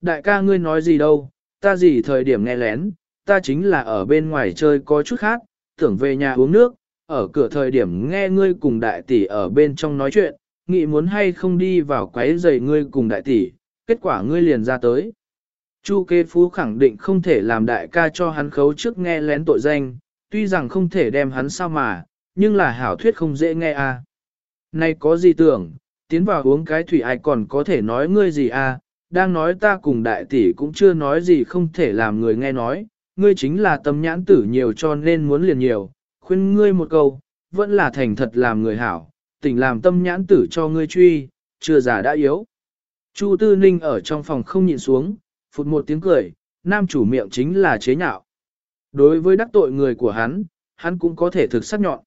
Đại ca ngươi nói gì đâu, ta gì thời điểm nghe lén, ta chính là ở bên ngoài chơi có chút khác, tưởng về nhà uống nước, ở cửa thời điểm nghe ngươi cùng đại tỷ ở bên trong nói chuyện, nghĩ muốn hay không đi vào quấy giày ngươi cùng đại tỷ, kết quả ngươi liền ra tới. Chu kế phú khẳng định không thể làm đại ca cho hắn khấu trước nghe lén tội danh, tuy rằng không thể đem hắn sao mà, nhưng là hảo thuyết không dễ nghe à. Này có gì tưởng, tiến vào uống cái thủy ai còn có thể nói ngươi gì à, đang nói ta cùng đại tỷ cũng chưa nói gì không thể làm người nghe nói, ngươi chính là tâm nhãn tử nhiều cho nên muốn liền nhiều, khuyên ngươi một câu, vẫn là thành thật làm người hảo, tỉnh làm tâm nhãn tử cho ngươi truy, chưa già đã yếu. Chu Tư Ninh ở trong phòng không nhịn xuống, phụt một tiếng cười, nam chủ miệng chính là chế nhạo. Đối với đắc tội người của hắn, hắn cũng có thể thực sắc nhọn.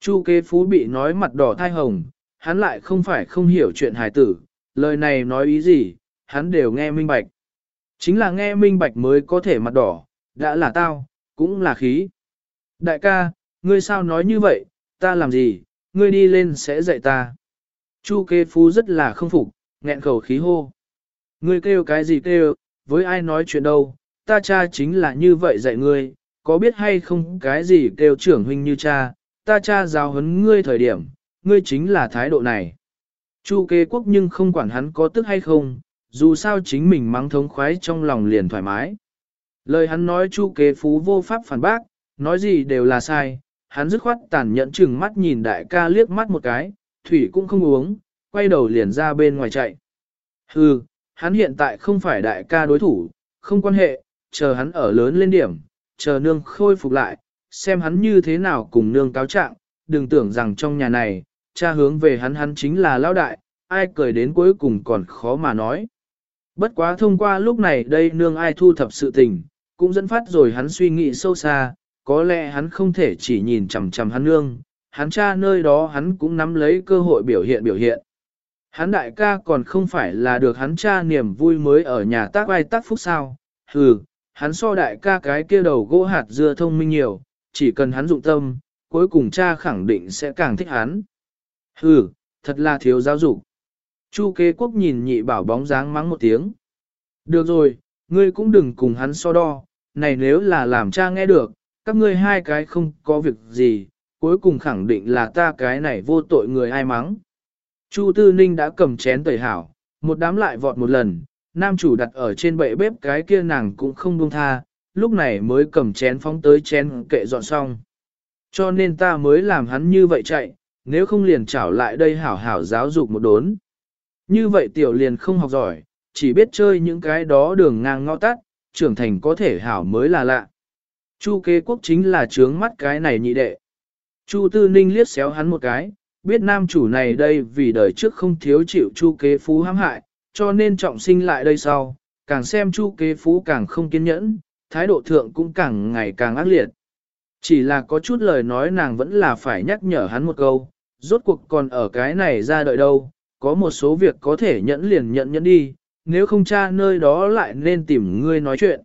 Chu kế phú bị nói mặt đỏ thai hồng, hắn lại không phải không hiểu chuyện hài tử, lời này nói ý gì, hắn đều nghe minh bạch. Chính là nghe minh bạch mới có thể mặt đỏ, đã là tao, cũng là khí. Đại ca, ngươi sao nói như vậy, ta làm gì, ngươi đi lên sẽ dạy ta. Chu kế phú rất là không phục, nghẹn khẩu khí hô. Ngươi kêu cái gì kêu, với ai nói chuyện đâu, ta cha chính là như vậy dạy ngươi, có biết hay không cái gì kêu trưởng huynh như cha, ta cha giáo huấn ngươi thời điểm, ngươi chính là thái độ này. Chu kế quốc nhưng không quản hắn có tức hay không, dù sao chính mình mắng thống khoái trong lòng liền thoải mái. Lời hắn nói chu kế phú vô pháp phản bác, nói gì đều là sai, hắn dứt khoát tàn nhẫn chừng mắt nhìn đại ca liếc mắt một cái, thủy cũng không uống, quay đầu liền ra bên ngoài chạy. Hừ, hắn hiện tại không phải đại ca đối thủ, không quan hệ, chờ hắn ở lớn lên điểm, chờ nương khôi phục lại, xem hắn như thế nào cùng nương cáo trạng, đừng tưởng rằng trong nhà này, cha hướng về hắn hắn chính là lão đại, ai cười đến cuối cùng còn khó mà nói. Bất quá thông qua lúc này đây nương ai thu thập sự tình, cũng dẫn phát rồi hắn suy nghĩ sâu xa, có lẽ hắn không thể chỉ nhìn chằm chằm hắn nương, hắn cha nơi đó hắn cũng nắm lấy cơ hội biểu hiện biểu hiện. Hắn đại ca còn không phải là được hắn cha niềm vui mới ở nhà tác ai tác phúc sao, hừ, hắn so đại ca cái kia đầu gỗ hạt dưa thông minh nhiều, chỉ cần hắn dụng tâm, cuối cùng cha khẳng định sẽ càng thích hắn. Hừ, thật là thiếu giáo dục. Chu kế quốc nhìn nhị bảo bóng dáng mắng một tiếng. Được rồi, ngươi cũng đừng cùng hắn so đo, này nếu là làm cha nghe được, các ngươi hai cái không có việc gì, cuối cùng khẳng định là ta cái này vô tội người ai mắng. Chu Tư Ninh đã cầm chén tẩy hảo, một đám lại vọt một lần, nam chủ đặt ở trên bệ bếp cái kia nàng cũng không buông tha, lúc này mới cầm chén phóng tới chén kệ dọn xong. Cho nên ta mới làm hắn như vậy chạy, nếu không liền trảo lại đây hảo hảo giáo dục một đốn. Như vậy tiểu liền không học giỏi, chỉ biết chơi những cái đó đường ngang ngõ tắt, trưởng thành có thể hảo mới là lạ. Chu kế quốc chính là trướng mắt cái này nhị đệ. Chu tư ninh liếc xéo hắn một cái, biết nam chủ này đây vì đời trước không thiếu chịu chu kế phú hãm hại, cho nên trọng sinh lại đây sau, càng xem chu kế phú càng không kiên nhẫn, thái độ thượng cũng càng ngày càng ác liệt. Chỉ là có chút lời nói nàng vẫn là phải nhắc nhở hắn một câu, rốt cuộc còn ở cái này ra đợi đâu, có một số việc có thể nhẫn liền nhẫn nhẫn đi, nếu không cha nơi đó lại nên tìm ngươi nói chuyện.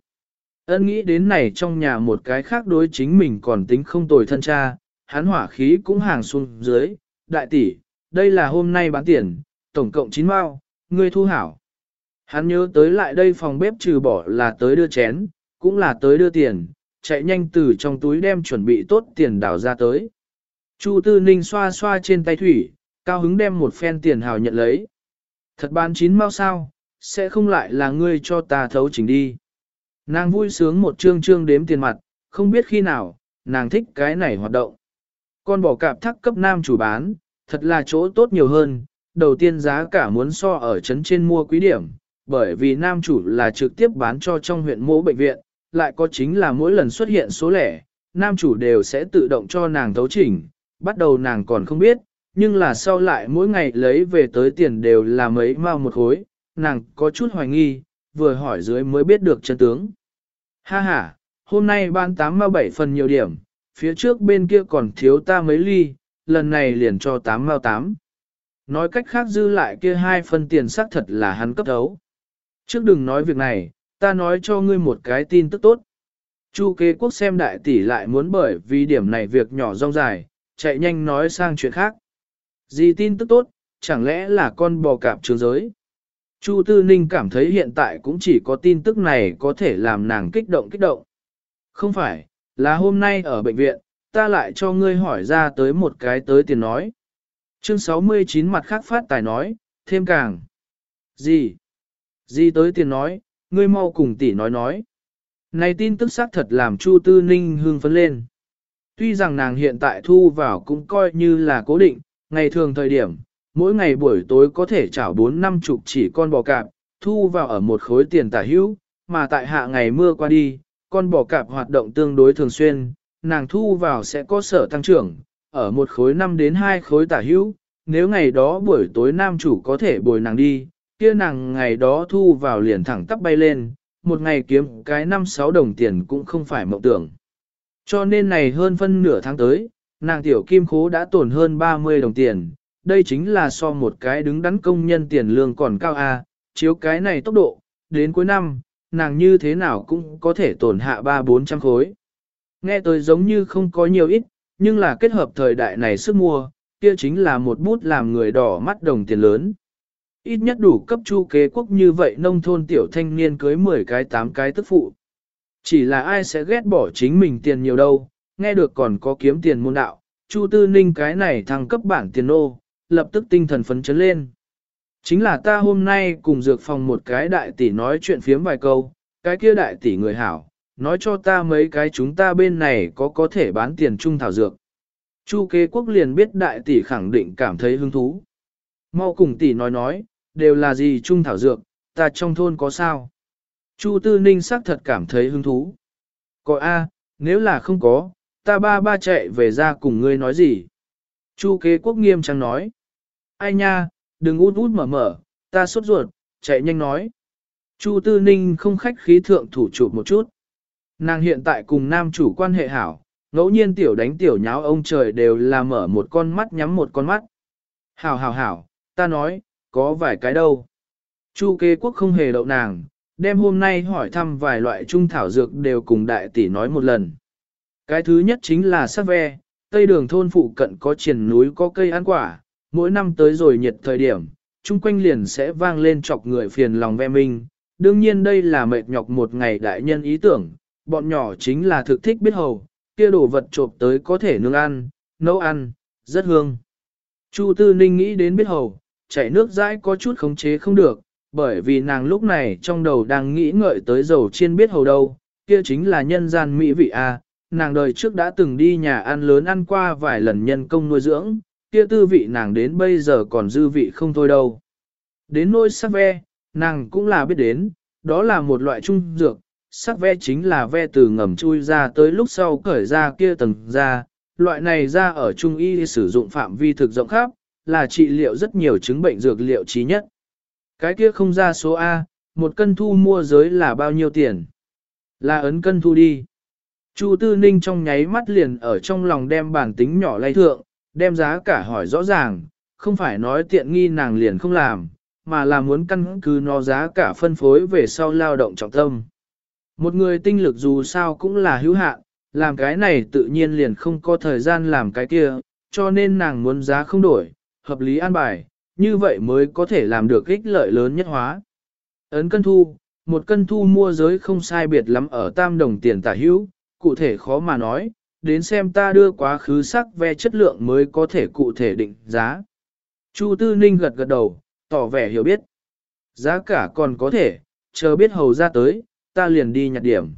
Ân nghĩ đến này trong nhà một cái khác đối chính mình còn tính không tồi thân cha, hắn hỏa khí cũng hàng xuống dưới, đại tỷ, đây là hôm nay bán tiền, tổng cộng 9 mao, ngươi thu hảo. Hắn nhớ tới lại đây phòng bếp trừ bỏ là tới đưa chén, cũng là tới đưa tiền, chạy nhanh từ trong túi đem chuẩn bị tốt tiền đảo ra tới. Chu Tư Ninh xoa xoa trên tay thủy, cao hứng đem một phen tiền hào nhận lấy. Thật bán chín mau sao, sẽ không lại là ngươi cho ta thấu chỉnh đi. Nàng vui sướng một trương trương đếm tiền mặt, không biết khi nào, nàng thích cái này hoạt động. Con bỏ cạp thắc cấp nam chủ bán, thật là chỗ tốt nhiều hơn, đầu tiên giá cả muốn so ở trấn trên mua quý điểm, bởi vì nam chủ là trực tiếp bán cho trong huyện mỗ bệnh viện, lại có chính là mỗi lần xuất hiện số lẻ, nam chủ đều sẽ tự động cho nàng thấu chỉnh, bắt đầu nàng còn không biết, nhưng là sau lại mỗi ngày lấy về tới tiền đều là mấy mao một khối, nàng có chút hoài nghi, vừa hỏi dưới mới biết được chân tướng. Ha ha, hôm nay ban 8 mao 7 phần nhiều điểm, phía trước bên kia còn thiếu ta mấy ly, lần này liền cho 8 mao 8. Nói cách khác dư lại kia hai phần tiền xác thật là hắn cấp thấu. Trước đừng nói việc này, ta nói cho ngươi một cái tin tức tốt. Chu kế quốc xem đại tỷ lại muốn bởi vì điểm này việc nhỏ rong dài, chạy nhanh nói sang chuyện khác. Gì tin tức tốt, chẳng lẽ là con bò cạp trường giới? Chu Tư Ninh cảm thấy hiện tại cũng chỉ có tin tức này có thể làm nàng kích động kích động. Không phải, là hôm nay ở bệnh viện, ta lại cho ngươi hỏi ra tới một cái tới tiền nói. Chương 69 mặt khác phát tài nói, thêm càng. Gì? Gì tới tiền nói, ngươi mau cùng tỷ nói nói. Này tin tức xác thật làm Chu Tư Ninh hương phấn lên. Tuy rằng nàng hiện tại thu vào cũng coi như là cố định, ngày thường thời điểm, mỗi ngày buổi tối có thể chảo 4 năm chục chỉ con bò cạp, thu vào ở một khối tiền tả hữu, mà tại hạ ngày mưa qua đi, con bò cạp hoạt động tương đối thường xuyên, nàng thu vào sẽ có sở tăng trưởng, ở một khối 5 đến 2 khối tả hữu, nếu ngày đó buổi tối nam chủ có thể bồi nàng đi, kia nàng ngày đó thu vào liền thẳng tắp bay lên, một ngày kiếm cái 5-6 đồng tiền cũng không phải mộng tưởng. Cho nên này hơn phân nửa tháng tới, nàng tiểu kim khố đã tổn hơn 30 đồng tiền, đây chính là so một cái đứng đắn công nhân tiền lương còn cao a, chiếu cái này tốc độ, đến cuối năm, nàng như thế nào cũng có thể tổn hạ 3-400 khối. Nghe tôi giống như không có nhiều ít, nhưng là kết hợp thời đại này sức mua, kia chính là một bút làm người đỏ mắt đồng tiền lớn. Ít nhất đủ cấp chu kế quốc như vậy nông thôn tiểu thanh niên cưới 10 cái 8 cái tức phụ. Chỉ là ai sẽ ghét bỏ chính mình tiền nhiều đâu, nghe được còn có kiếm tiền môn đạo, chu tư ninh cái này thăng cấp bản tiền ô, lập tức tinh thần phấn chấn lên. Chính là ta hôm nay cùng dược phòng một cái đại tỷ nói chuyện phiếm vài câu, cái kia đại tỷ người hảo, nói cho ta mấy cái chúng ta bên này có có thể bán tiền trung thảo dược. Chu kế quốc liền biết đại tỷ khẳng định cảm thấy hứng thú. Mau cùng tỷ nói nói, đều là gì trung thảo dược, ta trong thôn có sao? Chu tư ninh xác thật cảm thấy hứng thú. Có A, nếu là không có, ta ba ba chạy về ra cùng ngươi nói gì? Chu kế quốc nghiêm trang nói. Ai nha, đừng út út mở mở, ta sốt ruột, chạy nhanh nói. Chu tư ninh không khách khí thượng thủ chụp một chút. Nàng hiện tại cùng nam chủ quan hệ hảo, ngẫu nhiên tiểu đánh tiểu nháo ông trời đều là mở một con mắt nhắm một con mắt. Hảo hảo hảo, ta nói, có vài cái đâu. Chu kế quốc không hề đậu nàng, đem hôm nay hỏi thăm vài loại trung thảo dược đều cùng đại tỷ nói một lần. Cái thứ nhất chính là sắc ve, tây đường thôn phụ cận có triển núi có cây ăn quả, mỗi năm tới rồi nhiệt thời điểm, chung quanh liền sẽ vang lên chọc người phiền lòng ve minh. Đương nhiên đây là mệt nhọc một ngày đại nhân ý tưởng, bọn nhỏ chính là thực thích biết hầu, kia đồ vật trộm tới có thể nướng ăn, nấu ăn, rất hương. Chu Tư Ninh nghĩ đến biết hầu, chảy nước dãi có chút khống chế không được, bởi vì nàng lúc này trong đầu đang nghĩ ngợi tới dầu chiên biết hầu đâu, kia chính là nhân gian mỹ vị a. Nàng đời trước đã từng đi nhà ăn lớn ăn qua vài lần nhân công nuôi dưỡng, kia tư vị nàng đến bây giờ còn dư vị không thôi đâu. Đến nôi sắc ve, nàng cũng là biết đến, đó là một loại trung dược, sắc ve chính là ve từ ngầm chui ra tới lúc sau cởi ra kia tầng da, loại này ra ở trung y sử dụng phạm vi thực rộng khắp, là trị liệu rất nhiều chứng bệnh dược liệu trí nhất. Cái kia không ra số A, một cân thu mua giới là bao nhiêu tiền? Là ấn cân thu đi. Chu Tư Ninh trong nháy mắt liền ở trong lòng đem bản tính nhỏ lay thượng, đem giá cả hỏi rõ ràng, không phải nói tiện nghi nàng liền không làm, mà là muốn căn cứ nó giá cả phân phối về sau lao động trọng tâm. Một người tinh lực dù sao cũng là hữu hạn, làm cái này tự nhiên liền không có thời gian làm cái kia, cho nên nàng muốn giá không đổi, hợp lý an bài, như vậy mới có thể làm được ích lợi lớn nhất hóa. Ấn cân thu, một cân thu mua giới không sai biệt lắm ở tam đồng tiền tả hữu, cụ thể khó mà nói, đến xem ta đưa quá khứ sắc ve chất lượng mới có thể cụ thể định giá. Chu Tư Ninh gật gật đầu, tỏ vẻ hiểu biết. Giá cả còn có thể, chờ biết hầu ra tới, ta liền đi nhặt điểm.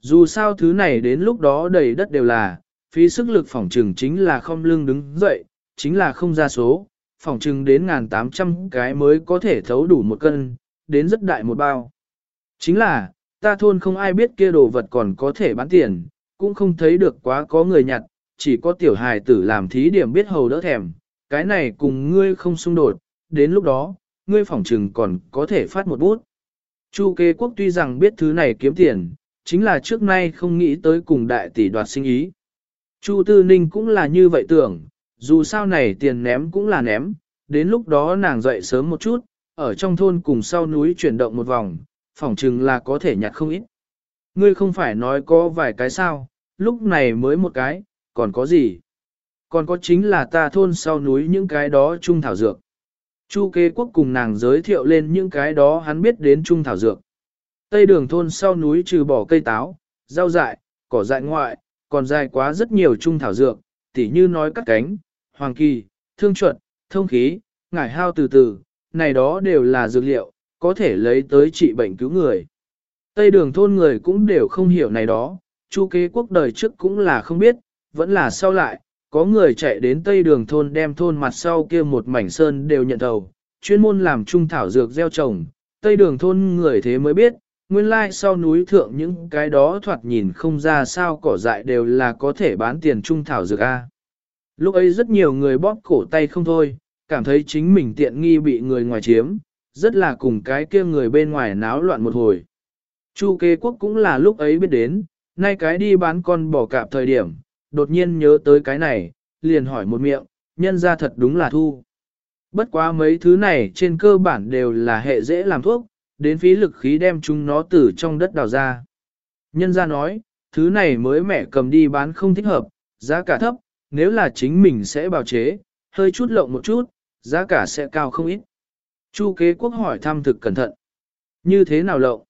Dù sao thứ này đến lúc đó đầy đất đều là, phí sức lực phỏng trừng chính là không lưng đứng dậy, chính là không ra số, phỏng trừng đến ngàn tám trăm cái mới có thể thấu đủ một cân, đến rất đại một bao. Chính là, ta thôn không ai biết kia đồ vật còn có thể bán tiền, cũng không thấy được quá có người nhặt, chỉ có tiểu hài tử làm thí điểm biết hầu đỡ thèm, cái này cùng ngươi không xung đột, đến lúc đó, ngươi phỏng trừng còn có thể phát một bút. Chu kế quốc tuy rằng biết thứ này kiếm tiền, chính là trước nay không nghĩ tới cùng đại tỷ đoạt sinh ý. Chu Tư Ninh cũng là như vậy tưởng, dù sao này tiền ném cũng là ném, đến lúc đó nàng dậy sớm một chút, ở trong thôn cùng sau núi chuyển động một vòng, phỏng chừng là có thể nhặt không ít. Ngươi không phải nói có vài cái sao, lúc này mới một cái, còn có gì? Còn có chính là ta thôn sau núi những cái đó trung thảo dược. Chu kế quốc cùng nàng giới thiệu lên những cái đó hắn biết đến trung thảo dược. Tây đường thôn sau núi trừ bỏ cây táo, rau dại, cỏ dại ngoại, còn dài quá rất nhiều trung thảo dược, tỉ như nói cắt cánh, hoàng kỳ, thương chuẩn, thông khí, ngải hao từ từ, này đó đều là dược liệu, có thể lấy tới trị bệnh cứu người. Tây đường thôn người cũng đều không hiểu này đó, chu kế quốc đời trước cũng là không biết, vẫn là sau lại, có người chạy đến Tây đường thôn đem thôn mặt sau kia một mảnh sơn đều nhận đầu, chuyên môn làm trung thảo dược gieo trồng, Tây đường thôn người thế mới biết, nguyên lai sau núi thượng những cái đó thoạt nhìn không ra sao cỏ dại đều là có thể bán tiền trung thảo dược A. Lúc ấy rất nhiều người bóp cổ tay không thôi, cảm thấy chính mình tiện nghi bị người ngoài chiếm, rất là cùng cái kia người bên ngoài náo loạn một hồi. Chu kế quốc cũng là lúc ấy biết đến, nay cái đi bán con bò cạp thời điểm, đột nhiên nhớ tới cái này, liền hỏi một miệng, nhân ra thật đúng là thu. Bất quá mấy thứ này trên cơ bản đều là hệ dễ làm thuốc, đến phí lực khí đem chúng nó từ trong đất đào ra. Nhân ra nói, thứ này mới mẹ cầm đi bán không thích hợp, giá cả thấp, nếu là chính mình sẽ bào chế, hơi chút lộng một chút, giá cả sẽ cao không ít. Chu kế quốc hỏi thăm thực cẩn thận. Như thế nào lộng?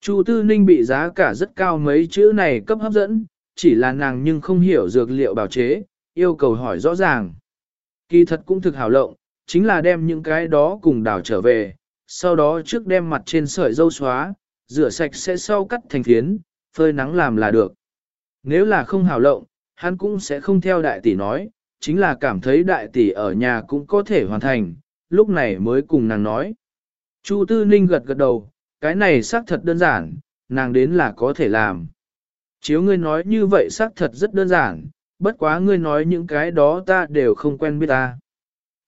Chu tư ninh bị giá cả rất cao mấy chữ này cấp hấp dẫn, chỉ là nàng nhưng không hiểu dược liệu bảo chế, yêu cầu hỏi rõ ràng. Kỳ thật cũng thực hảo lộng, chính là đem những cái đó cùng đảo trở về, sau đó trước đem mặt trên sợi dâu xóa, rửa sạch sẽ sau cắt thành phiến, phơi nắng làm là được. Nếu là không hảo lộng, hắn cũng sẽ không theo đại tỷ nói, chính là cảm thấy đại tỷ ở nhà cũng có thể hoàn thành, lúc này mới cùng nàng nói. Chu Tư Ninh gật gật đầu, cái này xác thật đơn giản, nàng đến là có thể làm. Chiếu ngươi nói như vậy xác thật rất đơn giản, bất quá ngươi nói những cái đó ta đều không quen biết ta.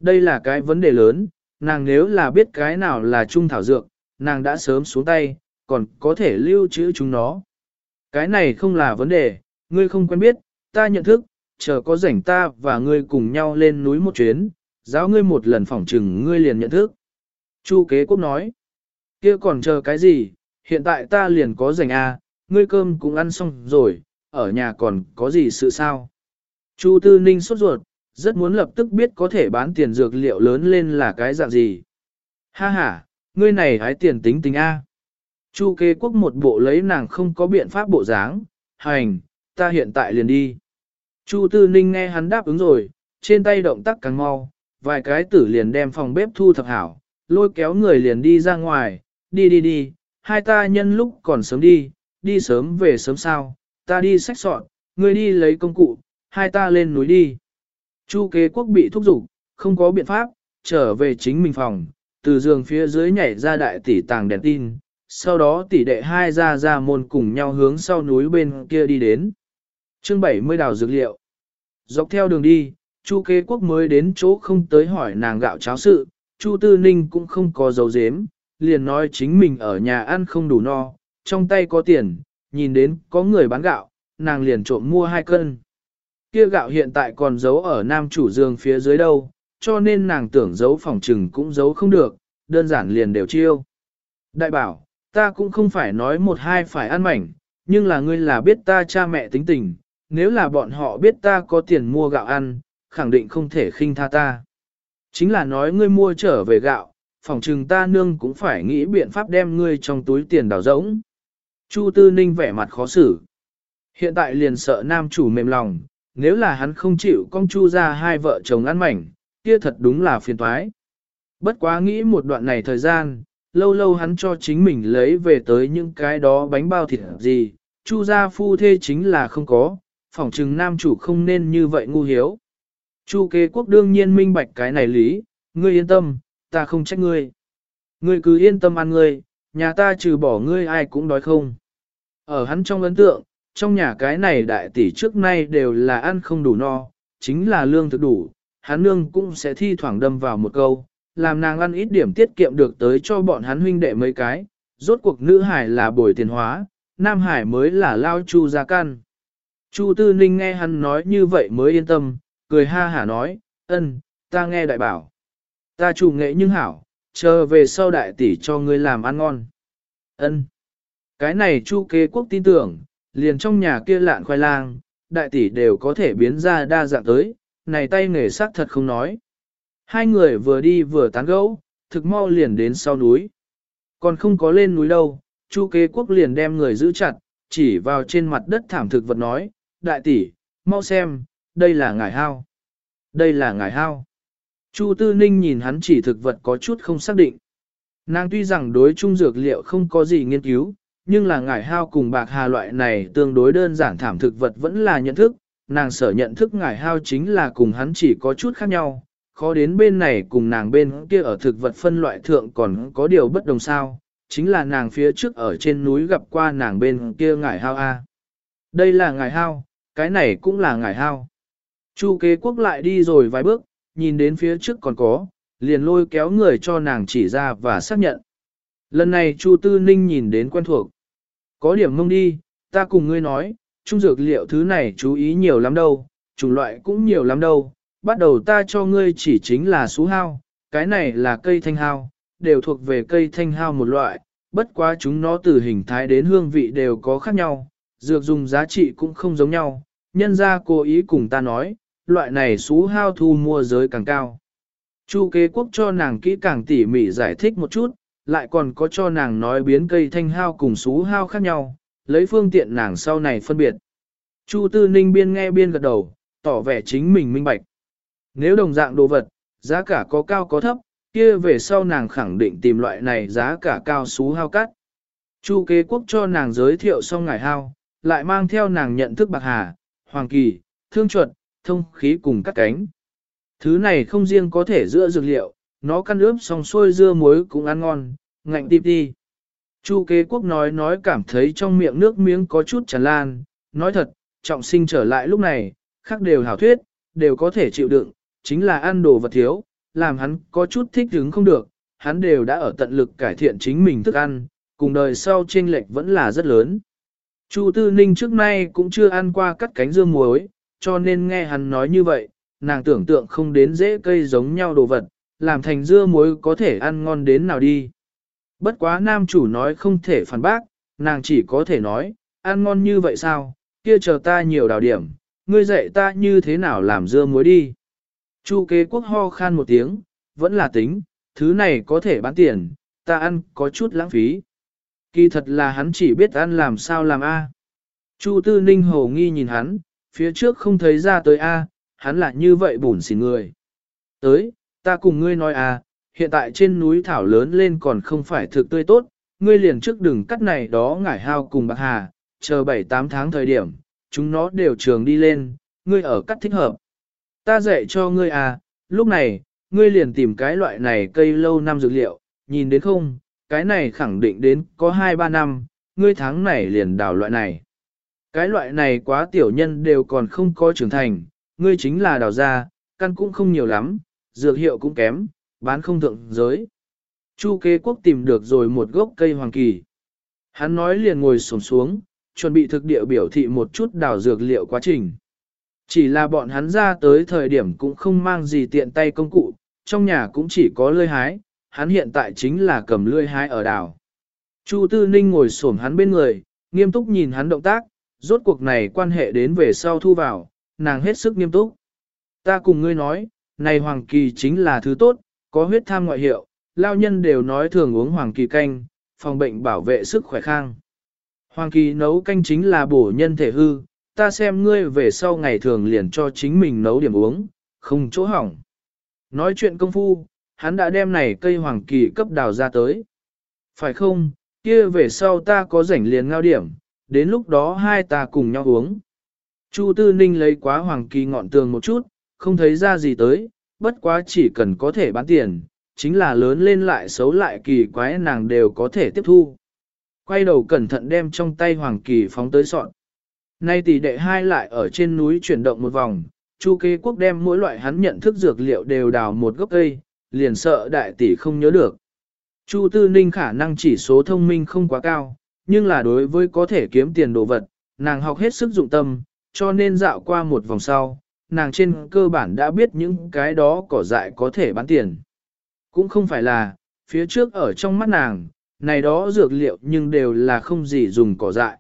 Đây là cái vấn đề lớn, nàng nếu là biết cái nào là trung thảo dược, nàng đã sớm xuống tay, còn có thể lưu trữ chúng nó. Cái này không là vấn đề, ngươi không quen biết, ta nhận thức, chờ có rảnh ta và ngươi cùng nhau lên núi một chuyến, giáo ngươi một lần phỏng trừng ngươi liền nhận thức. Chu kế quốc nói, kia còn chờ cái gì, hiện tại ta liền có rảnh à, ngươi cơm cũng ăn xong rồi, ở nhà còn có gì sự sao. Chu tư ninh sốt ruột, rất muốn lập tức biết có thể bán tiền dược liệu lớn lên là cái dạng gì. Ha ha, ngươi này hái tiền tính tính A. Chu kế quốc một bộ lấy nàng không có biện pháp bộ dáng, hành, ta hiện tại liền đi. Chu tư ninh nghe hắn đáp ứng rồi, trên tay động tác càng mau, vài cái tử liền đem phòng bếp thu thập hảo, lôi kéo người liền đi ra ngoài, đi đi đi, hai ta nhân lúc còn sớm đi, đi sớm về sớm sao, ta đi sách sọn, ngươi đi lấy công cụ, hai ta lên núi đi. Chu kế quốc bị thúc giục, không có biện pháp, trở về chính mình phòng, từ giường phía dưới nhảy ra đại tỷ tàng đèn tin, sau đó tỷ đệ hai ra ra môn cùng nhau hướng sau núi bên kia đi đến. chương 70 đào dược liệu. Dọc theo đường đi, Chu kế quốc mới đến chỗ không tới hỏi nàng gạo cháo sự, Chu tư ninh cũng không có dấu dếm, liền nói chính mình ở nhà ăn không đủ no, trong tay có tiền, nhìn đến có người bán gạo, nàng liền trộm mua hai cân kia gạo hiện tại còn giấu ở nam chủ giường phía dưới đâu, cho nên nàng tưởng giấu phòng trừng cũng giấu không được, đơn giản liền đều chiêu. Đại bảo, ta cũng không phải nói một hai phải ăn mảnh, nhưng là ngươi là biết ta cha mẹ tính tình, nếu là bọn họ biết ta có tiền mua gạo ăn, khẳng định không thể khinh tha ta. Chính là nói ngươi mua trở về gạo, phòng trừng ta nương cũng phải nghĩ biện pháp đem ngươi trong túi tiền đào rỗng. Chu Tư Ninh vẻ mặt khó xử. Hiện tại liền sợ nam chủ mềm lòng, nếu là hắn không chịu con chu ra hai vợ chồng ăn mảnh, kia thật đúng là phiền toái. Bất quá nghĩ một đoạn này thời gian, lâu lâu hắn cho chính mình lấy về tới những cái đó bánh bao thịt gì, chu gia phu thê chính là không có, phỏng chừng nam chủ không nên như vậy ngu hiếu. Chu kế quốc đương nhiên minh bạch cái này lý, ngươi yên tâm, ta không trách ngươi. Ngươi cứ yên tâm ăn ngươi, nhà ta trừ bỏ ngươi ai cũng đói không. Ở hắn trong ấn tượng, trong nhà cái này đại tỷ trước nay đều là ăn không đủ no, chính là lương thực đủ, hắn nương cũng sẽ thi thoảng đâm vào một câu, làm nàng ăn ít điểm tiết kiệm được tới cho bọn hắn huynh đệ mấy cái, rốt cuộc nữ hải là bồi tiền hóa, nam hải mới là lao chu ra căn. Chu Tư Ninh nghe hắn nói như vậy mới yên tâm, cười ha hả nói, ân, ta nghe đại bảo. Ta chủ nghệ nhưng hảo, chờ về sau đại tỷ cho ngươi làm ăn ngon. ân. Cái này Chu kế quốc tin tưởng, liền trong nhà kia lạn khoai lang, đại tỷ đều có thể biến ra đa dạng tới, này tay nghề sắc thật không nói. Hai người vừa đi vừa tán gẫu, thực mau liền đến sau núi. Còn không có lên núi đâu, Chu kế quốc liền đem người giữ chặt, chỉ vào trên mặt đất thảm thực vật nói, đại tỷ, mau xem, đây là ngải hao. Đây là ngải hao. Chu Tư Ninh nhìn hắn chỉ thực vật có chút không xác định. Nàng tuy rằng đối chung dược liệu không có gì nghiên cứu, nhưng là ngải hao cùng bạc hà loại này tương đối đơn giản thảm thực vật vẫn là nhận thức. Nàng sở nhận thức ngải hao chính là cùng hắn chỉ có chút khác nhau, khó đến bên này cùng nàng bên kia ở thực vật phân loại thượng còn có điều bất đồng sao, chính là nàng phía trước ở trên núi gặp qua nàng bên kia ngải hao A. Đây là ngải hao, cái này cũng là ngải hao. Chu kế quốc lại đi rồi vài bước, nhìn đến phía trước còn có, liền lôi kéo người cho nàng chỉ ra và xác nhận. Lần này Chu Tư Ninh nhìn đến quen thuộc. Có điểm mông đi, ta cùng ngươi nói, trung dược liệu thứ này chú ý nhiều lắm đâu, chủng loại cũng nhiều lắm đâu. Bắt đầu ta cho ngươi chỉ chính là sú hao, cái này là cây thanh hao, đều thuộc về cây thanh hao một loại, bất quá chúng nó từ hình thái đến hương vị đều có khác nhau, dược dùng giá trị cũng không giống nhau, nhân ra cố ý cùng ta nói, loại này xú hao thu mua giới càng cao. Chu kế quốc cho nàng kỹ càng tỉ mỉ giải thích một chút, lại còn có cho nàng nói biến cây thanh hao cùng xú hao khác nhau, lấy phương tiện nàng sau này phân biệt. Chu tư ninh biên nghe biên gật đầu, tỏ vẻ chính mình minh bạch. Nếu đồng dạng đồ vật, giá cả có cao có thấp, kia về sau nàng khẳng định tìm loại này giá cả cao xú hao cắt. Chu kế quốc cho nàng giới thiệu xong ngải hao, lại mang theo nàng nhận thức bạc hà, hoàng kỳ, thương chuẩn thông khí cùng cắt cánh. Thứ này không riêng có thể giữa dược liệu, nó căn ướp xong xuôi dưa muối cũng ăn ngon, ngạnh tiếp đi. Chu kế quốc nói nói cảm thấy trong miệng nước miếng có chút tràn lan, nói thật, trọng sinh trở lại lúc này, khác đều hảo thuyết, đều có thể chịu đựng, chính là ăn đồ vật thiếu, làm hắn có chút thích hứng không được, hắn đều đã ở tận lực cải thiện chính mình thức ăn, cùng đời sau chênh lệch vẫn là rất lớn. Chu Tư Ninh trước nay cũng chưa ăn qua cắt cánh dưa muối, cho nên nghe hắn nói như vậy, nàng tưởng tượng không đến dễ cây giống nhau đồ vật, làm thành dưa muối có thể ăn ngon đến nào đi. Bất quá nam chủ nói không thể phản bác, nàng chỉ có thể nói, ăn ngon như vậy sao, kia chờ ta nhiều đào điểm, ngươi dạy ta như thế nào làm dưa muối đi. Chu kế quốc ho khan một tiếng, vẫn là tính, thứ này có thể bán tiền, ta ăn có chút lãng phí. Kỳ thật là hắn chỉ biết ăn làm sao làm A. Chu tư ninh hồ nghi nhìn hắn, phía trước không thấy ra tới A, hắn là như vậy bùn xỉn người. Tới, ta cùng ngươi nói A, hiện tại trên núi thảo lớn lên còn không phải thực tươi tốt, ngươi liền trước đừng cắt này đó ngải hao cùng bạc hà, chờ 7-8 tháng thời điểm, chúng nó đều trường đi lên, ngươi ở cắt thích hợp. Ta dạy cho ngươi à, lúc này, ngươi liền tìm cái loại này cây lâu năm dược liệu, nhìn đến không, cái này khẳng định đến có 2-3 năm, ngươi tháng này liền đào loại này. Cái loại này quá tiểu nhân đều còn không có trưởng thành, ngươi chính là đào ra, căn cũng không nhiều lắm, dược hiệu cũng kém, bán không thượng giới. Chu kế quốc tìm được rồi một gốc cây hoàng kỳ. Hắn nói liền ngồi xổm xuống, chuẩn bị thực địa biểu thị một chút đào dược liệu quá trình. Chỉ là bọn hắn ra tới thời điểm cũng không mang gì tiện tay công cụ, trong nhà cũng chỉ có lươi hái, hắn hiện tại chính là cầm lươi hái ở đảo. Chu Tư Ninh ngồi xổm hắn bên người, nghiêm túc nhìn hắn động tác, rốt cuộc này quan hệ đến về sau thu vào, nàng hết sức nghiêm túc. Ta cùng ngươi nói, này hoàng kỳ chính là thứ tốt, có huyết tham ngoại hiệu, lao nhân đều nói thường uống hoàng kỳ canh, phòng bệnh bảo vệ sức khỏe khang. Hoàng kỳ nấu canh chính là bổ nhân thể hư, ta xem ngươi về sau ngày thường liền cho chính mình nấu điểm uống, không chỗ hỏng. Nói chuyện công phu, hắn đã đem này cây hoàng kỳ cấp đào ra tới. Phải không, kia về sau ta có rảnh liền ngao điểm, đến lúc đó hai ta cùng nhau uống. Chu Tư Ninh lấy quá hoàng kỳ ngọn tường một chút, không thấy ra gì tới, bất quá chỉ cần có thể bán tiền, chính là lớn lên lại xấu lại kỳ quái nàng đều có thể tiếp thu. Quay đầu cẩn thận đem trong tay hoàng kỳ phóng tới sọn. Nay tỷ đệ hai lại ở trên núi chuyển động một vòng, Chu kế quốc đem mỗi loại hắn nhận thức dược liệu đều đào một gốc cây, liền sợ đại tỷ không nhớ được. Chu tư ninh khả năng chỉ số thông minh không quá cao, nhưng là đối với có thể kiếm tiền đồ vật, nàng học hết sức dụng tâm, cho nên dạo qua một vòng sau, nàng trên cơ bản đã biết những cái đó cỏ dại có thể bán tiền. Cũng không phải là, phía trước ở trong mắt nàng, này đó dược liệu nhưng đều là không gì dùng cỏ dại.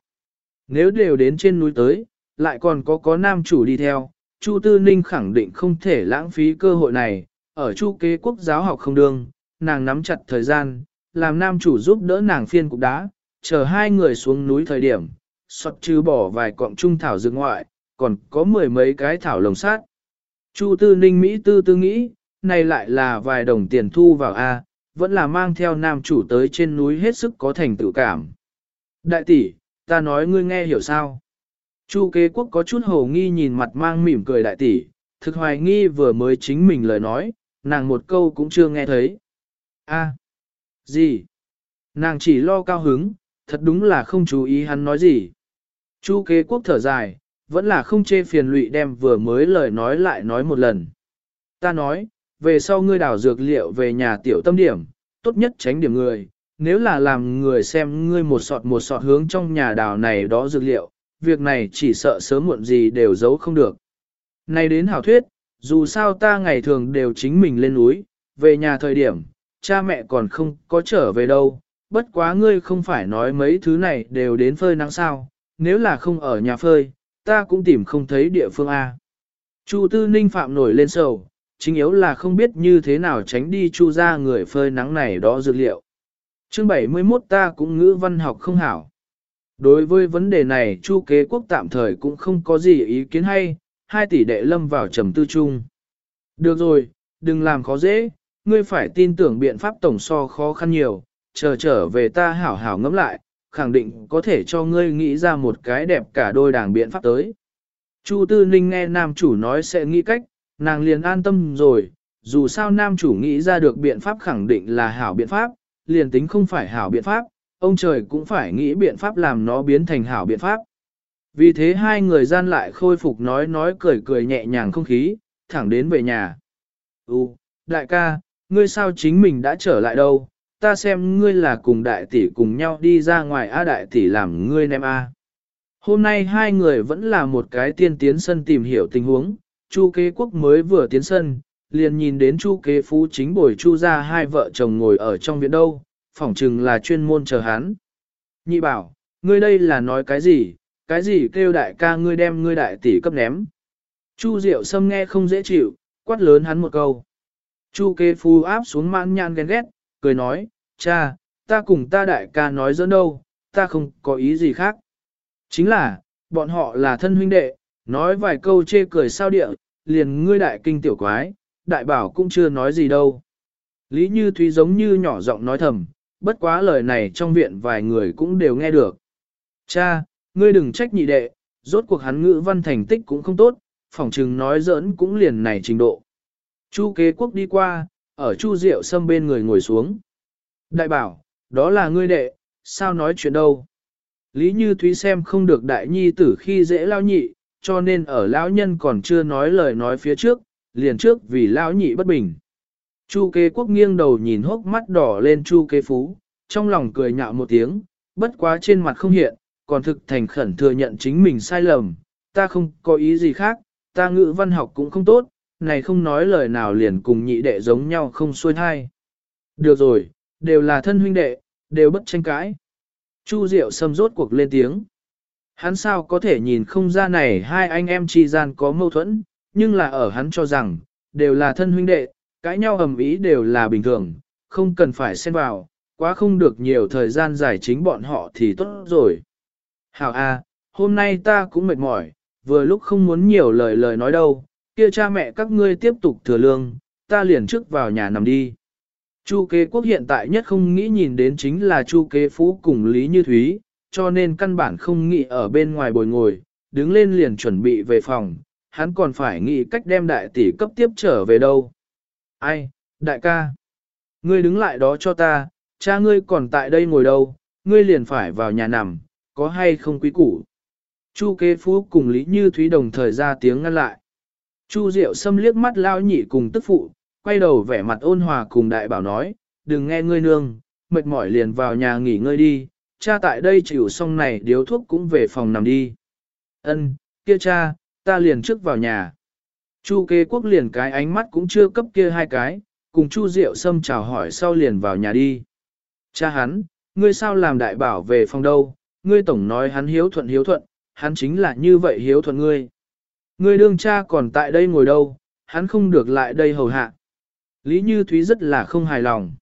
Nếu đều đến trên núi tới, lại còn có có nam chủ đi theo, Chu Tư Ninh khẳng định không thể lãng phí cơ hội này, ở chu kế quốc giáo học không đương, nàng nắm chặt thời gian, làm nam chủ giúp đỡ nàng phiên cục đá, chờ hai người xuống núi thời điểm, xót trừ bỏ vài cọng trung thảo dược ngoại, còn có mười mấy cái thảo lồng sát. Chu tư ninh Mỹ tư tư nghĩ, này lại là vài đồng tiền thu vào A, vẫn là mang theo nam chủ tới trên núi hết sức có thành tự cảm. Đại tỷ, ta nói ngươi nghe hiểu sao? Chu kế quốc có chút hồ nghi nhìn mặt mang mỉm cười đại tỷ, thực hoài nghi vừa mới chính mình lời nói, nàng một câu cũng chưa nghe thấy. A, gì? Nàng chỉ lo cao hứng, thật đúng là không chú ý hắn nói gì. Chu kế quốc thở dài, vẫn là không chê phiền lụy đem vừa mới lời nói lại nói một lần. Ta nói, về sau ngươi đào dược liệu về nhà tiểu tâm điểm, tốt nhất tránh điểm người, nếu là làm người xem ngươi một sọt một sọt hướng trong nhà đào này đó dược liệu, việc này chỉ sợ sớm muộn gì đều giấu không được. Này đến hảo thuyết, dù sao ta ngày thường đều chính mình lên núi, về nhà thời điểm, cha mẹ còn không có trở về đâu, bất quá ngươi không phải nói mấy thứ này đều đến phơi nắng sao, nếu là không ở nhà phơi, ta cũng tìm không thấy địa phương A. Chu tư ninh phạm nổi lên sầu, chính yếu là không biết như thế nào tránh đi chu ra người phơi nắng này đó dược liệu. Chương 71 ta cũng ngữ văn học không hảo. Đối với vấn đề này chu kế quốc tạm thời cũng không có gì ý kiến hay, hai tỷ đệ lâm vào trầm tư chung. Được rồi, đừng làm khó dễ, ngươi phải tin tưởng biện pháp tổng so khó khăn nhiều, chờ trở về ta hảo hảo ngẫm lại, khẳng định có thể cho ngươi nghĩ ra một cái đẹp cả đôi đảng biện pháp tới. Chu Tư Ninh nghe nam chủ nói sẽ nghĩ cách, nàng liền an tâm rồi, dù sao nam chủ nghĩ ra được biện pháp khẳng định là hảo biện pháp, liền tính không phải hảo biện pháp, ông trời cũng phải nghĩ biện pháp làm nó biến thành hảo biện pháp. Vì thế hai người gian lại khôi phục nói nói cười cười nhẹ nhàng không khí, thẳng đến về nhà. Ú, đại ca, ngươi sao chính mình đã trở lại đâu, ta xem ngươi là cùng đại tỷ cùng nhau đi ra ngoài A đại tỷ làm ngươi nem A. Hôm nay hai người vẫn là một cái tiên tiến sân tìm hiểu tình huống, Chu kế quốc mới vừa tiến sân, liền nhìn đến Chu kế phú chính bồi Chu ra hai vợ chồng ngồi ở trong viện đâu, phỏng chừng là chuyên môn chờ hắn. Nhị bảo, ngươi đây là nói cái gì, cái gì kêu đại ca ngươi đem ngươi đại tỷ cấp ném. Chu Diệu Sâm nghe không dễ chịu, quát lớn hắn một câu. Chu kế phú áp xuống mãn nhan ghen ghét, cười nói, cha, ta cùng ta đại ca nói giỡn đâu, ta không có ý gì khác. Chính là, bọn họ là thân huynh đệ, nói vài câu chê cười sao địa, liền ngươi đại kinh tiểu quái, đại bảo cũng chưa nói gì đâu. Lý Như Thúy giống như nhỏ giọng nói thầm, bất quá lời này trong viện vài người cũng đều nghe được. Cha, ngươi đừng trách nhị đệ, rốt cuộc hắn ngữ văn thành tích cũng không tốt, phỏng chừng nói giỡn cũng liền này trình độ. Chu kế quốc đi qua, ở chu Diệu sâm bên người ngồi xuống. Đại bảo, đó là ngươi đệ, sao nói chuyện đâu? Lý Như Thúy xem không được đại nhi tử khi dễ lao nhị, cho nên ở lão nhân còn chưa nói lời nói phía trước, liền trước vì lão nhị bất bình. Chu kế quốc nghiêng đầu nhìn hốc mắt đỏ lên chu kế phú, trong lòng cười nhạo một tiếng, bất quá trên mặt không hiện, còn thực thành khẩn thừa nhận chính mình sai lầm, ta không có ý gì khác, ta ngữ văn học cũng không tốt, này không nói lời nào liền cùng nhị đệ giống nhau không xuôi thai. Được rồi, đều là thân huynh đệ, đều bất tranh cãi. Chu Diệu Sâm rốt cuộc lên tiếng. Hắn sao có thể nhìn không ra này hai anh em chi gian có mâu thuẫn, nhưng là ở hắn cho rằng, đều là thân huynh đệ, cãi nhau ầm ý đều là bình thường, không cần phải xen vào, quá không được nhiều thời gian giải chính bọn họ thì tốt rồi. Hảo a, hôm nay ta cũng mệt mỏi, vừa lúc không muốn nhiều lời lời nói đâu, kia cha mẹ các ngươi tiếp tục thừa lương, ta liền trước vào nhà nằm đi. Chu kế quốc hiện tại nhất không nghĩ nhìn đến chính là chu kế phú cùng Lý Như Thúy, cho nên căn bản không nghĩ ở bên ngoài bồi ngồi, đứng lên liền chuẩn bị về phòng, hắn còn phải nghĩ cách đem đại tỷ cấp tiếp trở về đâu. Ai, đại ca, ngươi đứng lại đó cho ta, cha ngươi còn tại đây ngồi đâu, ngươi liền phải vào nhà nằm, có hay không quý củ. Chu kế phú cùng Lý Như Thúy đồng thời ra tiếng ngăn lại. Chu Diệu xâm liếc mắt lao nhị cùng tức phụ, quay đầu vẻ mặt ôn hòa cùng đại bảo nói, đừng nghe ngươi nương, mệt mỏi liền vào nhà nghỉ ngơi đi, cha tại đây chịu xong này điếu thuốc cũng về phòng nằm đi. Ân, kia cha, ta liền trước vào nhà. Chu kế quốc liền cái ánh mắt cũng chưa cấp kia hai cái, cùng Chu Diệu Sâm chào hỏi sau liền vào nhà đi. Cha hắn, ngươi sao làm đại bảo về phòng đâu, ngươi tổng nói hắn hiếu thuận hiếu thuận, hắn chính là như vậy hiếu thuận ngươi. Ngươi đương cha còn tại đây ngồi đâu, hắn không được lại đây hầu hạ. Lý Như Thúy rất là không hài lòng.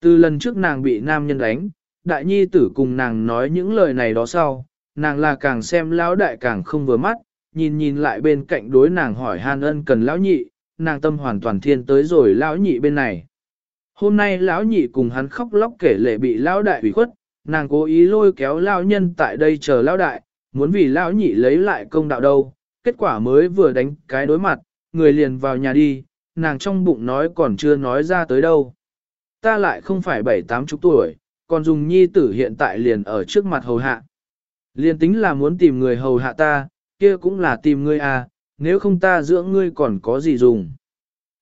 Từ lần trước nàng bị nam nhân đánh, đại nhi tử cùng nàng nói những lời này đó sau, nàng là càng xem lão đại càng không vừa mắt, nhìn nhìn lại bên cạnh đối nàng hỏi han ân cần lão nhị, nàng tâm hoàn toàn thiên tới rồi lão nhị bên này. Hôm nay lão nhị cùng hắn khóc lóc kể lệ bị lão đại hủy khuất, nàng cố ý lôi kéo lão nhân tại đây chờ lão đại, muốn vì lão nhị lấy lại công đạo đâu, kết quả mới vừa đánh cái đối mặt, người liền vào nhà đi, nàng trong bụng nói còn chưa nói ra tới đâu. Ta lại không phải bảy tám chục tuổi, còn dùng nhi tử hiện tại liền ở trước mặt hầu hạ. Liền tính là muốn tìm người hầu hạ ta, kia cũng là tìm ngươi à, nếu không ta dưỡng ngươi còn có gì dùng.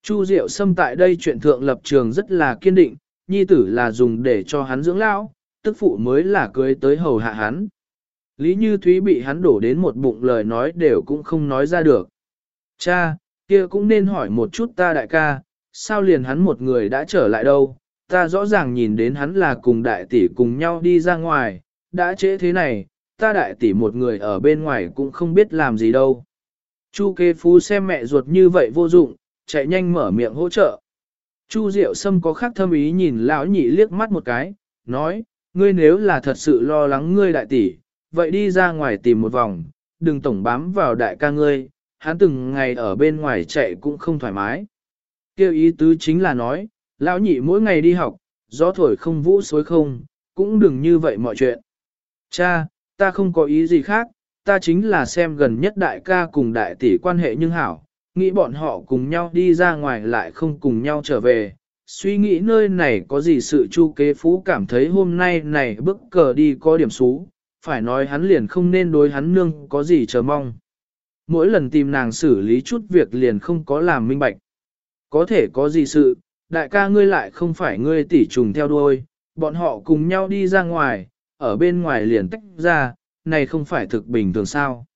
Chu Diệu Sâm tại đây chuyện thượng lập trường rất là kiên định, nhi tử là dùng để cho hắn dưỡng lão, tức phụ mới là cưới tới hầu hạ hắn. Lý Như Thúy bị hắn đổ đến một bụng lời nói đều cũng không nói ra được. Cha, kia cũng nên hỏi một chút ta đại ca, sao liền hắn một người đã trở lại đâu, ta rõ ràng nhìn đến hắn là cùng đại tỷ cùng nhau đi ra ngoài, đã trễ thế này, ta đại tỷ một người ở bên ngoài cũng không biết làm gì đâu. Chu kê phú xem mẹ ruột như vậy vô dụng, chạy nhanh mở miệng hỗ trợ. Chu Diệu Sâm có khác thâm ý nhìn lão nhị liếc mắt một cái, nói, ngươi nếu là thật sự lo lắng ngươi đại tỷ, vậy đi ra ngoài tìm một vòng, đừng tổng bám vào đại ca ngươi, hắn từng ngày ở bên ngoài chạy cũng không thoải mái. Kêu ý tứ chính là nói, lão nhị mỗi ngày đi học, gió thổi không vũ xối không, cũng đừng như vậy mọi chuyện. Cha, ta không có ý gì khác, ta chính là xem gần nhất đại ca cùng đại tỷ quan hệ nhưng hảo, nghĩ bọn họ cùng nhau đi ra ngoài lại không cùng nhau trở về. Suy nghĩ nơi này có gì sự chu kế phú cảm thấy hôm nay này bức cờ đi có điểm xú, phải nói hắn liền không nên đối hắn nương có gì chờ mong. Mỗi lần tìm nàng xử lý chút việc liền không có làm minh bạch. Có thể có gì sự, đại ca ngươi lại không phải ngươi tỉ trùng theo đuôi, bọn họ cùng nhau đi ra ngoài, ở bên ngoài liền tách ra, này không phải thực bình thường sao.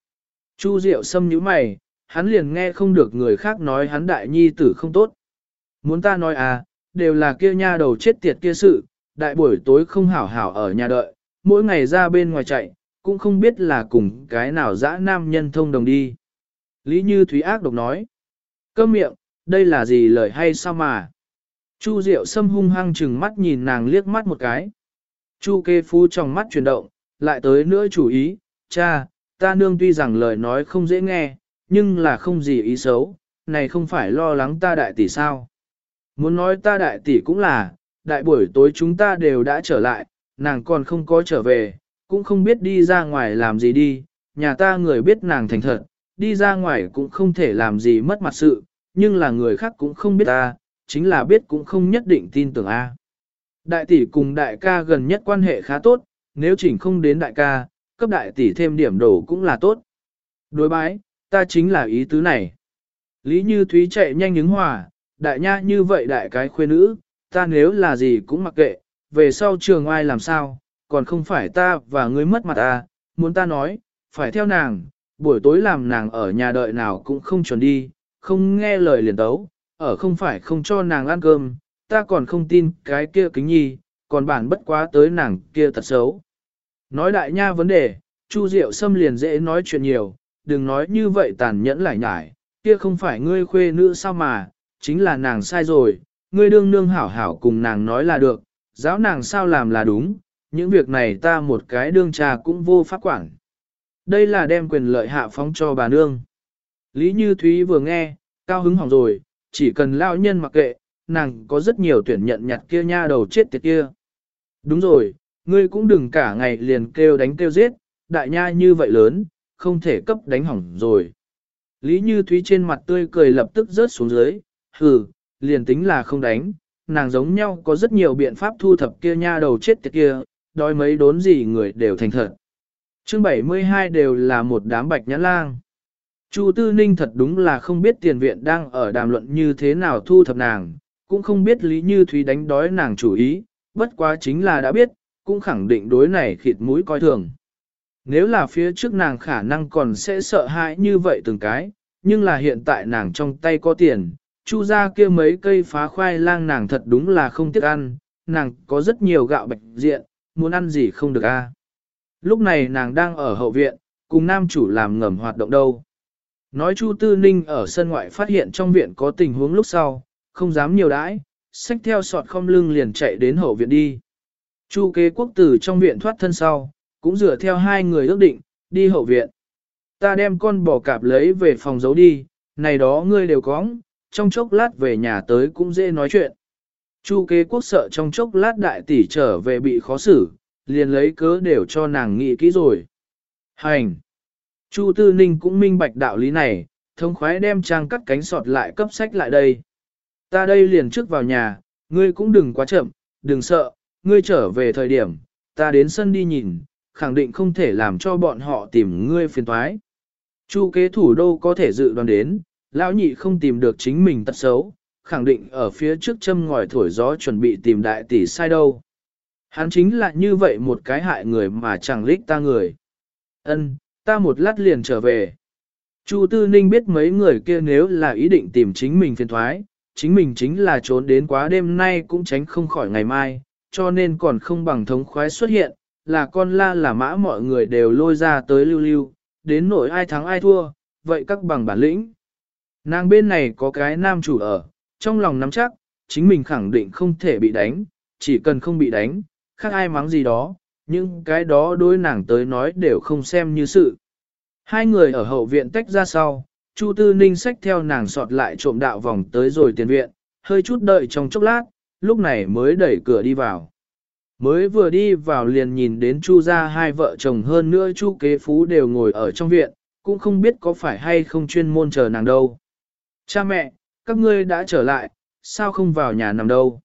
Chu Diệu xâm nhíu mày, hắn liền nghe không được người khác nói hắn đại nhi tử không tốt. Muốn ta nói à, đều là kia nha đầu chết tiệt kia sự, đại buổi tối không hảo hảo ở nhà đợi, mỗi ngày ra bên ngoài chạy, cũng không biết là cùng cái nào dã nam nhân thông đồng đi. Lý Như Thúy ác độc nói, cơm miệng, đây là gì lời hay sao mà. Chu Diệu Sâm hung hăng chừng mắt nhìn nàng liếc mắt một cái. Chu kê phu trong mắt chuyển động, lại tới nữa chủ ý, cha, ta nương tuy rằng lời nói không dễ nghe, nhưng là không gì ý xấu, này không phải lo lắng ta đại tỷ sao. Muốn nói ta đại tỷ cũng là, đại buổi tối chúng ta đều đã trở lại, nàng còn không có trở về, cũng không biết đi ra ngoài làm gì đi, nhà ta người biết nàng thành thật, đi ra ngoài cũng không thể làm gì mất mặt sự, nhưng là người khác cũng không biết ta, chính là biết cũng không nhất định tin tưởng A. Đại tỷ cùng đại ca gần nhất quan hệ khá tốt, nếu chỉnh không đến đại ca, cấp đại tỷ thêm điểm đổ cũng là tốt. Đối bái, ta chính là ý tứ này. Lý Như Thúy chạy nhanh ứng hòa, đại nha như vậy đại cái khuê nữ, ta nếu là gì cũng mặc kệ, về sau trường ai làm sao, còn không phải ta và ngươi mất mặt ta, muốn ta nói, phải theo nàng, buổi tối làm nàng ở nhà đợi nào cũng không chuẩn đi, không nghe lời liền tấu, ở không phải không cho nàng ăn cơm, ta còn không tin cái kia kính nhi, còn bản bất quá tới nàng kia thật xấu. Nói đại nha vấn đề, Chu Diệu Sâm liền dễ nói chuyện nhiều, đừng nói như vậy tàn nhẫn lại nhải, kia không phải ngươi khuê nữ sao mà, chính là nàng sai rồi, ngươi đương nương hảo hảo cùng nàng nói là được, giáo nàng sao làm là đúng, những việc này ta một cái đương trà cũng vô pháp quản. Đây là đem quyền lợi hạ phóng cho bà nương. Lý Như Thúy vừa nghe, cao hứng hỏng rồi, chỉ cần lao nhân mặc kệ, nàng có rất nhiều tuyển nhận nhặt kia nha đầu chết tiệt kia. Đúng rồi, ngươi cũng đừng cả ngày liền kêu đánh kêu giết, đại nha như vậy lớn, không thể cấp đánh hỏng rồi. Lý Như Thúy trên mặt tươi cười lập tức rớt xuống dưới, hừ, liền tính là không đánh, nàng giống nhau có rất nhiều biện pháp thu thập kia nha đầu chết tiệt kia, đói mấy đốn gì người đều thành thật. Chương 72 đều là một đám bạch nhãn lang. Chu Tư Ninh thật đúng là không biết tiền viện đang ở đàm luận như thế nào thu thập nàng, cũng không biết Lý Như Thúy đánh đói nàng chủ ý, bất quá chính là đã biết, cũng khẳng định đối này khịt mũi coi thường. Nếu là phía trước nàng khả năng còn sẽ sợ hãi như vậy từng cái, nhưng là hiện tại nàng trong tay có tiền, chu ra kia mấy cây phá khoai lang nàng thật đúng là không tiếc ăn, nàng có rất nhiều gạo bạch diện, muốn ăn gì không được a. Lúc này nàng đang ở hậu viện, cùng nam chủ làm ngầm hoạt động đâu. Nói Chu Tư Ninh ở sân ngoại phát hiện trong viện có tình huống lúc sau, không dám nhiều đãi, xách theo sọt không lưng liền chạy đến hậu viện đi. Chu kế quốc tử trong viện thoát thân sau, cũng dựa theo hai người ước định, đi hậu viện. Ta đem con bò cạp lấy về phòng giấu đi, này đó ngươi đều có, trong chốc lát về nhà tới cũng dễ nói chuyện. Chu kế quốc sợ trong chốc lát đại tỷ trở về bị khó xử, liền lấy cớ đều cho nàng nghĩ kỹ rồi. Hành! Chu tư ninh cũng minh bạch đạo lý này, thông khoái đem trang cắt cánh sọt lại cấp sách lại đây. Ta đây liền trước vào nhà, ngươi cũng đừng quá chậm, đừng sợ, ngươi trở về thời điểm, ta đến sân đi nhìn, khẳng định không thể làm cho bọn họ tìm ngươi phiền toái. Chu kế thủ đô có thể dự đoán đến, lão nhị không tìm được chính mình tật xấu, khẳng định ở phía trước châm ngòi thổi gió chuẩn bị tìm đại tỷ sai đâu. Hắn chính là như vậy một cái hại người mà chẳng lích ta người. Ân, ta một lát liền trở về. Chu Tư Ninh biết mấy người kia nếu là ý định tìm chính mình phiền thoái, chính mình chính là trốn đến quá đêm nay cũng tránh không khỏi ngày mai, cho nên còn không bằng thống khoái xuất hiện, là con la là mã mọi người đều lôi ra tới lưu lưu, đến nỗi ai thắng ai thua, vậy các bằng bản lĩnh. Nàng bên này có cái nam chủ ở, trong lòng nắm chắc, chính mình khẳng định không thể bị đánh, chỉ cần không bị đánh, khác ai mắng gì đó, nhưng cái đó đối nàng tới nói đều không xem như sự. Hai người ở hậu viện tách ra sau, Chu Tư Ninh xách theo nàng sọt lại trộm đạo vòng tới rồi tiền viện, hơi chút đợi trong chốc lát, lúc này mới đẩy cửa đi vào. Mới vừa đi vào liền nhìn đến Chu ra hai vợ chồng hơn nữa Chu kế phú đều ngồi ở trong viện, cũng không biết có phải hay không chuyên môn chờ nàng đâu. Cha mẹ, các ngươi đã trở lại, sao không vào nhà nằm đâu?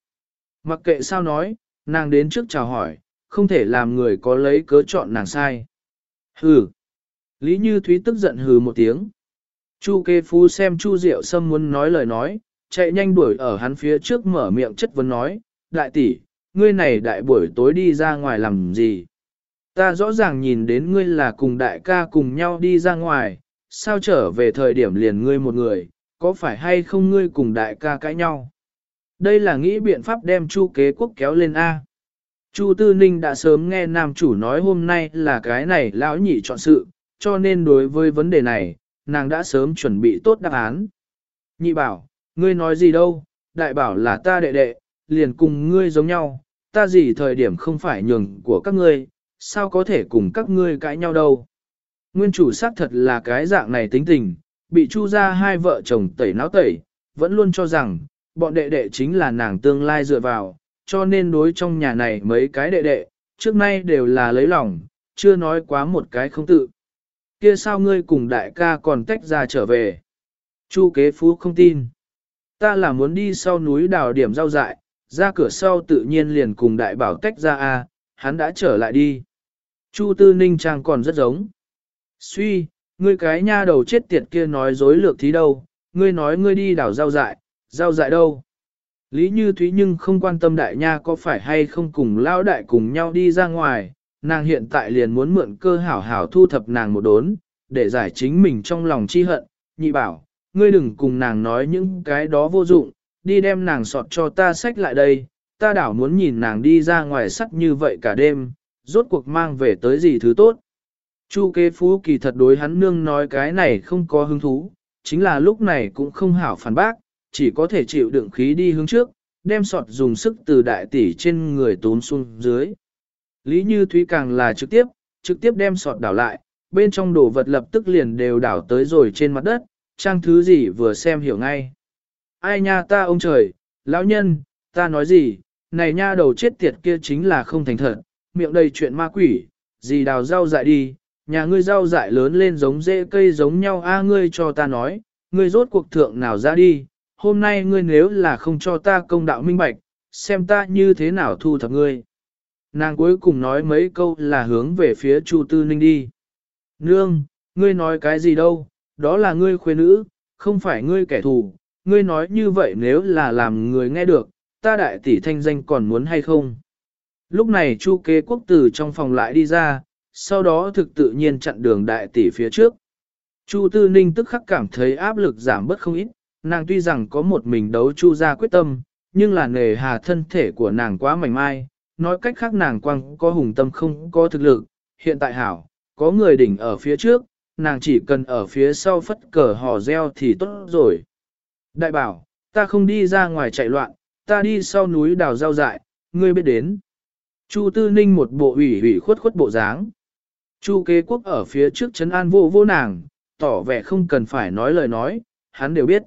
Mặc kệ sao nói, nàng đến trước chào hỏi, không thể làm người có lấy cớ chọn nàng sai. Hừ. Lý Như Thúy tức giận hừ một tiếng. Chu kê Phu xem Chu Diệu Sâm muốn nói lời nói, chạy nhanh đuổi ở hắn phía trước mở miệng chất vấn nói, đại tỷ, ngươi này đại buổi tối đi ra ngoài làm gì? Ta rõ ràng nhìn đến ngươi là cùng đại ca cùng nhau đi ra ngoài, sao trở về thời điểm liền ngươi một người, có phải hay không ngươi cùng đại ca cãi nhau? Đây là nghĩ biện pháp đem Chu kế quốc kéo lên A. Chu Tư Ninh đã sớm nghe nam chủ nói hôm nay là cái này lão nhị chọn sự, cho nên đối với vấn đề này, nàng đã sớm chuẩn bị tốt đáp án. Nhị bảo, ngươi nói gì đâu, đại bảo là ta đệ đệ, liền cùng ngươi giống nhau, ta gì thời điểm không phải nhường của các ngươi, sao có thể cùng các ngươi cãi nhau đâu. Nguyên chủ xác thật là cái dạng này tính tình, bị chu ra hai vợ chồng tẩy não tẩy, vẫn luôn cho rằng, bọn đệ đệ chính là nàng tương lai dựa vào, cho nên đối trong nhà này mấy cái đệ đệ, trước nay đều là lấy lòng, chưa nói quá một cái không tự. Kia sao ngươi cùng đại ca còn tách ra trở về? Chu kế phú không tin. Ta là muốn đi sau núi đào điểm rau dại, ra cửa sau tự nhiên liền cùng đại bảo tách ra a, hắn đã trở lại đi. Chu tư ninh trang còn rất giống. Suy, ngươi cái nha đầu chết tiệt kia nói dối lược thí đâu, ngươi nói ngươi đi đào rau dại, giao dại đâu. Lý Như Thúy nhưng không quan tâm đại nha có phải hay không cùng lão đại cùng nhau đi ra ngoài, nàng hiện tại liền muốn mượn cơ hảo hảo thu thập nàng một đốn, để giải chính mình trong lòng chi hận, nhị bảo, ngươi đừng cùng nàng nói những cái đó vô dụng, đi đem nàng sọt cho ta sách lại đây, ta đảo muốn nhìn nàng đi ra ngoài sắt như vậy cả đêm, rốt cuộc mang về tới gì thứ tốt. Chu kế phú kỳ thật đối hắn nương nói cái này không có hứng thú, chính là lúc này cũng không hảo phản bác, chỉ có thể chịu đựng khí đi hướng trước, đem sọt dùng sức từ đại tỷ trên người tốn xuống dưới. Lý Như Thúy càng là trực tiếp, trực tiếp đem sọt đảo lại, bên trong đồ vật lập tức liền đều đảo tới rồi trên mặt đất, trang thứ gì vừa xem hiểu ngay. Ai nha ta ông trời, lão nhân, ta nói gì, này nha đầu chết tiệt kia chính là không thành thật, miệng đầy chuyện ma quỷ, gì đào rau dại đi, nhà ngươi rau dại lớn lên giống rễ cây giống nhau a ngươi cho ta nói, ngươi rốt cuộc thượng nào ra đi, hôm nay ngươi nếu là không cho ta công đạo minh bạch, xem ta như thế nào thu thập ngươi. Nàng cuối cùng nói mấy câu là hướng về phía Chu Tư Ninh đi. Nương, ngươi nói cái gì đâu, đó là ngươi khuê nữ, không phải ngươi kẻ thù, ngươi nói như vậy nếu là làm người nghe được, ta đại tỷ thanh danh còn muốn hay không. Lúc này Chu kế quốc tử trong phòng lại đi ra, sau đó thực tự nhiên chặn đường đại tỷ phía trước. Chu Tư Ninh tức khắc cảm thấy áp lực giảm bớt không ít, nàng tuy rằng có một mình đấu Chu ra quyết tâm, nhưng là nề hà thân thể của nàng quá mảnh mai, nói cách khác nàng quang có hùng tâm không có thực lực, hiện tại hảo, có người đỉnh ở phía trước, nàng chỉ cần ở phía sau phất cờ hò reo thì tốt rồi. Đại bảo, ta không đi ra ngoài chạy loạn, ta đi sau núi đào rau dại, ngươi biết đến. Chu Tư Ninh một bộ ủy ủy khuất khuất bộ dáng. Chu kế quốc ở phía trước chấn an vô vô nàng, tỏ vẻ không cần phải nói lời nói, hắn đều biết.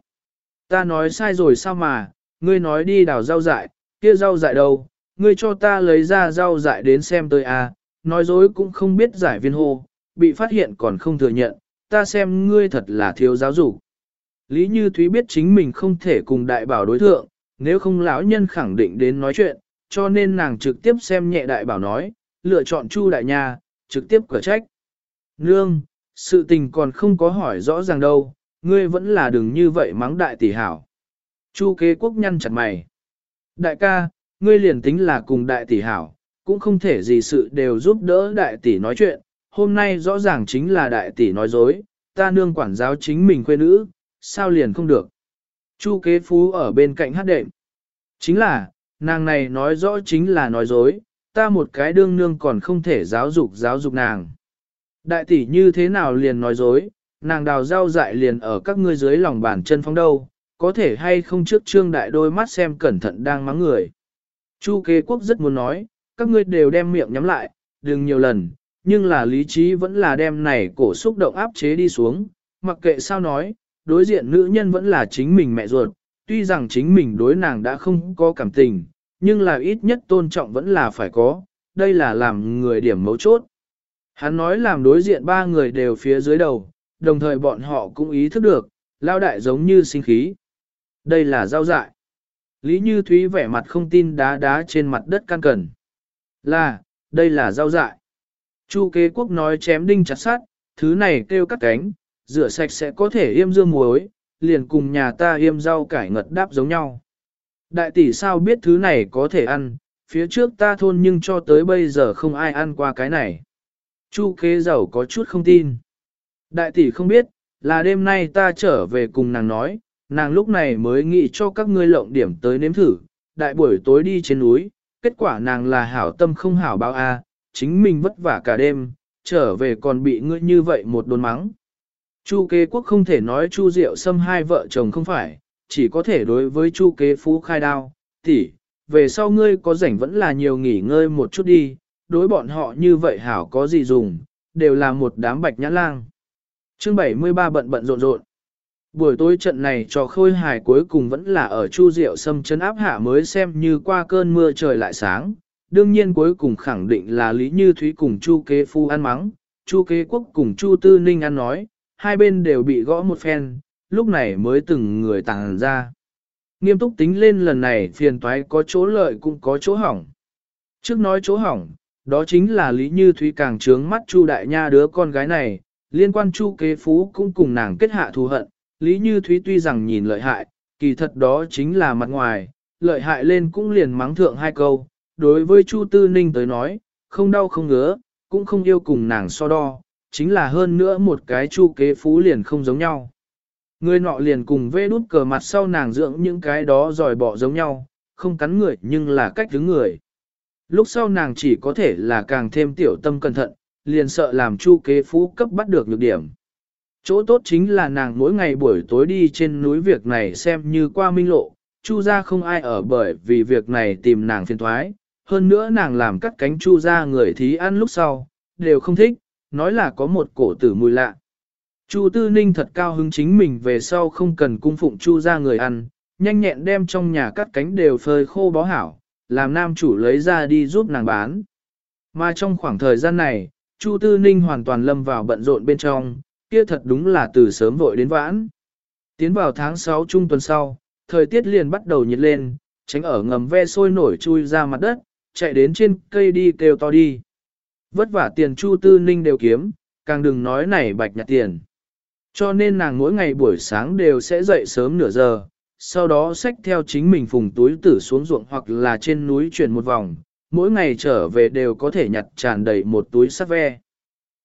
Ta nói sai rồi sao mà, ngươi nói đi đào rau dại, kia rau dại đâu, ngươi cho ta lấy ra rau dại đến xem tôi à, nói dối cũng không biết giải viên hô, bị phát hiện còn không thừa nhận, ta xem ngươi thật là thiếu giáo dục. Lý Như Thúy biết chính mình không thể cùng đại bảo đối thượng, nếu không lão nhân khẳng định đến nói chuyện, cho nên nàng trực tiếp xem nhẹ đại bảo nói, lựa chọn Chu đại nha, trực tiếp cửa trách. Nương, sự tình còn không có hỏi rõ ràng đâu, ngươi vẫn là đừng như vậy mắng đại tỷ hảo. Chu kế quốc nhăn chặt mày. Đại ca, ngươi liền tính là cùng đại tỷ hảo, cũng không thể gì sự đều giúp đỡ đại tỷ nói chuyện, hôm nay rõ ràng chính là đại tỷ nói dối, ta nương quản giáo chính mình quê nữ, sao liền không được. Chu kế phú ở bên cạnh hát đệm. Chính là, nàng này nói rõ chính là nói dối, ta một cái đương nương còn không thể giáo dục giáo dục nàng. Đại tỷ như thế nào liền nói dối, nàng đào rau dại liền ở các ngươi dưới lòng bàn chân phong đâu, có thể hay không trước trương đại đôi mắt xem cẩn thận đang mắng người. Chu kế quốc rất muốn nói, các ngươi đều đem miệng nhắm lại, đừng nhiều lần, nhưng là lý trí vẫn là đem này cổ xúc động áp chế đi xuống, mặc kệ sao nói, đối diện nữ nhân vẫn là chính mình mẹ ruột, tuy rằng chính mình đối nàng đã không có cảm tình, nhưng là ít nhất tôn trọng vẫn là phải có, đây là làm người điểm mấu chốt. Hắn nói làm đối diện ba người đều phía dưới đầu, đồng thời bọn họ cũng ý thức được, lao đại giống như sinh khí. Đây là rau dại. Lý Như Thúy vẻ mặt không tin đá đá trên mặt đất can cần. Là, đây là rau dại. Chu kế quốc nói chém đinh chặt sát, thứ này kêu cắt cánh, rửa sạch sẽ có thể yêm dương muối, liền cùng nhà ta yêm rau cải ngật đáp giống nhau. Đại tỷ sao biết thứ này có thể ăn, phía trước ta thôn nhưng cho tới bây giờ không ai ăn qua cái này. Chu kế giàu có chút không tin. Đại tỷ không biết, là đêm nay ta trở về cùng nàng nói, nàng lúc này mới nghĩ cho các ngươi lộng điểm tới nếm thử, đại buổi tối đi trên núi, kết quả nàng là hảo tâm không hảo báo a, chính mình vất vả cả đêm, trở về còn bị ngươi như vậy một đồn mắng. Chu kế quốc không thể nói chu diệu xâm hai vợ chồng không phải, chỉ có thể đối với chu kế phú khai đao, tỷ, về sau ngươi có rảnh vẫn là nhiều nghỉ ngơi một chút đi, đối bọn họ như vậy hảo có gì dùng, đều là một đám bạch nhã lang. Chương 73 bận bận rộn rộn. Buổi tối trận này cho khôi hài cuối cùng vẫn là ở Chu Diệu Sâm chân áp hạ mới xem như qua cơn mưa trời lại sáng. Đương nhiên cuối cùng khẳng định là Lý Như Thúy cùng Chu Kế Phu ăn mắng, Chu Kế Quốc cùng Chu Tư Ninh ăn nói, hai bên đều bị gõ một phen, lúc này mới từng người tàng ra. Nghiêm túc tính lên lần này phiền toái có chỗ lợi cũng có chỗ hỏng. Trước nói chỗ hỏng, đó chính là Lý Như Thúy càng trướng mắt Chu Đại Nha đứa con gái này, liên quan Chu Kế Phú cũng cùng nàng kết hạ thù hận, Lý Như Thúy tuy rằng nhìn lợi hại, kỳ thật đó chính là mặt ngoài, lợi hại lên cũng liền mắng thượng hai câu. Đối với Chu Tư Ninh tới nói, không đau không ngứa, cũng không yêu cùng nàng so đo, chính là hơn nữa một cái Chu kế phú liền không giống nhau. Người nọ liền cùng vê đút cờ mặt sau nàng dưỡng những cái đó dòi bỏ giống nhau, không cắn người nhưng là cách đứng người. Lúc sau nàng chỉ có thể là càng thêm tiểu tâm cẩn thận, liền sợ làm chu kế phú cấp bắt được nhược điểm. Chỗ tốt chính là nàng mỗi ngày buổi tối đi trên núi việc này xem như qua minh lộ, chu ra không ai ở bởi vì việc này tìm nàng phiền thoái, hơn nữa nàng làm cắt cánh chu ra người thí ăn lúc sau, đều không thích, nói là có một cổ tử mùi lạ. Chu Tư Ninh thật cao hứng chính mình về sau không cần cung phụng Chu ra người ăn, nhanh nhẹn đem trong nhà cắt cánh đều phơi khô bó hảo, làm nam chủ lấy ra đi giúp nàng bán. Mà trong khoảng thời gian này, Chu Tư Ninh hoàn toàn lâm vào bận rộn bên trong, kia thật đúng là từ sớm vội đến vãn. Tiến vào tháng 6 trung tuần sau, thời tiết liền bắt đầu nhiệt lên, tránh ở ngầm ve sôi nổi chui ra mặt đất, chạy đến trên cây đi kêu to đi. Vất vả tiền Chu Tư Ninh đều kiếm, càng đừng nói này bạch nhặt tiền. Cho nên nàng mỗi ngày buổi sáng đều sẽ dậy sớm nửa giờ, sau đó xách theo chính mình phùng túi tử xuống ruộng hoặc là trên núi chuyển một vòng, mỗi ngày trở về đều có thể nhặt tràn đầy một túi sắt ve.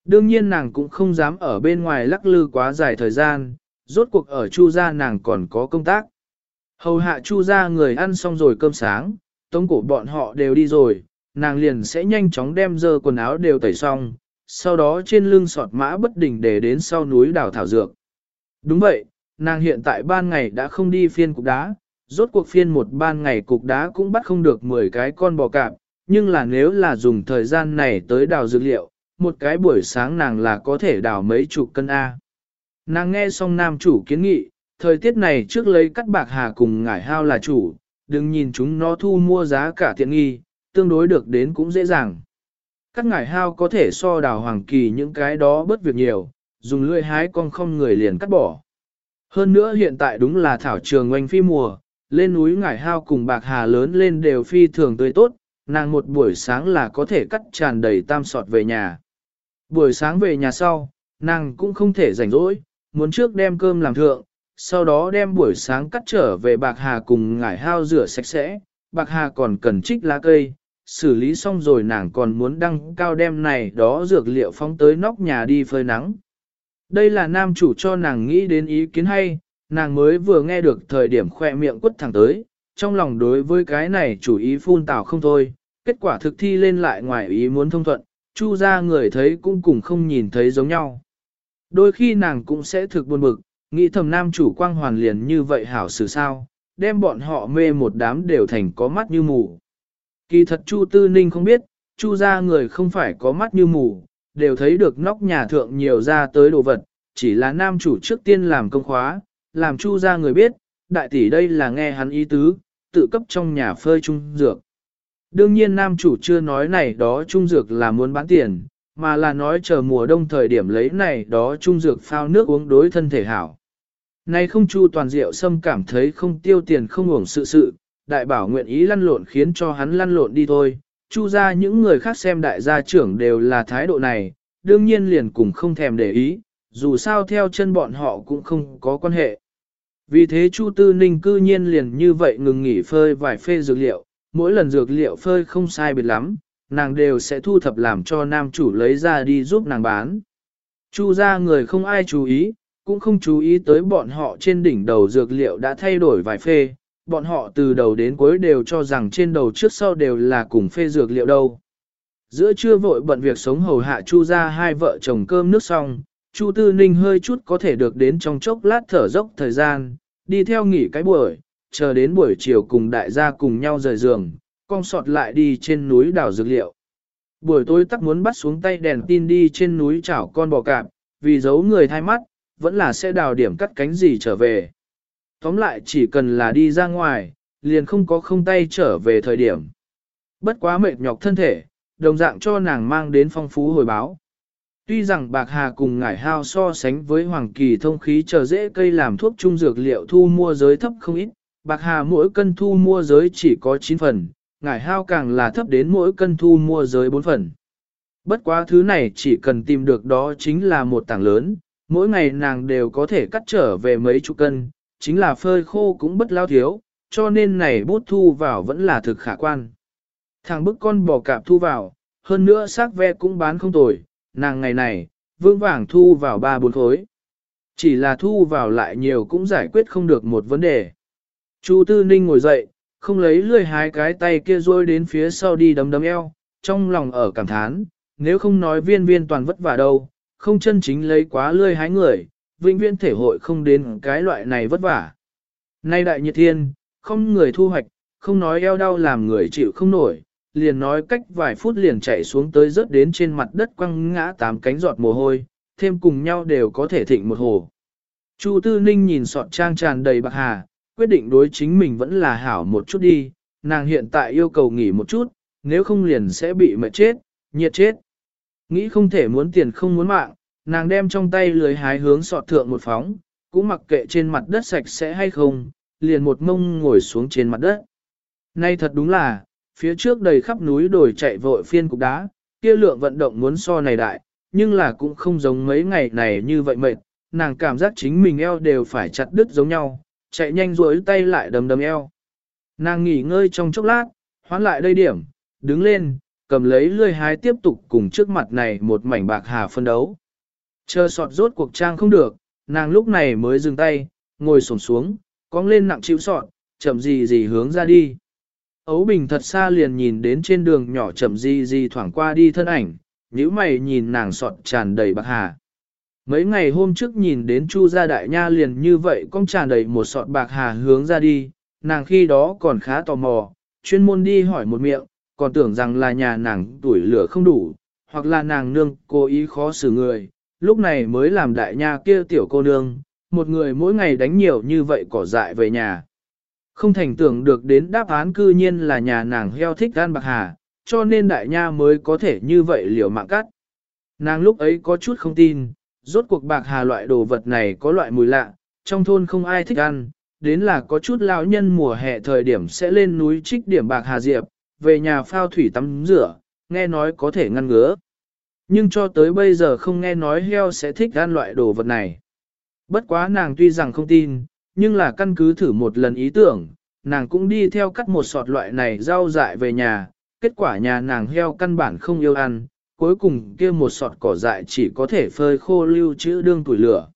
Đương nhiên nàng cũng không dám ở bên ngoài lắc lư quá dài thời gian, rốt cuộc ở Chu gia nàng còn có công tác. Hầu hạ Chu gia người ăn xong rồi cơm sáng, tống cổ bọn họ đều đi rồi, nàng liền sẽ nhanh chóng đem dơ quần áo đều tẩy xong, sau đó trên lưng sọt mã bất đình để đến sau núi đảo thảo dược. Đúng vậy, nàng hiện tại ban ngày đã không đi phiên cục đá, Rốt cuộc phiên một ban ngày cục đá cũng bắt không được 10 cái con bò cạp, nhưng là nếu là dùng thời gian này tới đào dược liệu, một cái buổi sáng nàng là có thể đào mấy chục cân A. Nàng nghe xong nam chủ kiến nghị, thời tiết này trước lấy cắt bạc hà cùng ngải hao là chủ, đừng nhìn chúng nó thu mua giá cả tiện nghi, tương đối được đến cũng dễ dàng. Cắt ngải hao có thể so đào hoàng kỳ những cái đó bớt việc nhiều, dùng lưỡi hái con không người liền cắt bỏ. Hơn nữa hiện tại đúng là thảo trường oanh phi mùa, lên núi ngải hao cùng bạc hà lớn lên đều phi thường tươi tốt, nàng một buổi sáng là có thể cắt tràn đầy tam sọt về nhà. Buổi sáng về nhà sau, nàng cũng không thể rảnh rỗi, muốn trước đem cơm làm thượng, sau đó đem buổi sáng cắt trở về bạc hà cùng ngải hao rửa sạch sẽ, bạc hà còn cần trích lá cây, xử lý xong rồi nàng còn muốn đăng cao đem này đó dược liệu phóng tới nóc nhà đi phơi nắng. Đây là nam chủ cho nàng nghĩ đến ý kiến hay, nàng mới vừa nghe được thời điểm khoe miệng quất thẳng tới, trong lòng đối với cái này chủ ý phun tào không thôi, kết quả thực thi lên lại ngoài ý muốn thông thuận, chu ra người thấy cũng cùng không nhìn thấy giống nhau. Đôi khi nàng cũng sẽ thực buồn bực, nghĩ thầm nam chủ quang hoàn liền như vậy hảo xử sao, đem bọn họ mê một đám đều thành có mắt như mù. Kỳ thật Chu Tư Ninh không biết, Chu ra người không phải có mắt như mù, đều thấy được nóc nhà thượng nhiều ra tới đồ vật, chỉ là nam chủ trước tiên làm công khóa, làm Chu ra người biết, đại tỷ đây là nghe hắn ý tứ, tự cấp trong nhà phơi trung dược. Đương nhiên nam chủ chưa nói này đó trung dược là muốn bán tiền, mà là nói chờ mùa đông thời điểm lấy này đó trung dược phao nước uống đối thân thể hảo. Này không chu toàn diệu sâm cảm thấy không tiêu tiền không uổng sự sự, đại bảo nguyện ý lăn lộn khiến cho hắn lăn lộn đi thôi. Chu ra những người khác xem đại gia trưởng đều là thái độ này, đương nhiên liền cùng không thèm để ý, dù sao theo chân bọn họ cũng không có quan hệ. Vì thế Chu Tư Ninh cư nhiên liền như vậy ngừng nghỉ phơi vài phê dược liệu, mỗi lần dược liệu phơi không sai biệt lắm, nàng đều sẽ thu thập làm cho nam chủ lấy ra đi giúp nàng bán. Chu ra người không ai chú ý, cũng không chú ý tới bọn họ trên đỉnh đầu dược liệu đã thay đổi vài phê, bọn họ từ đầu đến cuối đều cho rằng trên đầu trước sau đều là cùng phê dược liệu đâu. Giữa trưa vội bận việc sống hầu hạ Chu ra hai vợ chồng cơm nước xong, Chu Tư Ninh hơi chút có thể được đến trong chốc lát thở dốc thời gian, đi theo nghỉ cái buổi, chờ đến buổi chiều cùng đại gia cùng nhau rời giường, con sọt lại đi trên núi đảo dược liệu. Buổi tối tắc muốn bắt xuống tay đèn tin đi trên núi chảo con bò cạp, vì giấu người thay mắt, vẫn là sẽ đào điểm cắt cánh gì trở về. Tóm lại chỉ cần là đi ra ngoài, liền không có không tay trở về thời điểm. Bất quá mệt nhọc thân thể, đồng dạng cho nàng mang đến phong phú hồi báo. Tuy rằng bạc hà cùng ngải hao so sánh với hoàng kỳ thông khí chờ dễ cây làm thuốc trung dược liệu thu mua giới thấp không ít, bạc hà mỗi cân thu mua giới chỉ có 9 phần, ngải hao càng là thấp đến mỗi cân thu mua giới 4 phần. Bất quá thứ này chỉ cần tìm được đó chính là một tảng lớn, mỗi ngày nàng đều có thể cắt trở về mấy chục cân, chính là phơi khô cũng bất lao thiếu, cho nên này bút thu vào vẫn là thực khả quan. Thằng bức con bò cạp thu vào, hơn nữa xác ve cũng bán không tồi, nàng ngày này, vương vàng thu vào ba bốn khối. Chỉ là thu vào lại nhiều cũng giải quyết không được một vấn đề. Chu Tư Ninh ngồi dậy, không lấy lười hai cái tay kia rôi đến phía sau đi đấm đấm eo, trong lòng ở cảm thán, nếu không nói viên viên toàn vất vả đâu, không chân chính lấy quá lười hái người, vĩnh viên thể hội không đến cái loại này vất vả. Nay đại nhiệt thiên, không người thu hoạch, không nói eo đau làm người chịu không nổi, liền nói cách vài phút liền chạy xuống tới rớt đến trên mặt đất quăng ngã tám cánh giọt mồ hôi, thêm cùng nhau đều có thể thịnh một hồ. Chu Tư Ninh nhìn sọt trang tràn đầy bạc hà, quyết định đối chính mình vẫn là hảo một chút đi, nàng hiện tại yêu cầu nghỉ một chút, nếu không liền sẽ bị mệt chết, nhiệt chết. Nghĩ không thể muốn tiền không muốn mạng, nàng đem trong tay lưới hái hướng sọt thượng một phóng, cũng mặc kệ trên mặt đất sạch sẽ hay không, liền một mông ngồi xuống trên mặt đất. Nay thật đúng là, phía trước đầy khắp núi đồi chạy vội phiên cục đá, kia lượng vận động muốn so này đại, nhưng là cũng không giống mấy ngày này như vậy mệt, nàng cảm giác chính mình eo đều phải chặt đứt giống nhau, chạy nhanh duỗi tay lại đầm đầm eo. Nàng nghỉ ngơi trong chốc lát, hoán lại đây điểm, đứng lên, cầm lấy lươi hái tiếp tục cùng trước mặt này một mảnh bạc hà phân đấu. Chờ sọt rốt cuộc trang không được, nàng lúc này mới dừng tay, ngồi xổm xuống, cong lên nặng chịu sọt, chậm gì gì hướng ra đi. Ấu Bình thật xa liền nhìn đến trên đường nhỏ chậm di di thoảng qua đi thân ảnh, nhíu mày nhìn nàng sọt tràn đầy bạc hà. Mấy ngày hôm trước nhìn đến Chu gia đại nha liền như vậy cong tràn đầy một sọt bạc hà hướng ra đi, nàng khi đó còn khá tò mò, chuyên môn đi hỏi một miệng, còn tưởng rằng là nhà nàng tuổi lửa không đủ, hoặc là nàng nương cố ý khó xử người, lúc này mới làm đại nha kia tiểu cô nương, một người mỗi ngày đánh nhiều như vậy cỏ dại về nhà. Không thành tưởng được đến đáp án cư nhiên là nhà nàng heo thích gan bạc hà, cho nên đại nha mới có thể như vậy liều mạng cắt. Nàng lúc ấy có chút không tin, rốt cuộc bạc hà loại đồ vật này có loại mùi lạ, trong thôn không ai thích ăn, đến là có chút lão nhân mùa hè thời điểm sẽ lên núi trích điểm bạc hà diệp, về nhà phao thủy tắm rửa, nghe nói có thể ngăn ngứa. Nhưng cho tới bây giờ không nghe nói heo sẽ thích ăn loại đồ vật này. Bất quá nàng tuy rằng không tin, nhưng là căn cứ thử một lần ý tưởng, nàng cũng đi theo cắt một sọt loại này rau dại về nhà, kết quả nhà nàng heo căn bản không yêu ăn, cuối cùng kia một sọt cỏ dại chỉ có thể phơi khô lưu trữ đương tuổi lửa.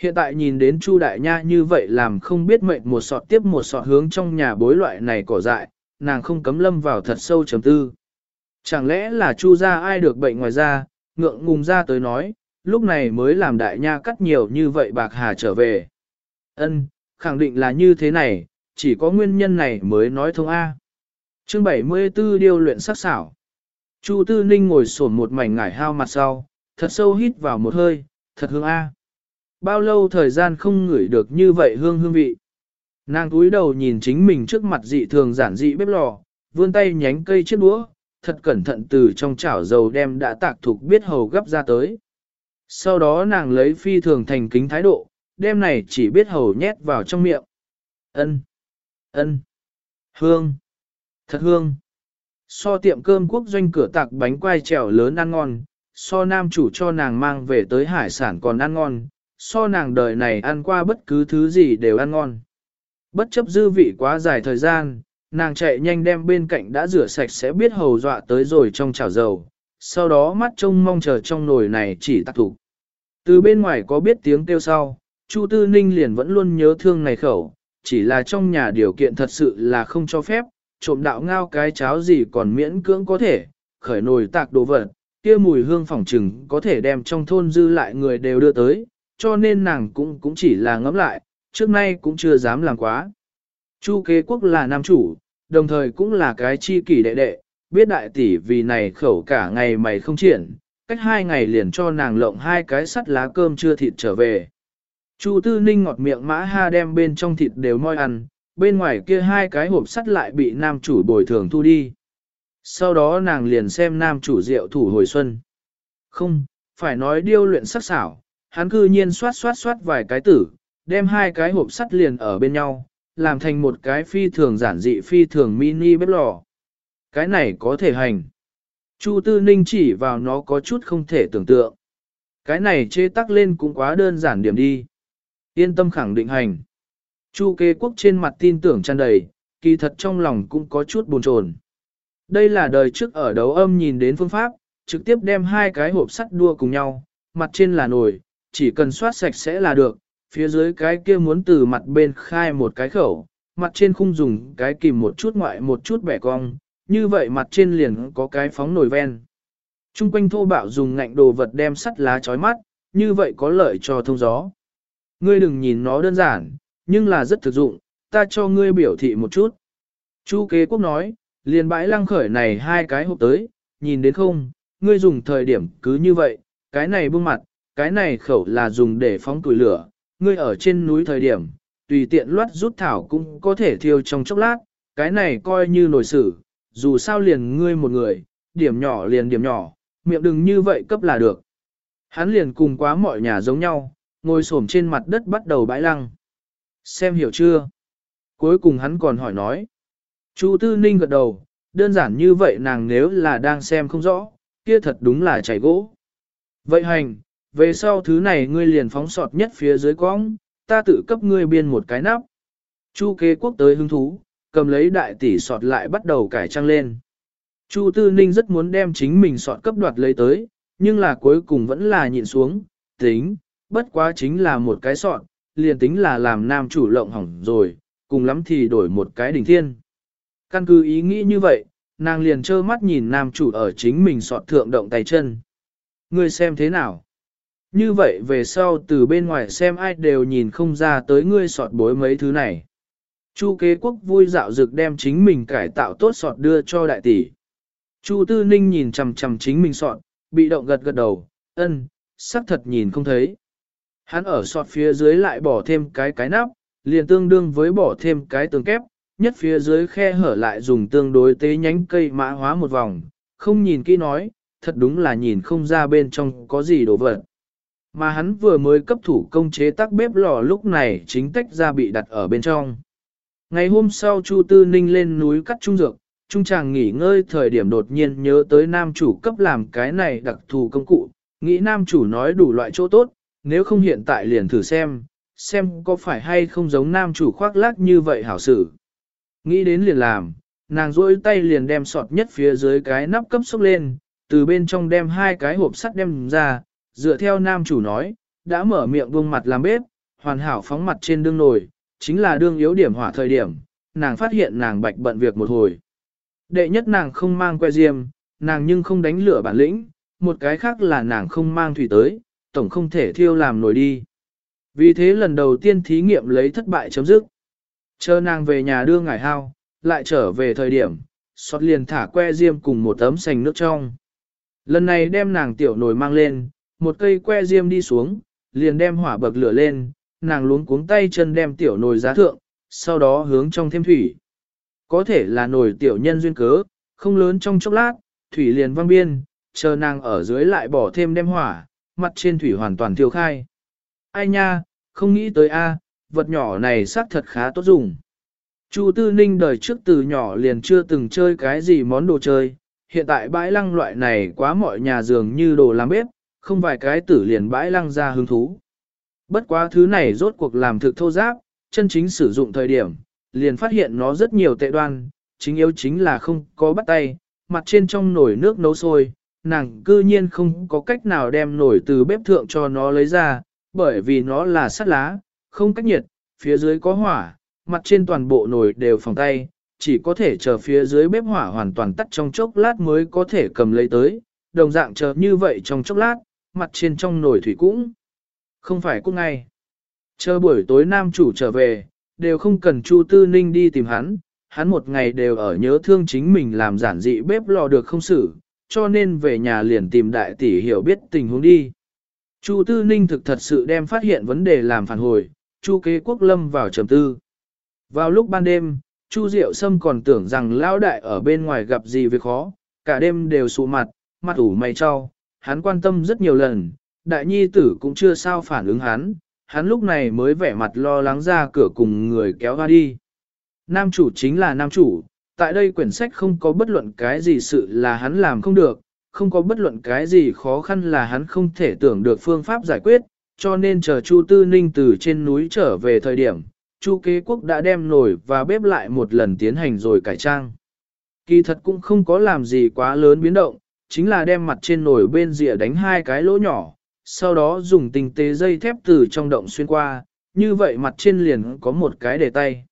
Hiện tại nhìn đến Chu Đại Nha như vậy làm không biết mệnh một sọt tiếp một sọt hướng trong nhà bối loại này cỏ dại, nàng không cấm lâm vào thật sâu chấm tư. Chẳng lẽ là Chu ra ai được bệnh ngoài ra, ngượng ngùng ra tới nói, lúc này mới làm Đại Nha cắt nhiều như vậy bạc hà trở về. Ân, khẳng định là như thế này, chỉ có nguyên nhân này mới nói thông A. Chương 74 điều luyện sắc xảo. Chu Tư Ninh ngồi sổn một mảnh ngải hao mặt sau, thật sâu hít vào một hơi, thật hương A. Bao lâu thời gian không ngửi được như vậy hương hương vị. Nàng túi đầu nhìn chính mình trước mặt dị thường giản dị bếp lò, vươn tay nhánh cây chiếc đũa, thật cẩn thận từ trong chảo dầu đem đã tạc thục biết hầu gấp ra tới. Sau đó nàng lấy phi thường thành kính thái độ, đem này chỉ biết hầu nhét vào trong miệng. Ân, ân, hương, thật hương. So tiệm cơm quốc doanh cửa tạc bánh quai trèo lớn ăn ngon, so nam chủ cho nàng mang về tới hải sản còn ăn ngon, so nàng đời này ăn qua bất cứ thứ gì đều ăn ngon. Bất chấp dư vị quá dài thời gian, nàng chạy nhanh đem bên cạnh đã rửa sạch sẽ biết hầu dọa tới rồi trong chảo dầu, sau đó mắt trông mong chờ trong nồi này chỉ tạc thủ. Từ bên ngoài có biết tiếng kêu sau, Chu Tư Ninh liền vẫn luôn nhớ thương này khẩu, chỉ là trong nhà điều kiện thật sự là không cho phép, trộm đạo ngao cái cháo gì còn miễn cưỡng có thể, khởi nồi tạc đồ vật, kia mùi hương phỏng trừng có thể đem trong thôn dư lại người đều đưa tới, cho nên nàng cũng cũng chỉ là ngẫm lại, trước nay cũng chưa dám làm quá. Chu kế quốc là nam chủ, đồng thời cũng là cái chi kỷ đệ đệ, biết đại tỷ vì này khẩu cả ngày mày không triển, cách hai ngày liền cho nàng lộng hai cái sắt lá cơm chưa thịt trở về. Chu tư ninh ngọt miệng mã ha đem bên trong thịt đều moi ăn, bên ngoài kia hai cái hộp sắt lại bị nam chủ bồi thường thu đi. Sau đó nàng liền xem nam chủ rượu thủ hồi xuân. Không, phải nói điêu luyện sắc xảo, hắn cư nhiên xoát xoát xoát vài cái tử, đem hai cái hộp sắt liền ở bên nhau, làm thành một cái phi thường giản dị phi thường mini bếp lò. Cái này có thể hành. Chu Tư Ninh chỉ vào nó có chút không thể tưởng tượng. Cái này chế tắc lên cũng quá đơn giản điểm đi. Yên tâm khẳng định hành. Chu kế quốc trên mặt tin tưởng tràn đầy, kỳ thật trong lòng cũng có chút buồn chồn. Đây là đời trước ở đấu âm nhìn đến phương pháp, trực tiếp đem hai cái hộp sắt đua cùng nhau, mặt trên là nồi, chỉ cần soát sạch sẽ là được, phía dưới cái kia muốn từ mặt bên khai một cái khẩu, mặt trên khung dùng cái kìm một chút ngoại một chút bẻ cong, như vậy mặt trên liền có cái phóng nồi ven. Trung quanh thô bạo dùng ngạnh đồ vật đem sắt lá chói mắt, như vậy có lợi cho thông gió. Ngươi đừng nhìn nó đơn giản, nhưng là rất thực dụng, ta cho ngươi biểu thị một chút. Chu kế quốc nói, liền bãi lăng khởi này hai cái hộp tới, nhìn đến không, ngươi dùng thời điểm cứ như vậy, cái này bưng mặt, cái này khẩu là dùng để phóng tuổi lửa, ngươi ở trên núi thời điểm, tùy tiện loát rút thảo cũng có thể thiêu trong chốc lát, cái này coi như nổi sử, dù sao liền ngươi một người, điểm nhỏ liền điểm nhỏ, miệng đừng như vậy cấp là được. Hắn liền cùng quá mọi nhà giống nhau, ngồi xổm trên mặt đất bắt đầu bãi lăng. Xem hiểu chưa? Cuối cùng hắn còn hỏi nói. Chu Tư Ninh gật đầu, đơn giản như vậy nàng nếu là đang xem không rõ, kia thật đúng là chảy gỗ. Vậy hành, về sau thứ này ngươi liền phóng sọt nhất phía dưới cong, ta tự cấp ngươi biên một cái nắp. Chu kế quốc tới hứng thú, cầm lấy đại tỷ sọt lại bắt đầu cải trang lên. Chu Tư Ninh rất muốn đem chính mình sọt cấp đoạt lấy tới, nhưng là cuối cùng vẫn là nhịn xuống, tính, bất quá chính là một cái sọt, liền tính là làm nam chủ lộng hỏng rồi, cùng lắm thì đổi một cái đỉnh thiên. Căn cứ ý nghĩ như vậy, nàng liền trơ mắt nhìn nam chủ ở chính mình sọt thượng động tay chân. Ngươi xem thế nào? Như vậy về sau từ bên ngoài xem ai đều nhìn không ra tới ngươi sọt bối mấy thứ này. Chu kế quốc vui dạo dực đem chính mình cải tạo tốt sọt đưa cho đại tỷ. Chu tư ninh nhìn chằm chằm chính mình sọt, bị động gật gật đầu, ân, sắc thật nhìn không thấy. Hắn ở sọt phía dưới lại bỏ thêm cái cái nắp, liền tương đương với bỏ thêm cái tường kép, nhất phía dưới khe hở lại dùng tương đối tế nhánh cây mã hóa một vòng, không nhìn kỹ nói, thật đúng là nhìn không ra bên trong có gì đồ vật. Mà hắn vừa mới cấp thủ công chế tác bếp lò lúc này chính tách ra bị đặt ở bên trong. Ngày hôm sau Chu Tư Ninh lên núi cắt trung dược, trung chàng nghỉ ngơi thời điểm đột nhiên nhớ tới nam chủ cấp làm cái này đặc thù công cụ, nghĩ nam chủ nói đủ loại chỗ tốt, nếu không hiện tại liền thử xem, xem có phải hay không giống nam chủ khoác lác như vậy hảo sử. Nghĩ đến liền làm, nàng rôi tay liền đem sọt nhất phía dưới cái nắp cấp xúc lên, từ bên trong đem hai cái hộp sắt đem ra, dựa theo nam chủ nói, đã mở miệng buông mặt làm bếp, hoàn hảo phóng mặt trên đương nồi, chính là đương yếu điểm hỏa thời điểm, nàng phát hiện nàng bạch bận việc một hồi. Đệ nhất nàng không mang que diêm, nàng nhưng không đánh lửa bản lĩnh, một cái khác là nàng không mang thủy tới, tổng không thể thiêu làm nổi đi. Vì thế lần đầu tiên thí nghiệm lấy thất bại chấm dứt. Chờ nàng về nhà đưa ngải hao, lại trở về thời điểm, xót liền thả que diêm cùng một tấm sành nước trong. Lần này đem nàng tiểu nồi mang lên, một cây que diêm đi xuống, liền đem hỏa bậc lửa lên, nàng luống cuống tay chân đem tiểu nồi giá thượng, sau đó hướng trong thêm thủy. Có thể là nồi tiểu nhân duyên cớ, không lớn trong chốc lát, thủy liền văng biên, chờ nàng ở dưới lại bỏ thêm đem hỏa, mặt trên thủy hoàn toàn thiêu khai. Ai nha, không nghĩ tới a, vật nhỏ này xác thật khá tốt dùng. Chu Tư Ninh đời trước từ nhỏ liền chưa từng chơi cái gì món đồ chơi, hiện tại bãi lăng loại này quá mọi nhà dường như đồ làm bếp, không vài cái tử liền bãi lăng ra hứng thú. Bất quá thứ này rốt cuộc làm thực thô giáp, chân chính sử dụng thời điểm, liền phát hiện nó rất nhiều tệ đoan, chính yếu chính là không có bắt tay, mặt trên trong nồi nước nấu sôi, nàng cư nhiên không có cách nào đem nổi từ bếp thượng cho nó lấy ra, bởi vì nó là sắt lá, không cách nhiệt, phía dưới có hỏa, mặt trên toàn bộ nồi đều phòng tay, chỉ có thể chờ phía dưới bếp hỏa hoàn toàn tắt trong chốc lát mới có thể cầm lấy tới, đồng dạng chờ như vậy trong chốc lát, mặt trên trong nồi thủy cũng không phải cũng ngay. Chờ buổi tối nam chủ trở về, đều không cần Chu Tư Ninh đi tìm hắn, hắn một ngày đều ở nhớ thương chính mình làm giản dị bếp lò được không xử, cho nên về nhà liền tìm đại tỷ hiểu biết tình huống đi. Chu Tư Ninh thực thật sự đem phát hiện vấn đề làm phản hồi, Chu Kế Quốc lâm vào trầm tư. Vào lúc ban đêm, Chu Diệu Sâm còn tưởng rằng lão đại ở bên ngoài gặp gì việc khó, cả đêm đều sụ mặt, mặt ủ mày cho, hắn quan tâm rất nhiều lần, đại nhi tử cũng chưa sao phản ứng hắn, hắn lúc này mới vẻ mặt lo lắng ra cửa cùng người kéo ra đi. Nam chủ chính là nam chủ, tại đây quyển sách không có bất luận cái gì sự là hắn làm không được, không có bất luận cái gì khó khăn là hắn không thể tưởng được phương pháp giải quyết, cho nên chờ Chu Tư Ninh từ trên núi trở về thời điểm, Chu Kế Quốc đã đem nồi và bếp lại một lần tiến hành rồi cải trang. Kỳ thật cũng không có làm gì quá lớn biến động, chính là đem mặt trên nồi bên rìa đánh hai cái lỗ nhỏ, sau đó dùng tinh tế dây thép từ trong động xuyên qua, như vậy mặt trên liền có một cái để tay.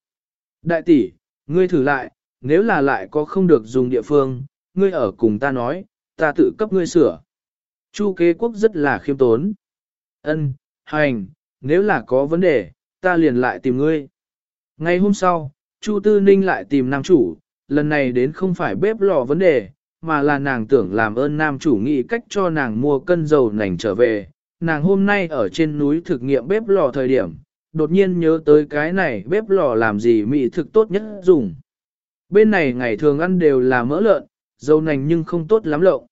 Đại tỷ, ngươi thử lại, nếu là lại có không được dùng địa phương, ngươi ở cùng ta nói, ta tự cấp ngươi sửa. Chu kế quốc rất là khiêm tốn. Ân, hành, nếu là có vấn đề, ta liền lại tìm ngươi. Ngày hôm sau, Chu Tư Ninh lại tìm nam chủ, lần này đến không phải bếp lò vấn đề, mà là nàng tưởng làm ơn nam chủ nghĩ cách cho nàng mua cân dầu nành trở về. Nàng hôm nay ở trên núi thực nghiệm bếp lò thời điểm, đột nhiên nhớ tới cái này bếp lò làm gì mỹ thực tốt nhất dùng. Bên này ngày thường ăn đều là mỡ lợn, dầu nành nhưng không tốt lắm lộng.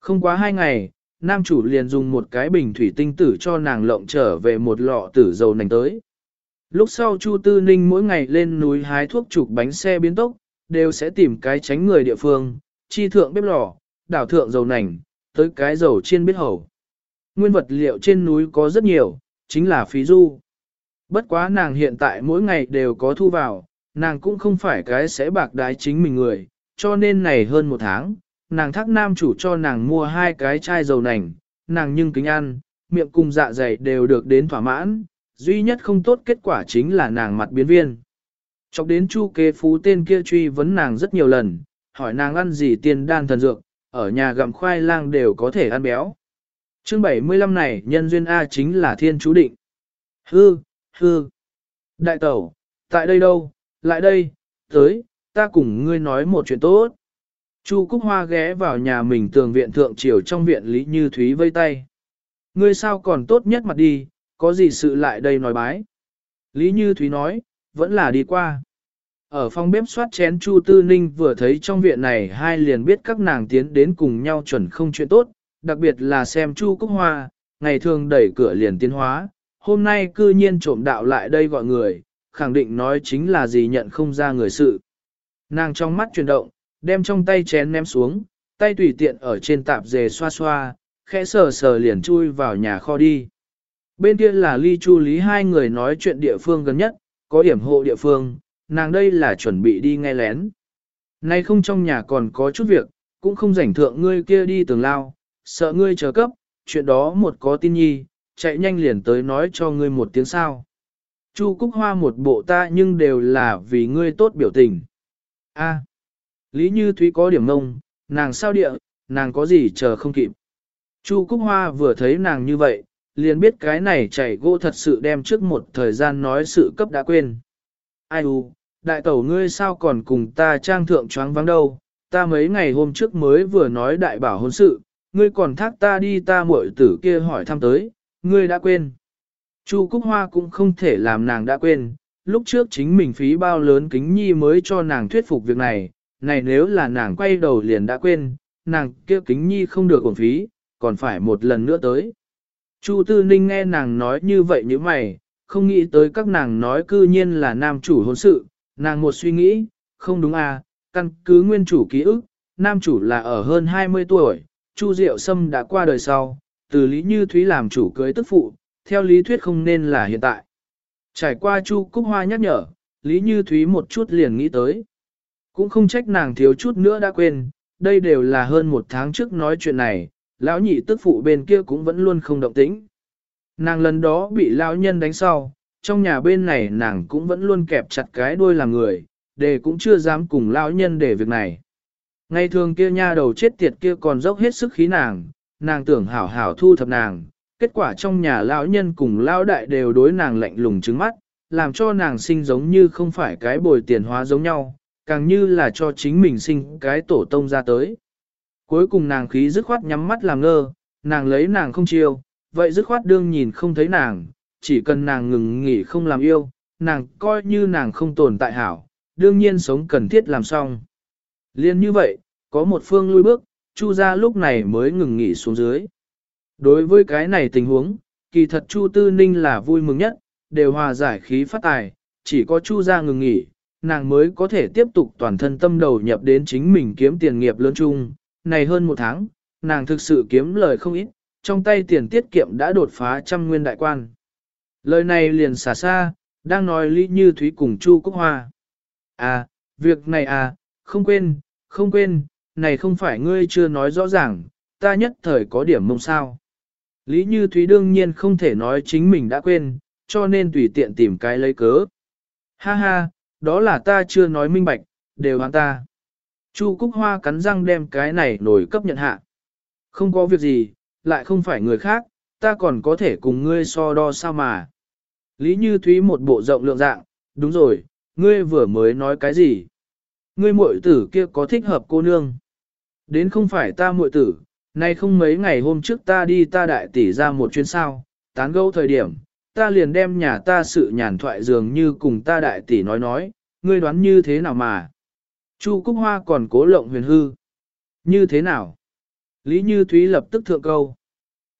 Không quá hai ngày, nam chủ liền dùng một cái bình thủy tinh tử cho nàng lộng trở về một lọ tử dầu nành tới. Lúc sau Chu Tư Ninh mỗi ngày lên núi hái thuốc trục bánh xe biến tốc, đều sẽ tìm cái tránh người địa phương, chi thượng bếp lò, đảo thượng dầu nành, tới cái dầu chiên biết hầu. Nguyên vật liệu trên núi có rất nhiều, chính là phí du. Bất quá nàng hiện tại mỗi ngày đều có thu vào, nàng cũng không phải cái sẽ bạc đái chính mình người, cho nên này hơn một tháng, nàng thác nam chủ cho nàng mua hai cái chai dầu nành, nàng nhưng kính ăn, miệng cùng dạ dày đều được đến thỏa mãn, duy nhất không tốt kết quả chính là nàng mặt biến viên. Chọc đến chu kế phú tên kia truy vấn nàng rất nhiều lần, hỏi nàng ăn gì tiền đan thần dược, ở nhà gặm khoai lang đều có thể ăn béo. Chương 75 này nhân duyên A chính là thiên chú định. Hư, hư. Đại tẩu, tại đây đâu, lại đây, tới, ta cùng ngươi nói một chuyện tốt. Chu Cúc Hoa ghé vào nhà mình tường viện thượng triều trong viện Lý Như Thúy vây tay. Ngươi sao còn tốt nhất mặt đi, có gì sự lại đây nói bái. Lý Như Thúy nói, vẫn là đi qua. Ở phòng bếp soát chén Chu Tư Ninh vừa thấy trong viện này hai liền biết các nàng tiến đến cùng nhau chuẩn không chuyện tốt, đặc biệt là xem Chu Cúc Hoa, ngày thường đẩy cửa liền tiến hóa, hôm nay cư nhiên trộm đạo lại đây gọi người, khẳng định nói chính là gì nhận không ra người sự. Nàng trong mắt chuyển động, đem trong tay chén ném xuống, tay tùy tiện ở trên tạp dề xoa xoa, khẽ sờ sờ liền chui vào nhà kho đi. Bên kia là ly chu lý hai người nói chuyện địa phương gần nhất, có điểm hộ địa phương, nàng đây là chuẩn bị đi nghe lén. Nay không trong nhà còn có chút việc, cũng không rảnh thượng ngươi kia đi tường lao, sợ ngươi chờ cấp, chuyện đó một có tin nhi, chạy nhanh liền tới nói cho ngươi một tiếng sao. Chu Cúc Hoa một bộ ta nhưng đều là vì ngươi tốt biểu tình. A, Lý Như Thúy có điểm ngông, nàng sao địa, nàng có gì chờ không kịp. Chu Cúc Hoa vừa thấy nàng như vậy, liền biết cái này chảy gỗ thật sự đem trước một thời gian nói sự cấp đã quên. Ai u, đại tẩu ngươi sao còn cùng ta trang thượng choáng vắng đâu, ta mấy ngày hôm trước mới vừa nói đại bảo hôn sự, ngươi còn thác ta đi ta muội tử kia hỏi thăm tới, ngươi đã quên. Chu Cúc Hoa cũng không thể làm nàng đã quên, lúc trước chính mình phí bao lớn kính nhi mới cho nàng thuyết phục việc này, này nếu là nàng quay đầu liền đã quên, nàng kia kính nhi không được ổn phí, còn phải một lần nữa tới. Chu Tư Ninh nghe nàng nói như vậy như mày, không nghĩ tới các nàng nói cư nhiên là nam chủ hôn sự, nàng một suy nghĩ, không đúng à, căn cứ nguyên chủ ký ức, nam chủ là ở hơn 20 tuổi, Chu Diệu Sâm đã qua đời sau, từ Lý Như Thúy làm chủ cưới tức phụ, theo lý thuyết không nên là hiện tại. Trải qua Chu Cúc Hoa nhắc nhở, Lý Như Thúy một chút liền nghĩ tới. Cũng không trách nàng thiếu chút nữa đã quên, đây đều là hơn một tháng trước nói chuyện này, lão nhị tức phụ bên kia cũng vẫn luôn không động tĩnh. Nàng lần đó bị lão nhân đánh sau, trong nhà bên này nàng cũng vẫn luôn kẹp chặt cái đuôi làm người, để cũng chưa dám cùng lão nhân để việc này. Ngày thường kia nha đầu chết tiệt kia còn dốc hết sức khí nàng, nàng tưởng hảo hảo thu thập nàng, kết quả trong nhà lão nhân cùng lão đại đều đối nàng lạnh lùng trứng mắt, làm cho nàng sinh giống như không phải cái bồi tiền hóa giống nhau, càng như là cho chính mình sinh cái tổ tông ra tới. Cuối cùng nàng khí dứt khoát nhắm mắt làm ngơ, nàng lấy nàng không chiêu, vậy dứt khoát đương nhìn không thấy nàng, chỉ cần nàng ngừng nghỉ không làm yêu, nàng coi như nàng không tồn tại hảo, đương nhiên sống cần thiết làm xong. Liên như vậy, có một phương lui bước, Chu gia lúc này mới ngừng nghỉ xuống dưới. Đối với cái này tình huống, kỳ thật Chu Tư Ninh là vui mừng nhất, đều hòa giải khí phát tài, chỉ có Chu gia ngừng nghỉ, nàng mới có thể tiếp tục toàn thân tâm đầu nhập đến chính mình kiếm tiền nghiệp lớn chung. Này hơn một tháng, nàng thực sự kiếm lời không ít, trong tay tiền tiết kiệm đã đột phá trăm nguyên đại quan. Lời này liền xả xa, đang nói Lý Như Thúy cùng Chu Cúc Hoa. À, việc này à, không quên, không quên, này không phải ngươi chưa nói rõ ràng, ta nhất thời có điểm mông sao. Lý Như Thúy đương nhiên không thể nói chính mình đã quên, cho nên tùy tiện tìm cái lấy cớ. Ha ha, đó là ta chưa nói minh bạch, đều hắn ta. Chu Cúc Hoa cắn răng đem cái này nổi cấp nhận hạ. Không có việc gì, lại không phải người khác, ta còn có thể cùng ngươi so đo sao mà. Lý Như Thúy một bộ rộng lượng dạng, đúng rồi, ngươi vừa mới nói cái gì? Ngươi muội tử kia có thích hợp cô nương. Đến không phải ta muội tử, nay không mấy ngày hôm trước ta đi ta đại tỷ ra một chuyến sao, tán gẫu thời điểm, ta liền đem nhà ta sự nhàn thoại dường như cùng ta đại tỷ nói nói, ngươi đoán như thế nào mà. Chu Cúc Hoa còn cố lộng huyền hư. Như thế nào? Lý Như Thúy lập tức thượng câu.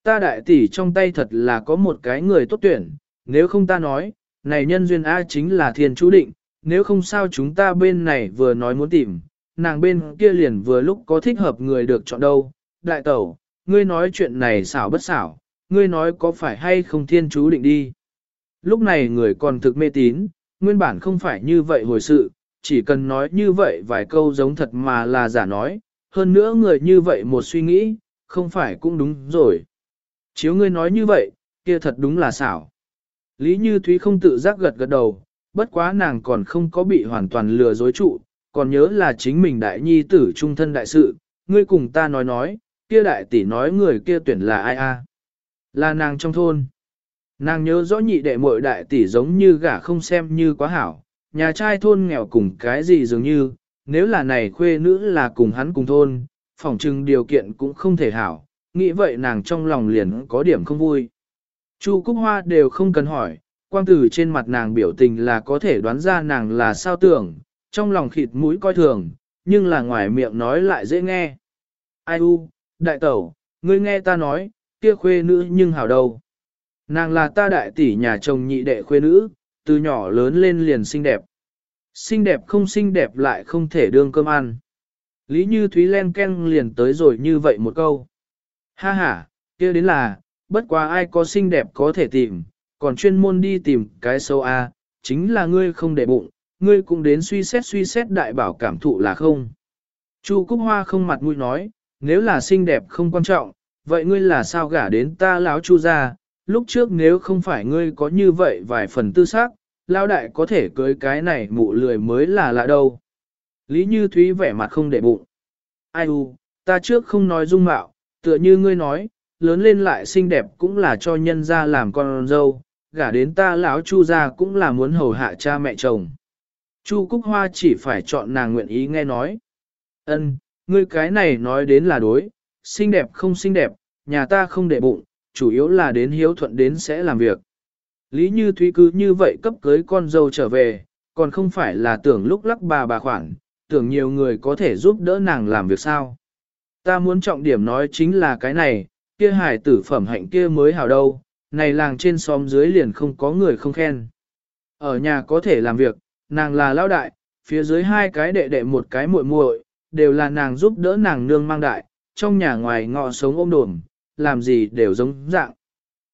Ta đại tỷ trong tay thật là có một cái người tốt tuyển, nếu không ta nói, này nhân duyên A chính là thiên chú định, nếu không sao chúng ta bên này vừa nói muốn tìm, nàng bên kia liền vừa lúc có thích hợp người được chọn đâu. Đại tẩu, ngươi nói chuyện này xảo bất xảo, ngươi nói có phải hay không thiên chú định đi. Lúc này người còn thực mê tín, nguyên bản không phải như vậy hồi sự, chỉ cần nói như vậy vài câu giống thật mà là giả nói, hơn nữa người như vậy một suy nghĩ, không phải cũng đúng rồi. Chiếu ngươi nói như vậy, kia thật đúng là xảo. Lý Như Thúy không tự giác gật gật đầu, bất quá nàng còn không có bị hoàn toàn lừa dối trụ, còn nhớ là chính mình đại nhi tử trung thân đại sự, ngươi cùng ta nói nói, kia đại tỷ nói người kia tuyển là ai a? Là nàng trong thôn. Nàng nhớ rõ nhị đệ muội đại tỷ giống như gả không xem như quá hảo, nhà trai thôn nghèo cùng cái gì dường như, nếu là này khuê nữ là cùng hắn cùng thôn, phỏng chừng điều kiện cũng không thể hảo, nghĩ vậy nàng trong lòng liền có điểm không vui. Chu Cúc Hoa đều không cần hỏi, quang tử trên mặt nàng biểu tình là có thể đoán ra nàng là sao tưởng, trong lòng khịt mũi coi thường, nhưng là ngoài miệng nói lại dễ nghe. Ai u, đại tẩu, ngươi nghe ta nói, kia khuê nữ nhưng hảo đâu. Nàng là ta đại tỷ nhà chồng nhị đệ khuê nữ, từ nhỏ lớn lên liền xinh đẹp. Xinh đẹp không xinh đẹp lại không thể đương cơm ăn. Lý Như Thúy len ken liền tới rồi như vậy một câu. Ha ha, kia đến là, bất quá ai có xinh đẹp có thể tìm, còn chuyên môn đi tìm cái sâu A, chính là ngươi không để bụng, ngươi cũng đến suy xét suy xét đại bảo cảm thụ là không. Chu Cúc Hoa không mặt mũi nói, nếu là xinh đẹp không quan trọng, vậy ngươi là sao gả đến ta lão Chu ra, lúc trước nếu không phải ngươi có như vậy vài phần tư xác, lão đại có thể cưới cái này mụ lười mới là lạ đâu. Lý Như Thúy vẻ mặt không để bụng. Ai u, ta trước không nói dung mạo, tựa như ngươi nói, lớn lên lại xinh đẹp cũng là cho nhân ra làm con dâu, gả đến ta lão Chu ra cũng là muốn hầu hạ cha mẹ chồng. Chu Cúc Hoa chỉ phải chọn nàng nguyện ý nghe nói. Ân, ngươi cái này nói đến là đối, xinh đẹp không xinh đẹp, nhà ta không để bụng, chủ yếu là đến hiếu thuận đến sẽ làm việc. Lý Như Thúy cứ như vậy cấp cưới con dâu trở về, còn không phải là tưởng lúc lắc bà bà khoản, tưởng nhiều người có thể giúp đỡ nàng làm việc sao. Ta muốn trọng điểm nói chính là cái này, kia hải tử phẩm hạnh kia mới hào đâu, này làng trên xóm dưới liền không có người không khen. Ở nhà có thể làm việc, nàng là lão đại, phía dưới hai cái đệ đệ một cái muội muội, đều là nàng giúp đỡ nàng nương mang đại, trong nhà ngoài ngọ sống ôm đồm, làm gì đều giống dạng.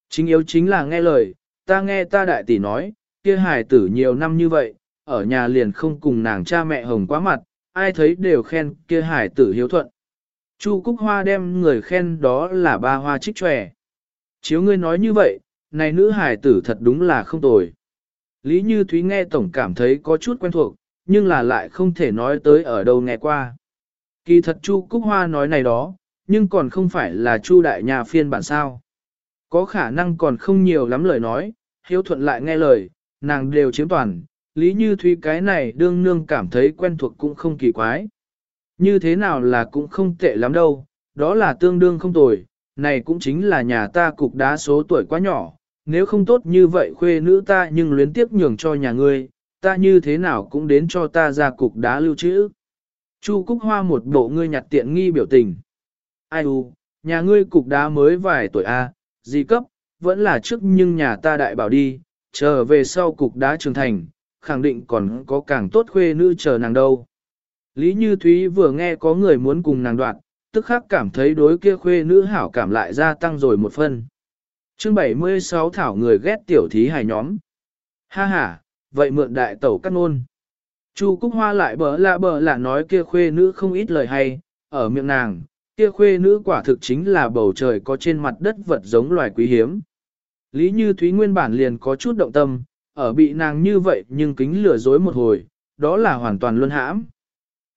Chính yếu chính là nghe lời, ta nghe ta đại tỷ nói, kia hài tử nhiều năm như vậy, ở nhà liền không cùng nàng cha mẹ hồng quá mặt, ai thấy đều khen kia hài tử hiếu thuận. Chu Cúc Hoa đem người khen đó là ba hoa trích tròe. Chiếu ngươi nói như vậy, này nữ hài tử thật đúng là không tồi. Lý Như Thúy nghe tổng cảm thấy có chút quen thuộc, nhưng là lại không thể nói tới ở đâu nghe qua. Kỳ thật Chu Cúc Hoa nói này đó, nhưng còn không phải là Chu Đại Nhà phiên bản sao. Có khả năng còn không nhiều lắm lời nói, hiếu thuận lại nghe lời, nàng đều chiếm toàn, Lý Như Thúy cái này đương nương cảm thấy quen thuộc cũng không kỳ quái. Như thế nào là cũng không tệ lắm đâu, đó là tương đương không tồi, này cũng chính là nhà ta cục đá số tuổi quá nhỏ, nếu không tốt như vậy khuê nữ ta nhưng luyến tiếp nhường cho nhà ngươi, ta như thế nào cũng đến cho ta ra cục đá lưu trữ. Chu Cúc Hoa một bộ ngươi nhặt tiện nghi biểu tình. Ai u, nhà ngươi cục đá mới vài tuổi A, gì cấp, vẫn là trước nhưng nhà ta đại bảo đi, chờ về sau cục đá trưởng thành, khẳng định còn có càng tốt khuê nữ chờ nàng đâu. Lý Như Thúy vừa nghe có người muốn cùng nàng đoạn, tức khắc cảm thấy đối kia khuê nữ hảo cảm lại gia tăng rồi một phân. chương 76 thảo người ghét tiểu thí hài nhóm. Ha ha, vậy mượn đại tẩu cắt nôn. Chu Cúc Hoa lại bở lạ bở lạ nói kia khuê nữ không ít lời hay, ở miệng nàng, kia khuê nữ quả thực chính là bầu trời có trên mặt đất vật giống loài quý hiếm. Lý Như Thúy nguyên bản liền có chút động tâm, ở bị nàng như vậy nhưng kính lừa dối một hồi, đó là hoàn toàn luân hãm.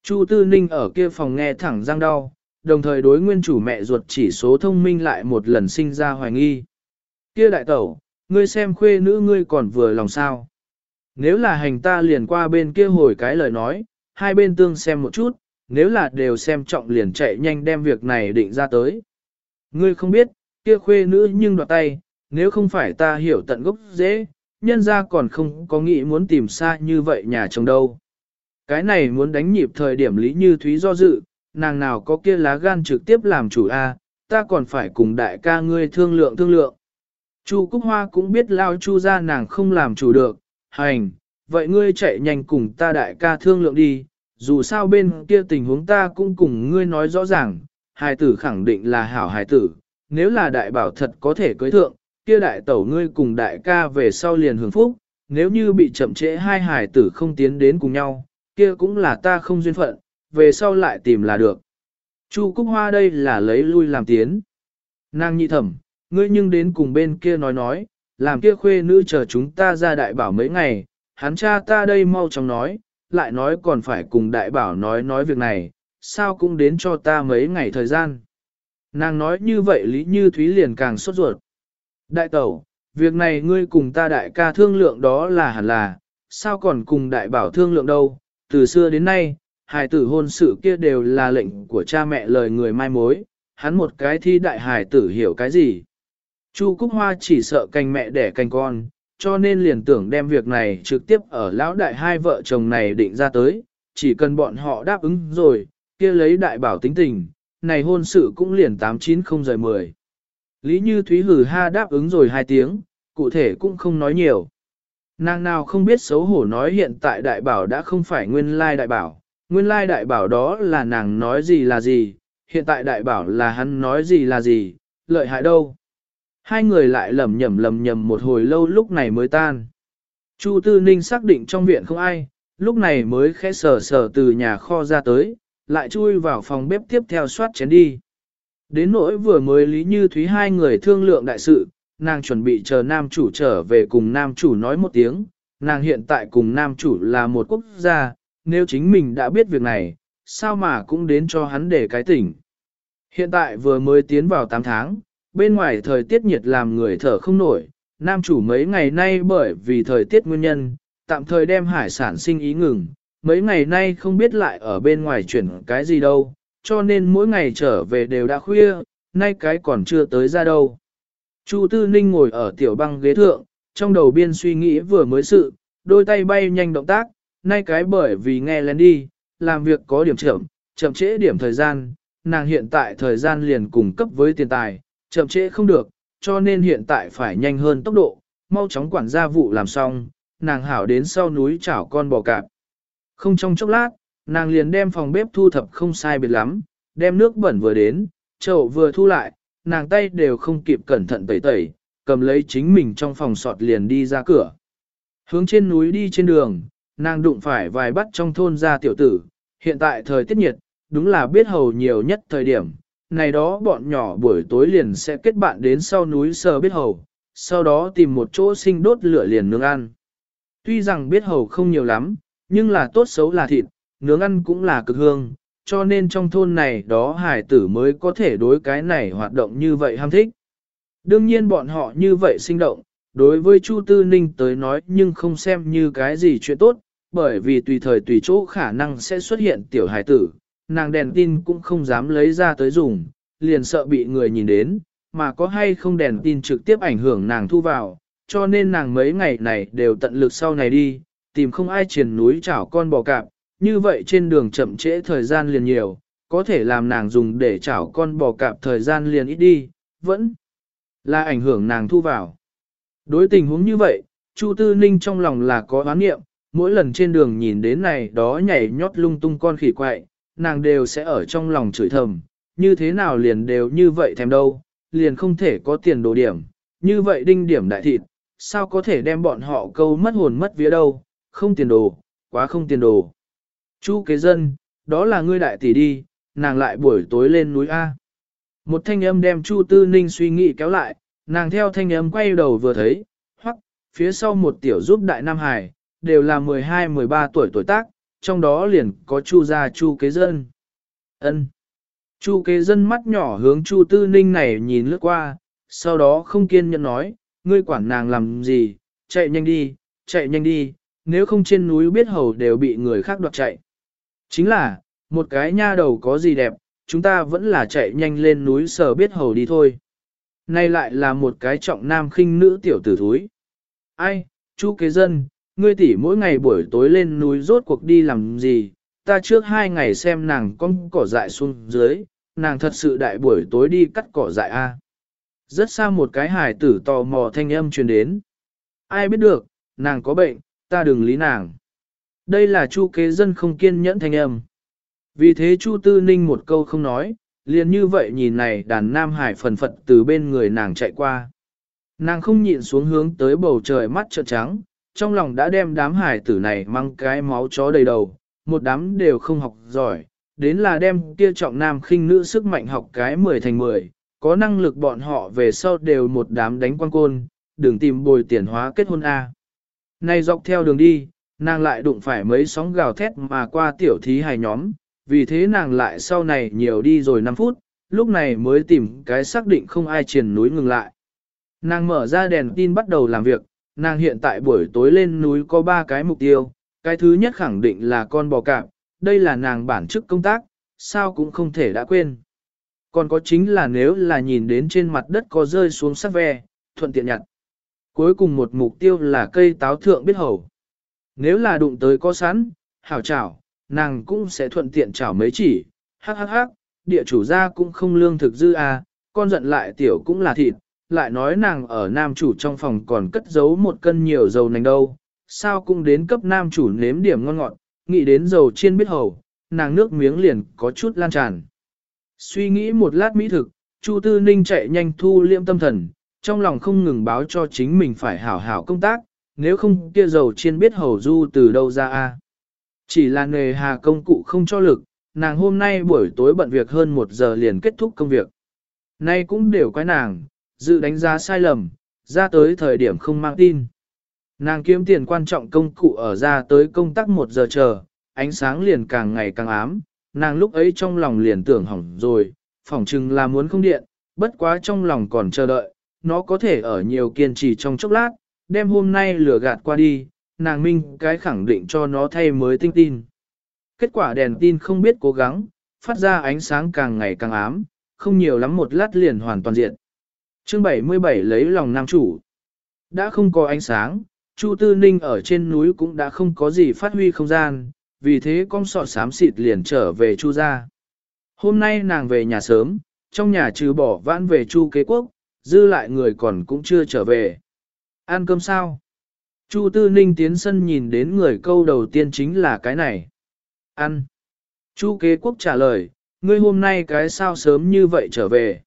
Chu Tư Ninh ở kia phòng nghe thẳng răng đau, đồng thời đối nguyên chủ mẹ ruột chỉ số thông minh lại một lần sinh ra hoài nghi. Kia đại tẩu, ngươi xem khuê nữ ngươi còn vừa lòng sao. Nếu là hành ta liền qua bên kia hồi cái lời nói, hai bên tương xem một chút, nếu là đều xem trọng liền chạy nhanh đem việc này định ra tới. Ngươi không biết, kia khuê nữ nhưng đoạt tay, nếu không phải ta hiểu tận gốc dễ, nhân ra còn không có nghĩ muốn tìm xa như vậy nhà chồng đâu. Cái này muốn đánh nhịp thời điểm lý như thúy do dự, nàng nào có kia lá gan trực tiếp làm chủ A, ta còn phải cùng đại ca ngươi thương lượng thương lượng. Chu Cúc Hoa cũng biết lao chu ra nàng không làm chủ được, hành, vậy ngươi chạy nhanh cùng ta đại ca thương lượng đi, dù sao bên kia tình huống ta cũng cùng ngươi nói rõ ràng, hài tử khẳng định là hảo hài tử, nếu là đại bảo thật có thể cưới thượng, kia đại tẩu ngươi cùng đại ca về sau liền hưởng phúc, nếu như bị chậm trễ hai hài tử không tiến đến cùng nhau, kia cũng là ta không duyên phận, về sau lại tìm là được. Chu Cúc Hoa đây là lấy lui làm tiến. Nàng nhị thẩm, ngươi nhưng đến cùng bên kia nói nói, làm kia khuê nữ chờ chúng ta ra đại bảo mấy ngày, hắn cha ta đây mau chóng nói, lại nói còn phải cùng đại bảo nói nói việc này, sao cũng đến cho ta mấy ngày thời gian. Nàng nói như vậy Lý Như Thúy liền càng sốt ruột. Đại tẩu, việc này ngươi cùng ta đại ca thương lượng đó là hẳn là, sao còn cùng đại bảo thương lượng đâu, từ xưa đến nay, hài tử hôn sự kia đều là lệnh của cha mẹ lời người mai mối, hắn một cái thi đại hài tử hiểu cái gì. Chu Cúc Hoa chỉ sợ canh mẹ đẻ canh con, cho nên liền tưởng đem việc này trực tiếp ở lão đại hai vợ chồng này định ra tới, chỉ cần bọn họ đáp ứng rồi, kia lấy đại bảo tính tình, này hôn sự cũng liền 890 rời 10. Lý Như Thúy hử ha đáp ứng rồi hai tiếng, cụ thể cũng không nói nhiều. Nàng nào không biết xấu hổ nói hiện tại đại bảo đã không phải nguyên lai đại bảo, nguyên lai đại bảo đó là nàng nói gì là gì, hiện tại đại bảo là hắn nói gì là gì, lợi hại đâu. Hai người lại lầm nhầm lầm nhầm một hồi lâu lúc này mới tan. Chu Tư Ninh xác định trong viện không ai, lúc này mới khẽ sờ sờ từ nhà kho ra tới, lại chui vào phòng bếp tiếp theo soát chén đi. Đến nỗi vừa mới Lý Như Thúy hai người thương lượng đại sự, nàng chuẩn bị chờ nam chủ trở về cùng nam chủ nói một tiếng, nàng hiện tại cùng nam chủ là một quốc gia, nếu chính mình đã biết việc này, sao mà cũng đến cho hắn để cái tỉnh. Hiện tại vừa mới tiến vào 8 tháng, bên ngoài thời tiết nhiệt làm người thở không nổi, nam chủ mấy ngày nay bởi vì thời tiết nguyên nhân, tạm thời đem hải sản sinh ý ngừng, mấy ngày nay không biết lại ở bên ngoài chuyển cái gì đâu, cho nên mỗi ngày trở về đều đã khuya, nay cái còn chưa tới ra đâu. Chu Tư Ninh ngồi ở tiểu băng ghế thượng, trong đầu biên suy nghĩ vừa mới sự, đôi tay bay nhanh động tác, nay cái bởi vì nghe lên đi, làm việc có điểm chậm, chậm trễ điểm thời gian, nàng hiện tại thời gian liền cùng cấp với tiền tài, chậm trễ không được, cho nên hiện tại phải nhanh hơn tốc độ, mau chóng quản gia vụ làm xong, nàng hảo đến sau núi chảo con bò cạp. Không trong chốc lát, nàng liền đem phòng bếp thu thập không sai biệt lắm, đem nước bẩn vừa đến, chậu vừa thu lại, nàng tay đều không kịp cẩn thận tẩy tẩy, cầm lấy chính mình trong phòng sọt liền đi ra cửa. Hướng trên núi đi trên đường, nàng đụng phải vài bắt trong thôn ra tiểu tử, hiện tại thời tiết nhiệt, đúng là biết hầu nhiều nhất thời điểm, này đó bọn nhỏ buổi tối liền sẽ kết bạn đến sau núi sờ biết hầu, sau đó tìm một chỗ sinh đốt lửa liền nướng ăn. Tuy rằng biết hầu không nhiều lắm, nhưng là tốt xấu là thịt, nướng ăn cũng là cực hương, cho nên trong thôn này đó hải tử mới có thể đối cái này hoạt động như vậy ham thích. Đương nhiên bọn họ như vậy sinh động, đối với Chu Tư Ninh tới nói nhưng không xem như cái gì chuyện tốt, bởi vì tùy thời tùy chỗ khả năng sẽ xuất hiện tiểu hải tử, nàng đèn tin cũng không dám lấy ra tới dùng, liền sợ bị người nhìn đến, mà có hay không đèn tin trực tiếp ảnh hưởng nàng thu vào, cho nên nàng mấy ngày này đều tận lực sau này đi, tìm không ai triển núi chảo con bò cạp, như vậy trên đường chậm trễ thời gian liền nhiều, có thể làm nàng dùng để chảo con bò cạp thời gian liền ít đi, vẫn là ảnh hưởng nàng thu vào. Đối tình huống như vậy, Chu Tư Ninh trong lòng là có oán nghiệm, mỗi lần trên đường nhìn đến này đó nhảy nhót lung tung con khỉ quậy, nàng đều sẽ ở trong lòng chửi thầm, như thế nào liền đều như vậy thèm đâu, liền không thể có tiền đồ điểm, như vậy đinh điểm đại thịt, sao có thể đem bọn họ câu mất hồn mất vía đâu, không tiền đồ, quá không tiền đồ. Chu kế dân, đó là ngươi đại tỷ đi, nàng lại buổi tối lên núi A. Một thanh âm đem Chu Tư Ninh suy nghĩ kéo lại, nàng theo thanh âm quay đầu vừa thấy, hoặc, phía sau một tiểu giúp đại Nam Hải, đều là 12-13 tuổi tuổi tác, trong đó liền có Chu gia Chu kế dân. ân Chu kế dân mắt nhỏ hướng Chu Tư Ninh này nhìn lướt qua, sau đó không kiên nhẫn nói, ngươi quản nàng làm gì, chạy nhanh đi, chạy nhanh đi, nếu không trên núi biết hầu đều bị người khác đoạt chạy. Chính là, một cái nha đầu có gì đẹp, chúng ta vẫn là chạy nhanh lên núi sở biết hầu đi thôi. Nay lại là một cái trọng nam khinh nữ tiểu tử thúi. Ai, chú kế dân, ngươi tỷ mỗi ngày buổi tối lên núi rốt cuộc đi làm gì, ta trước hai ngày xem nàng con cỏ dại xuống dưới, nàng thật sự đại buổi tối đi cắt cỏ dại a. Rất xa một cái hải tử tò mò thanh âm truyền đến. Ai biết được, nàng có bệnh, ta đừng lý nàng. Đây là chu kế dân không kiên nhẫn thanh âm. Vì thế chu tư ninh một câu không nói, liền như vậy nhìn này đàn nam hải phần phật từ bên người nàng chạy qua. Nàng không nhịn xuống hướng tới bầu trời mắt trợn trắng, trong lòng đã đem đám hải tử này mang cái máu chó đầy đầu, một đám đều không học giỏi, đến là đem kia trọng nam khinh nữ sức mạnh học cái 10 thành 10, có năng lực bọn họ về sau đều một đám đánh quan côn, đừng tìm bồi tiền hóa kết hôn A. Này dọc theo đường đi, nàng lại đụng phải mấy sóng gào thét mà qua tiểu thí hài nhóm, vì thế nàng lại sau này nhiều đi rồi 5 phút, lúc này mới tìm cái xác định không ai triển núi ngừng lại. Nàng mở ra đèn tin bắt đầu làm việc, nàng hiện tại buổi tối lên núi có ba cái mục tiêu, cái thứ nhất khẳng định là con bò cạp, đây là nàng bản chức công tác, sao cũng không thể đã quên. Còn có chính là nếu là nhìn đến trên mặt đất có rơi xuống sắc ve, thuận tiện nhặt. Cuối cùng một mục tiêu là cây táo thượng biết hầu. Nếu là đụng tới có sẵn, hảo chảo, nàng cũng sẽ thuận tiện chảo mấy chỉ, hắc hắc hắc, địa chủ gia cũng không lương thực dư à, con giận lại tiểu cũng là thịt, lại nói nàng ở nam chủ trong phòng còn cất giấu một cân nhiều dầu nành đâu, sao cũng đến cấp nam chủ nếm điểm ngon ngọt, nghĩ đến dầu chiên biết hầu, nàng nước miếng liền có chút lan tràn. Suy nghĩ một lát mỹ thực, Chu Tư Ninh chạy nhanh thu liệm tâm thần, trong lòng không ngừng báo cho chính mình phải hảo hảo công tác, nếu không kia dầu chiên biết hầu du từ đâu ra a. Chỉ là nghề hà công cụ không cho lực, nàng hôm nay buổi tối bận việc hơn một giờ liền kết thúc công việc. Nay cũng đều quái nàng, dự đánh giá sai lầm, ra tới thời điểm không mang tin. Nàng kiếm tiền quan trọng công cụ ở ra tới công tác một giờ chờ, ánh sáng liền càng ngày càng ám, nàng lúc ấy trong lòng liền tưởng hỏng rồi, phỏng chừng là muốn không điện, bất quá trong lòng còn chờ đợi, nó có thể ở nhiều kiên trì trong chốc lát, đem hôm nay lửa gạt qua đi, nàng minh cái khẳng định cho nó thay mới tinh tin. Kết quả đèn tin không biết cố gắng, phát ra ánh sáng càng ngày càng ám, không nhiều lắm một lát liền hoàn toàn diện. Chương 77 lấy lòng nam chủ. Đã không có ánh sáng, Chu Tư Ninh ở trên núi cũng đã không có gì phát huy không gian, vì thế con sọ sám xịt liền trở về Chu ra. Hôm nay nàng về nhà sớm, trong nhà trừ bỏ vãn về Chu kế quốc, dư lại người còn cũng chưa trở về. Ăn cơm sao? Chu Tư Ninh tiến sân nhìn đến người câu đầu tiên chính là cái này. Ăn. Chu kế quốc trả lời, ngươi hôm nay cái sao sớm như vậy trở về.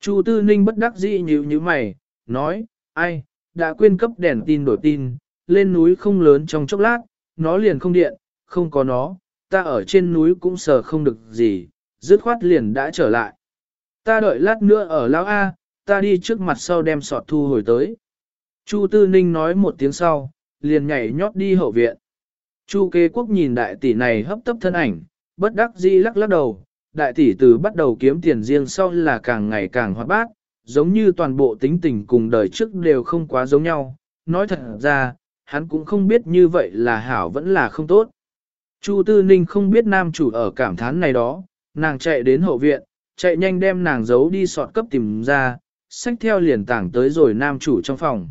Chu Tư Ninh bất đắc dĩ như như mày, nói, ai, đã quên cấp đèn tin đổi tin, lên núi không lớn trong chốc lát, nó liền không điện, không có nó, ta ở trên núi cũng sờ không được gì, dứt khoát liền đã trở lại. Ta đợi lát nữa ở Lão A, ta đi trước mặt sau đem sọt thu hồi tới. Chu Tư Ninh nói một tiếng sau, liền nhảy nhót đi hậu viện. Chu kế quốc nhìn đại tỷ này hấp tấp thân ảnh, bất đắc dĩ lắc lắc đầu, đại tỷ từ bắt đầu kiếm tiền riêng sau là càng ngày càng hoạt bát, giống như toàn bộ tính tình cùng đời trước đều không quá giống nhau. Nói thật ra, hắn cũng không biết như vậy là hảo vẫn là không tốt. Chu Tư Ninh không biết nam chủ ở cảm thán này đó, nàng chạy đến hậu viện, chạy nhanh đem nàng giấu đi sọt cấp tìm ra, xách theo liền tảng tới rồi nam chủ trong phòng.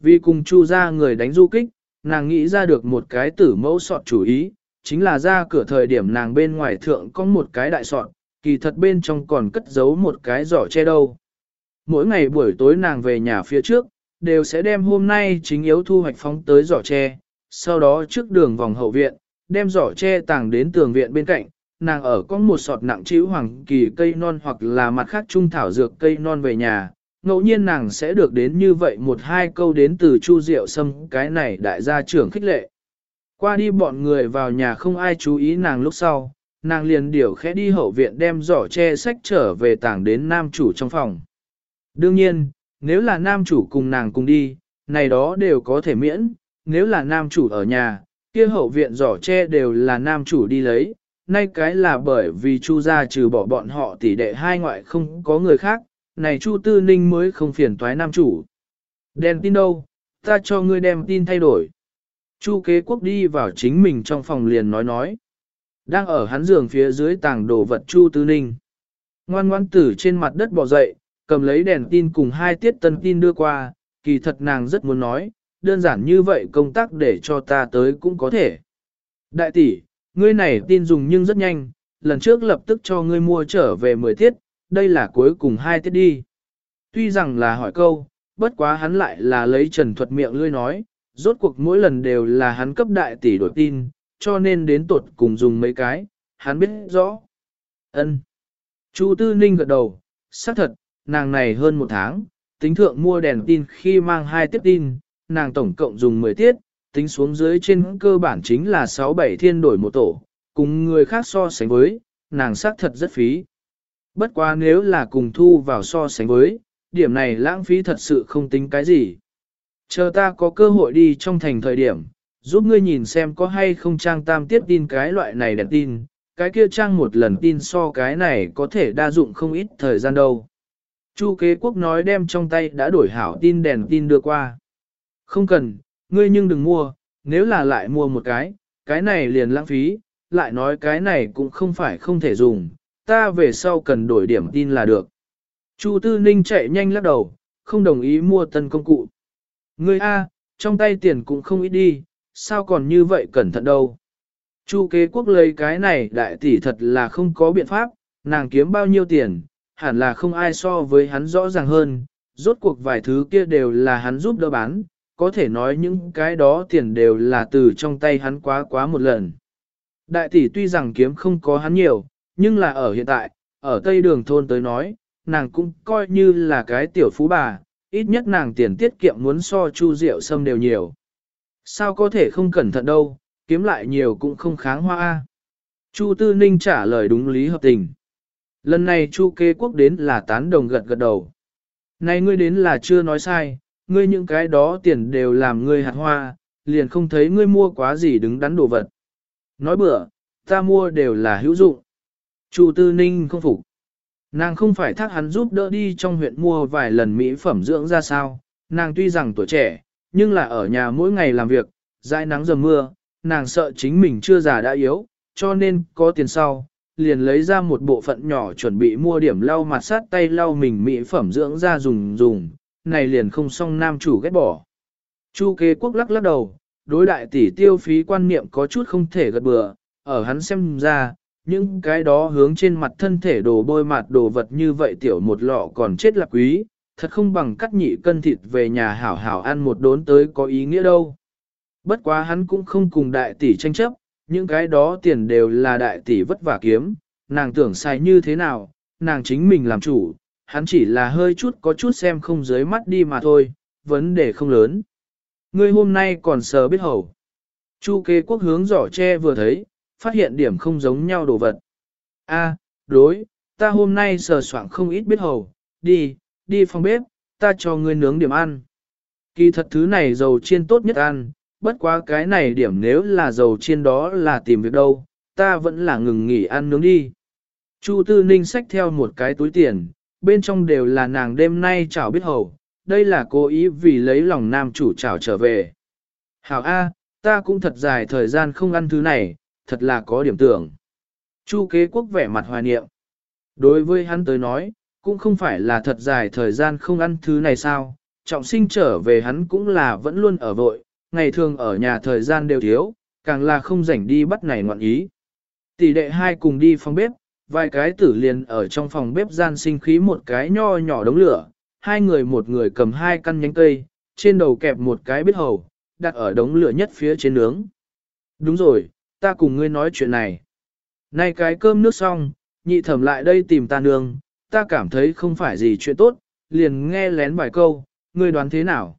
Vì cùng Chu ra người đánh du kích, nàng nghĩ ra được một cái tử mẫu sọt chủ ý, chính là ra cửa thời điểm nàng bên ngoài thượng có một cái đại sọt, kỳ thật bên trong còn cất giấu một cái giỏ che đâu. Mỗi ngày buổi tối nàng về nhà phía trước, đều sẽ đem hôm nay chính yếu thu hoạch phóng tới giỏ tre, sau đó trước đường vòng hậu viện, đem giỏ tre tàng đến tường viện bên cạnh, nàng ở có một sọt nặng chữ hoàng kỳ cây non hoặc là mặt khác trung thảo dược cây non về nhà, ngẫu nhiên nàng sẽ được đến như vậy một hai câu đến từ Chu Diệu Sâm cái này đại gia trưởng khích lệ. Qua đi bọn người vào nhà không ai chú ý nàng lúc sau, nàng liền điều khẽ đi hậu viện đem giỏ che sách trở về tảng đến nam chủ trong phòng. Đương nhiên, nếu là nam chủ cùng nàng cùng đi, này đó đều có thể miễn, nếu là nam chủ ở nhà, kia hậu viện giỏ che đều là nam chủ đi lấy, nay cái là bởi vì chu gia trừ bỏ bọn họ tỷ đệ hai ngoại không có người khác, này chu tư ninh mới không phiền toái nam chủ. Đèn tin đâu, ta cho ngươi đem tin thay đổi. Chu kế quốc đi vào chính mình trong phòng liền nói nói. Đang ở hắn giường phía dưới tàng đồ vật chu tư ninh. Ngoan ngoan tử trên mặt đất bò dậy, cầm lấy đèn tin cùng hai tiết tân tin đưa qua, kỳ thật nàng rất muốn nói, đơn giản như vậy công tác để cho ta tới cũng có thể. Đại tỷ, ngươi này tin dùng nhưng rất nhanh, lần trước lập tức cho ngươi mua trở về 10 tiết, đây là cuối cùng hai tiết đi. Tuy rằng là hỏi câu, bất quá hắn lại là lấy trần thuật miệng lươi nói, rốt cuộc mỗi lần đều là hắn cấp đại tỷ đổi tin, cho nên đến tột cùng dùng mấy cái, hắn biết rõ. Ân. Chu Tư Ninh gật đầu, xác thật, nàng này hơn một tháng, tính thượng mua đèn tin khi mang hai tiết tin, nàng tổng cộng dùng 10 tiết, tính xuống dưới trên cơ bản chính là 6-7 thiên đổi một tổ, cùng người khác so sánh với, nàng xác thật rất phí. Bất quá nếu là cùng thu vào so sánh với, điểm này lãng phí thật sự không tính cái gì. Chờ ta có cơ hội đi trong thành thời điểm, giúp ngươi nhìn xem có hay không trang tam tiết tin cái loại này đèn tin, cái kia trang một lần tin so cái này có thể đa dụng không ít thời gian đâu. Chu kế quốc nói đem trong tay đã đổi hảo tin đèn tin đưa qua. Không cần, ngươi nhưng đừng mua, nếu là lại mua một cái, cái này liền lãng phí, lại nói cái này cũng không phải không thể dùng, ta về sau cần đổi điểm tin là được. Chu Tư Ninh chạy nhanh lắc đầu, không đồng ý mua tân công cụ. Ngươi A, trong tay tiền cũng không ít đi, sao còn như vậy cẩn thận đâu. Chu kế quốc lấy cái này đại tỷ thật là không có biện pháp, nàng kiếm bao nhiêu tiền, hẳn là không ai so với hắn rõ ràng hơn, rốt cuộc vài thứ kia đều là hắn giúp đỡ bán, có thể nói những cái đó tiền đều là từ trong tay hắn quá quá một lần. Đại tỷ tuy rằng kiếm không có hắn nhiều, nhưng là ở hiện tại, ở Tây Đường Thôn tới nói, nàng cũng coi như là cái tiểu phú bà, ít nhất nàng tiền tiết kiệm muốn so chu rượu sâm đều nhiều. Sao có thể không cẩn thận đâu, kiếm lại nhiều cũng không kháng hoa. Chu Tư Ninh trả lời đúng lý hợp tình. Lần này Chu kế quốc đến là tán đồng gật gật đầu. Này ngươi đến là chưa nói sai, ngươi những cái đó tiền đều làm ngươi hạt hoa, liền không thấy ngươi mua quá gì đứng đắn đồ vật. Nói bữa, ta mua đều là hữu dụng. Chu Tư Ninh không phục. Nàng không phải thác hắn giúp đỡ đi trong huyện mua vài lần mỹ phẩm dưỡng ra sao, nàng tuy rằng tuổi trẻ, nhưng là ở nhà mỗi ngày làm việc, dãi nắng dầm mưa, nàng sợ chính mình chưa già đã yếu, cho nên có tiền sau, liền lấy ra một bộ phận nhỏ chuẩn bị mua điểm lau mặt sát tay lau mình mỹ phẩm dưỡng ra dùng dùng, này liền không xong nam chủ ghét bỏ. Chu kế quốc lắc lắc đầu, đối đại tỷ tiêu phí quan niệm có chút không thể gật bừa, ở hắn xem ra, những cái đó hướng trên mặt thân thể đồ bôi mặt đồ vật như vậy tiểu một lọ còn chết là quý, thật không bằng cắt nhị cân thịt về nhà hảo hảo ăn một đốn tới có ý nghĩa đâu. Bất quá hắn cũng không cùng đại tỷ tranh chấp, những cái đó tiền đều là đại tỷ vất vả kiếm, nàng tưởng sai như thế nào, nàng chính mình làm chủ, hắn chỉ là hơi chút có chút xem không dưới mắt đi mà thôi, vấn đề không lớn. Ngươi hôm nay còn sờ biết hầu. Chu kế quốc hướng giỏ tre vừa thấy, phát hiện điểm không giống nhau đồ vật. A, đối, ta hôm nay sờ soạn không ít biết hầu, đi, đi phòng bếp, ta cho ngươi nướng điểm ăn. Kỳ thật thứ này dầu chiên tốt nhất ăn, bất quá cái này điểm nếu là dầu chiên đó là tìm việc đâu, ta vẫn là ngừng nghỉ ăn nướng đi. Chu Tư Ninh xách theo một cái túi tiền, bên trong đều là nàng đêm nay chảo biết hầu, đây là cố ý vì lấy lòng nam chủ chảo trở về. Hảo A, ta cũng thật dài thời gian không ăn thứ này, thật là có điểm tưởng. Chu kế quốc vẻ mặt hoài niệm. Đối với hắn tới nói, cũng không phải là thật dài thời gian không ăn thứ này sao, trọng sinh trở về hắn cũng là vẫn luôn ở vội, ngày thường ở nhà thời gian đều thiếu, càng là không rảnh đi bắt này ngoạn ý. Tỷ đệ hai cùng đi phòng bếp, vài cái tử liền ở trong phòng bếp gian sinh khí một cái nho nhỏ đống lửa, hai người một người cầm hai căn nhánh cây, trên đầu kẹp một cái bếp hầu, đặt ở đống lửa nhất phía trên nướng. Đúng rồi, ta cùng ngươi nói chuyện này. Nay cái cơm nước xong, nhị thẩm lại đây tìm ta nương, ta cảm thấy không phải gì chuyện tốt, liền nghe lén vài câu, ngươi đoán thế nào?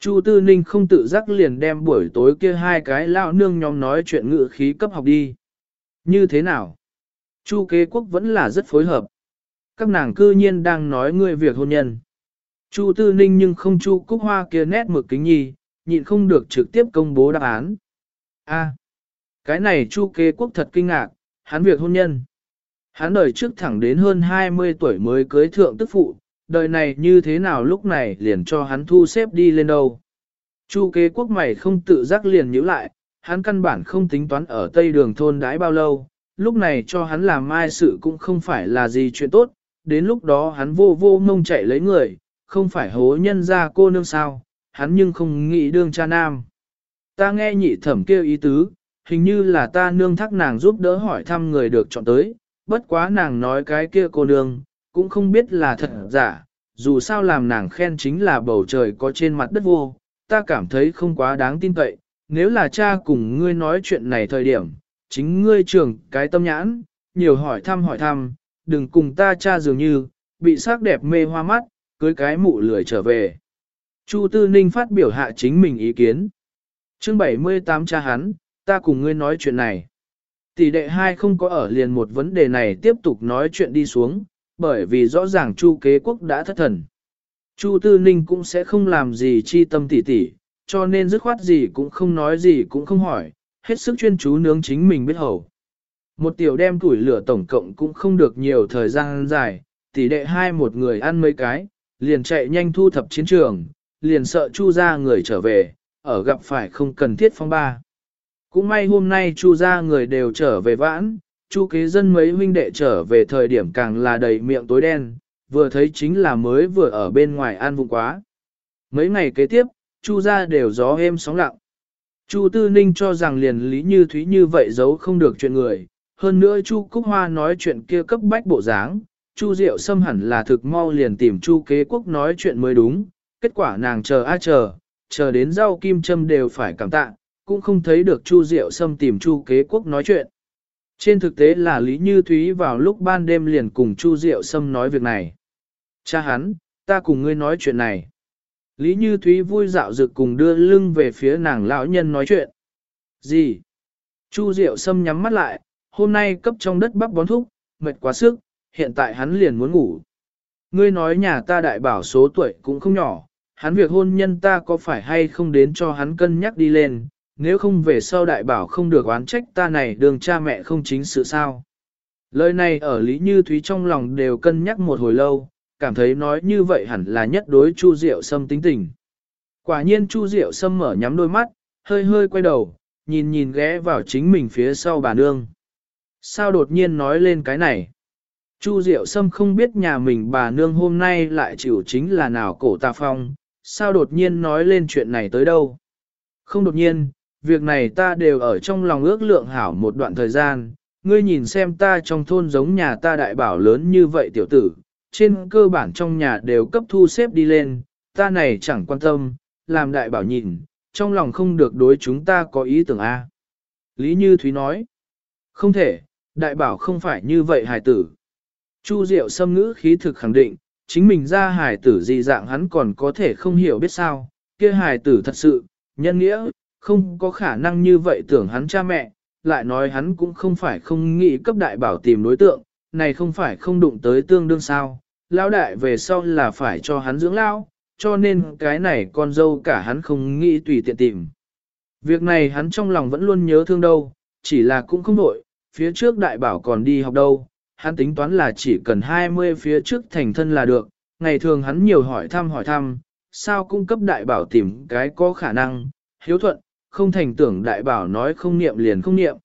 Chu Tư Ninh không tự giác liền đem buổi tối kia hai cái lão nương nhóm nói chuyện ngự khí cấp học đi. Như thế nào? Chu kế quốc vẫn là rất phối hợp. Các nàng cư nhiên đang nói ngươi việc hôn nhân. Chu Tư Ninh nhưng không Chu Cúc Hoa kia nét mực kính nhi, nhịn không được trực tiếp công bố đáp án. A, cái này Chu kế quốc thật kinh ngạc, hắn việc hôn nhân. Hắn đời trước thẳng đến hơn 20 tuổi mới cưới thượng tức phụ, đời này như thế nào lúc này liền cho hắn thu xếp đi lên đâu. Chu kế quốc mày không tự giác liền nhíu lại, hắn căn bản không tính toán ở tây đường thôn đãi bao lâu, lúc này cho hắn làm mai sự cũng không phải là gì chuyện tốt, đến lúc đó hắn vô vô mông chạy lấy người, không phải hố nhân ra cô nương sao, hắn nhưng không nghĩ đương cha nam. Ta nghe nhị thẩm kêu ý tứ, hình như là ta nương thắc nàng giúp đỡ hỏi thăm người được chọn tới, bất quá nàng nói cái kia cô nương, cũng không biết là thật giả, dù sao làm nàng khen chính là bầu trời có trên mặt đất vô, ta cảm thấy không quá đáng tin cậy, nếu là cha cùng ngươi nói chuyện này thời điểm, chính ngươi trưởng cái tâm nhãn, nhiều hỏi thăm hỏi thăm, đừng cùng ta cha dường như, bị sắc đẹp mê hoa mắt, cưới cái mụ lười trở về. Chu Tư Ninh phát biểu hạ chính mình ý kiến. chương 78 cha hắn, ta cùng ngươi nói chuyện này. Tỷ đệ hai không có ở liền một vấn đề này tiếp tục nói chuyện đi xuống, bởi vì rõ ràng Chu kế quốc đã thất thần. Chu Tư Ninh cũng sẽ không làm gì chi tâm tỷ tỷ, cho nên dứt khoát gì cũng không nói gì cũng không hỏi, hết sức chuyên chú nướng chính mình biết hầu. Một tiểu đem tuổi lửa tổng cộng cũng không được nhiều thời gian dài, tỷ đệ hai một người ăn mấy cái, liền chạy nhanh thu thập chiến trường, liền sợ chu ra người trở về, ở gặp phải không cần thiết phong ba. Cũng may hôm nay chu ra người đều trở về vãn, chu kế dân mấy huynh đệ trở về thời điểm càng là đầy miệng tối đen, vừa thấy chính là mới vừa ở bên ngoài an vùng quá. Mấy ngày kế tiếp, chu ra đều gió êm sóng lặng. Chu Tư Ninh cho rằng liền lý như thúy như vậy giấu không được chuyện người, hơn nữa Chu Cúc Hoa nói chuyện kia cấp bách bộ dáng, Chu Diệu xâm hẳn là thực mau liền tìm Chu Kế Quốc nói chuyện mới đúng, kết quả nàng chờ a chờ, chờ đến rau kim châm đều phải cảm tạ, cũng không thấy được Chu Diệu Sâm tìm Chu Kế Quốc nói chuyện. Trên thực tế là Lý Như Thúy vào lúc ban đêm liền cùng Chu Diệu Sâm nói việc này. Cha hắn, ta cùng ngươi nói chuyện này. Lý Như Thúy vui dạo dực cùng đưa lưng về phía nàng lão nhân nói chuyện. Gì? Chu Diệu Sâm nhắm mắt lại, hôm nay cấp trong đất bắp bón thúc, mệt quá sức, hiện tại hắn liền muốn ngủ. Ngươi nói nhà ta đại bảo số tuổi cũng không nhỏ, hắn việc hôn nhân ta có phải hay không đến cho hắn cân nhắc đi lên, nếu không về sau đại bảo không được oán trách ta này đường cha mẹ không chính sự sao. Lời này ở Lý Như Thúy trong lòng đều cân nhắc một hồi lâu, cảm thấy nói như vậy hẳn là nhất đối Chu Diệu Sâm tính tình. Quả nhiên Chu Diệu Sâm mở nhắm đôi mắt, hơi hơi quay đầu, nhìn nhìn ghé vào chính mình phía sau bà nương. Sao đột nhiên nói lên cái này? Chu Diệu Sâm không biết nhà mình bà nương hôm nay lại chịu chính là nào cổ tà phong, sao đột nhiên nói lên chuyện này tới đâu? Không đột nhiên, việc này ta đều ở trong lòng ước lượng hảo một đoạn thời gian, ngươi nhìn xem ta trong thôn giống nhà ta đại bảo lớn như vậy tiểu tử, trên cơ bản trong nhà đều cấp thu xếp đi lên, ta này chẳng quan tâm, làm đại bảo nhìn, trong lòng không được đối chúng ta có ý tưởng A. Lý Như Thúy nói, không thể, đại bảo không phải như vậy hài tử. Chu Diệu xâm ngữ khí thực khẳng định, chính mình ra hài tử gì dạng hắn còn có thể không hiểu biết sao, kia hài tử thật sự, nhân nghĩa, không có khả năng như vậy tưởng hắn cha mẹ, lại nói hắn cũng không phải không nghĩ cấp đại bảo tìm đối tượng, này không phải không đụng tới tương đương sao, lão đại về sau là phải cho hắn dưỡng lão, cho nên cái này con dâu cả hắn không nghĩ tùy tiện tìm. Việc này hắn trong lòng vẫn luôn nhớ thương đâu, chỉ là cũng không đổi, phía trước đại bảo còn đi học đâu, hắn tính toán là chỉ cần 20 phía trước thành thân là được, ngày thường hắn nhiều hỏi thăm hỏi thăm, sao cung cấp đại bảo tìm cái có khả năng, hiếu thuận, không thành tưởng đại bảo nói không niệm liền không niệm.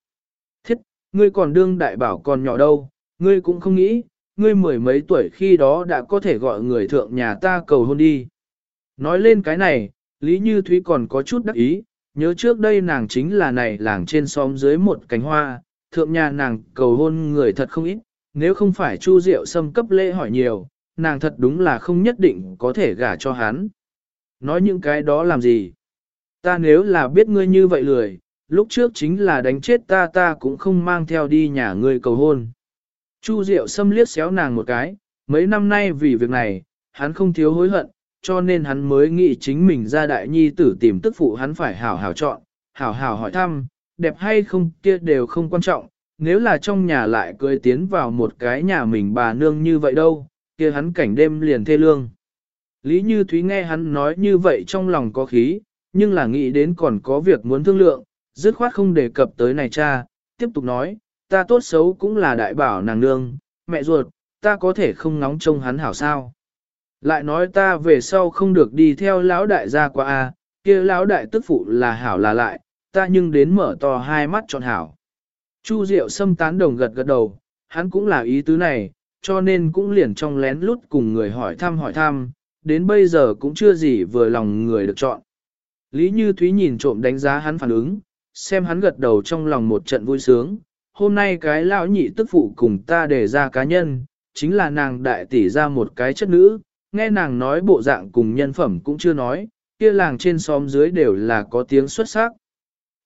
Thiết, ngươi còn đương đại bảo còn nhỏ đâu, ngươi cũng không nghĩ, ngươi mười mấy tuổi khi đó đã có thể gọi người thượng nhà ta cầu hôn đi. Nói lên cái này, Lý Như Thúy còn có chút đắc ý, nhớ trước đây nàng chính là này làng trên xóm dưới một cánh hoa, thượng nhà nàng cầu hôn người thật không ít, nếu không phải Chu Diệu xâm cấp lễ hỏi nhiều, nàng thật đúng là không nhất định có thể gả cho hắn. Nói những cái đó làm gì? Ta nếu là biết ngươi như vậy lười, lúc trước chính là đánh chết ta ta cũng không mang theo đi nhà ngươi cầu hôn. Chu Diệu xâm liếc xéo nàng một cái, mấy năm nay vì việc này, hắn không thiếu hối hận, cho nên hắn mới nghĩ chính mình ra đại nhi tử tìm tức phụ hắn phải hảo hảo chọn, hảo hảo hỏi thăm, đẹp hay không kia đều không quan trọng, nếu là trong nhà lại cưới tiến vào một cái nhà mình bà nương như vậy đâu, kia hắn cảnh đêm liền thê lương. Lý Như Thúy nghe hắn nói như vậy trong lòng có khí, nhưng là nghĩ đến còn có việc muốn thương lượng, dứt khoát không đề cập tới này cha, tiếp tục nói, ta tốt xấu cũng là đại bảo nàng nương, mẹ ruột, ta có thể không ngóng trông hắn hảo sao. Lại nói ta về sau không được đi theo lão đại gia qua a, kia lão đại tức phụ là hảo là lại, ta nhưng đến mở to hai mắt chọn hảo. Chu Diệu Sâm tán đồng gật gật đầu, hắn cũng là ý tứ này, cho nên cũng liền trong lén lút cùng người hỏi thăm hỏi thăm, đến bây giờ cũng chưa gì vừa lòng người được chọn. Lý Như Thúy nhìn trộm đánh giá hắn phản ứng, xem hắn gật đầu trong lòng một trận vui sướng, hôm nay cái lão nhị tức phụ cùng ta đề ra cá nhân, chính là nàng đại tỷ ra một cái chất nữ, nghe nàng nói bộ dạng cùng nhân phẩm cũng chưa nói, kia làng trên xóm dưới đều là có tiếng xuất sắc.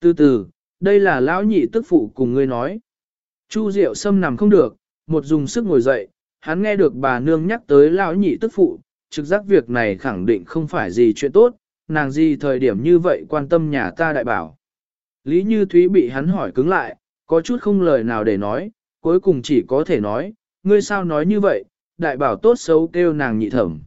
Từ từ, đây là lão nhị tức phụ cùng ngươi nói. Chu Diệu Sâm nằm không được, một dùng sức ngồi dậy, hắn nghe được bà nương nhắc tới lão nhị tức phụ, trực giác việc này khẳng định không phải gì chuyện tốt, nàng gì thời điểm như vậy quan tâm nhà ta đại bảo. Lý Như Thúy bị hắn hỏi cứng lại, có chút không lời nào để nói, cuối cùng chỉ có thể nói, ngươi sao nói như vậy, đại bảo tốt xấu kêu nàng nhị thẩm.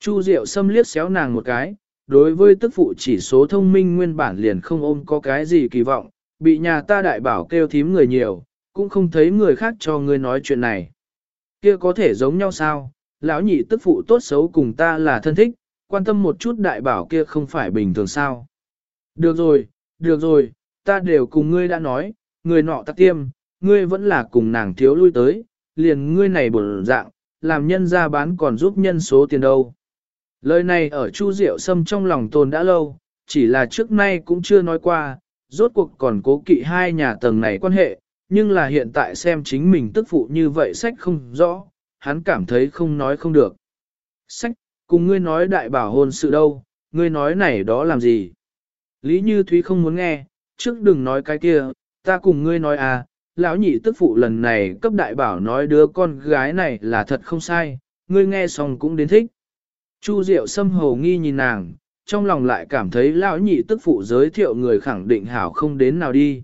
Chu Diệu Sâm liếc xéo nàng một cái, đối với tức phụ chỉ số thông minh nguyên bản liền không ôm có cái gì kỳ vọng, bị nhà ta đại bảo kêu thím người nhiều, cũng không thấy người khác cho ngươi nói chuyện này. Kia có thể giống nhau sao, lão nhị tức phụ tốt xấu cùng ta là thân thích, quan tâm một chút đại bảo kia không phải bình thường sao. Được rồi, được rồi, ta đều cùng ngươi đã nói, người nọ tắc tiêm, ngươi vẫn là cùng nàng thiếu lui tới, liền ngươi này bổn dạng, làm nhân ra bán còn giúp nhân số tiền đâu. Lời này ở Chu Diệu Sâm trong lòng tồn đã lâu, chỉ là trước nay cũng chưa nói qua, rốt cuộc còn cố kỵ hai nhà tầng này quan hệ, nhưng là hiện tại xem chính mình tức phụ như vậy sách không rõ, hắn cảm thấy không nói không được. Sách, cùng ngươi nói đại bảo hôn sự đâu, ngươi nói này đó làm gì? Lý Như Thúy không muốn nghe, trước đừng nói cái kia, ta cùng ngươi nói à, lão nhị tức phụ lần này cấp đại bảo nói đứa con gái này là thật không sai, ngươi nghe xong cũng đến thích. Chu Diệu Sâm hầu nghi nhìn nàng, trong lòng lại cảm thấy lão nhị tức phụ giới thiệu người khẳng định hảo không đến nào đi.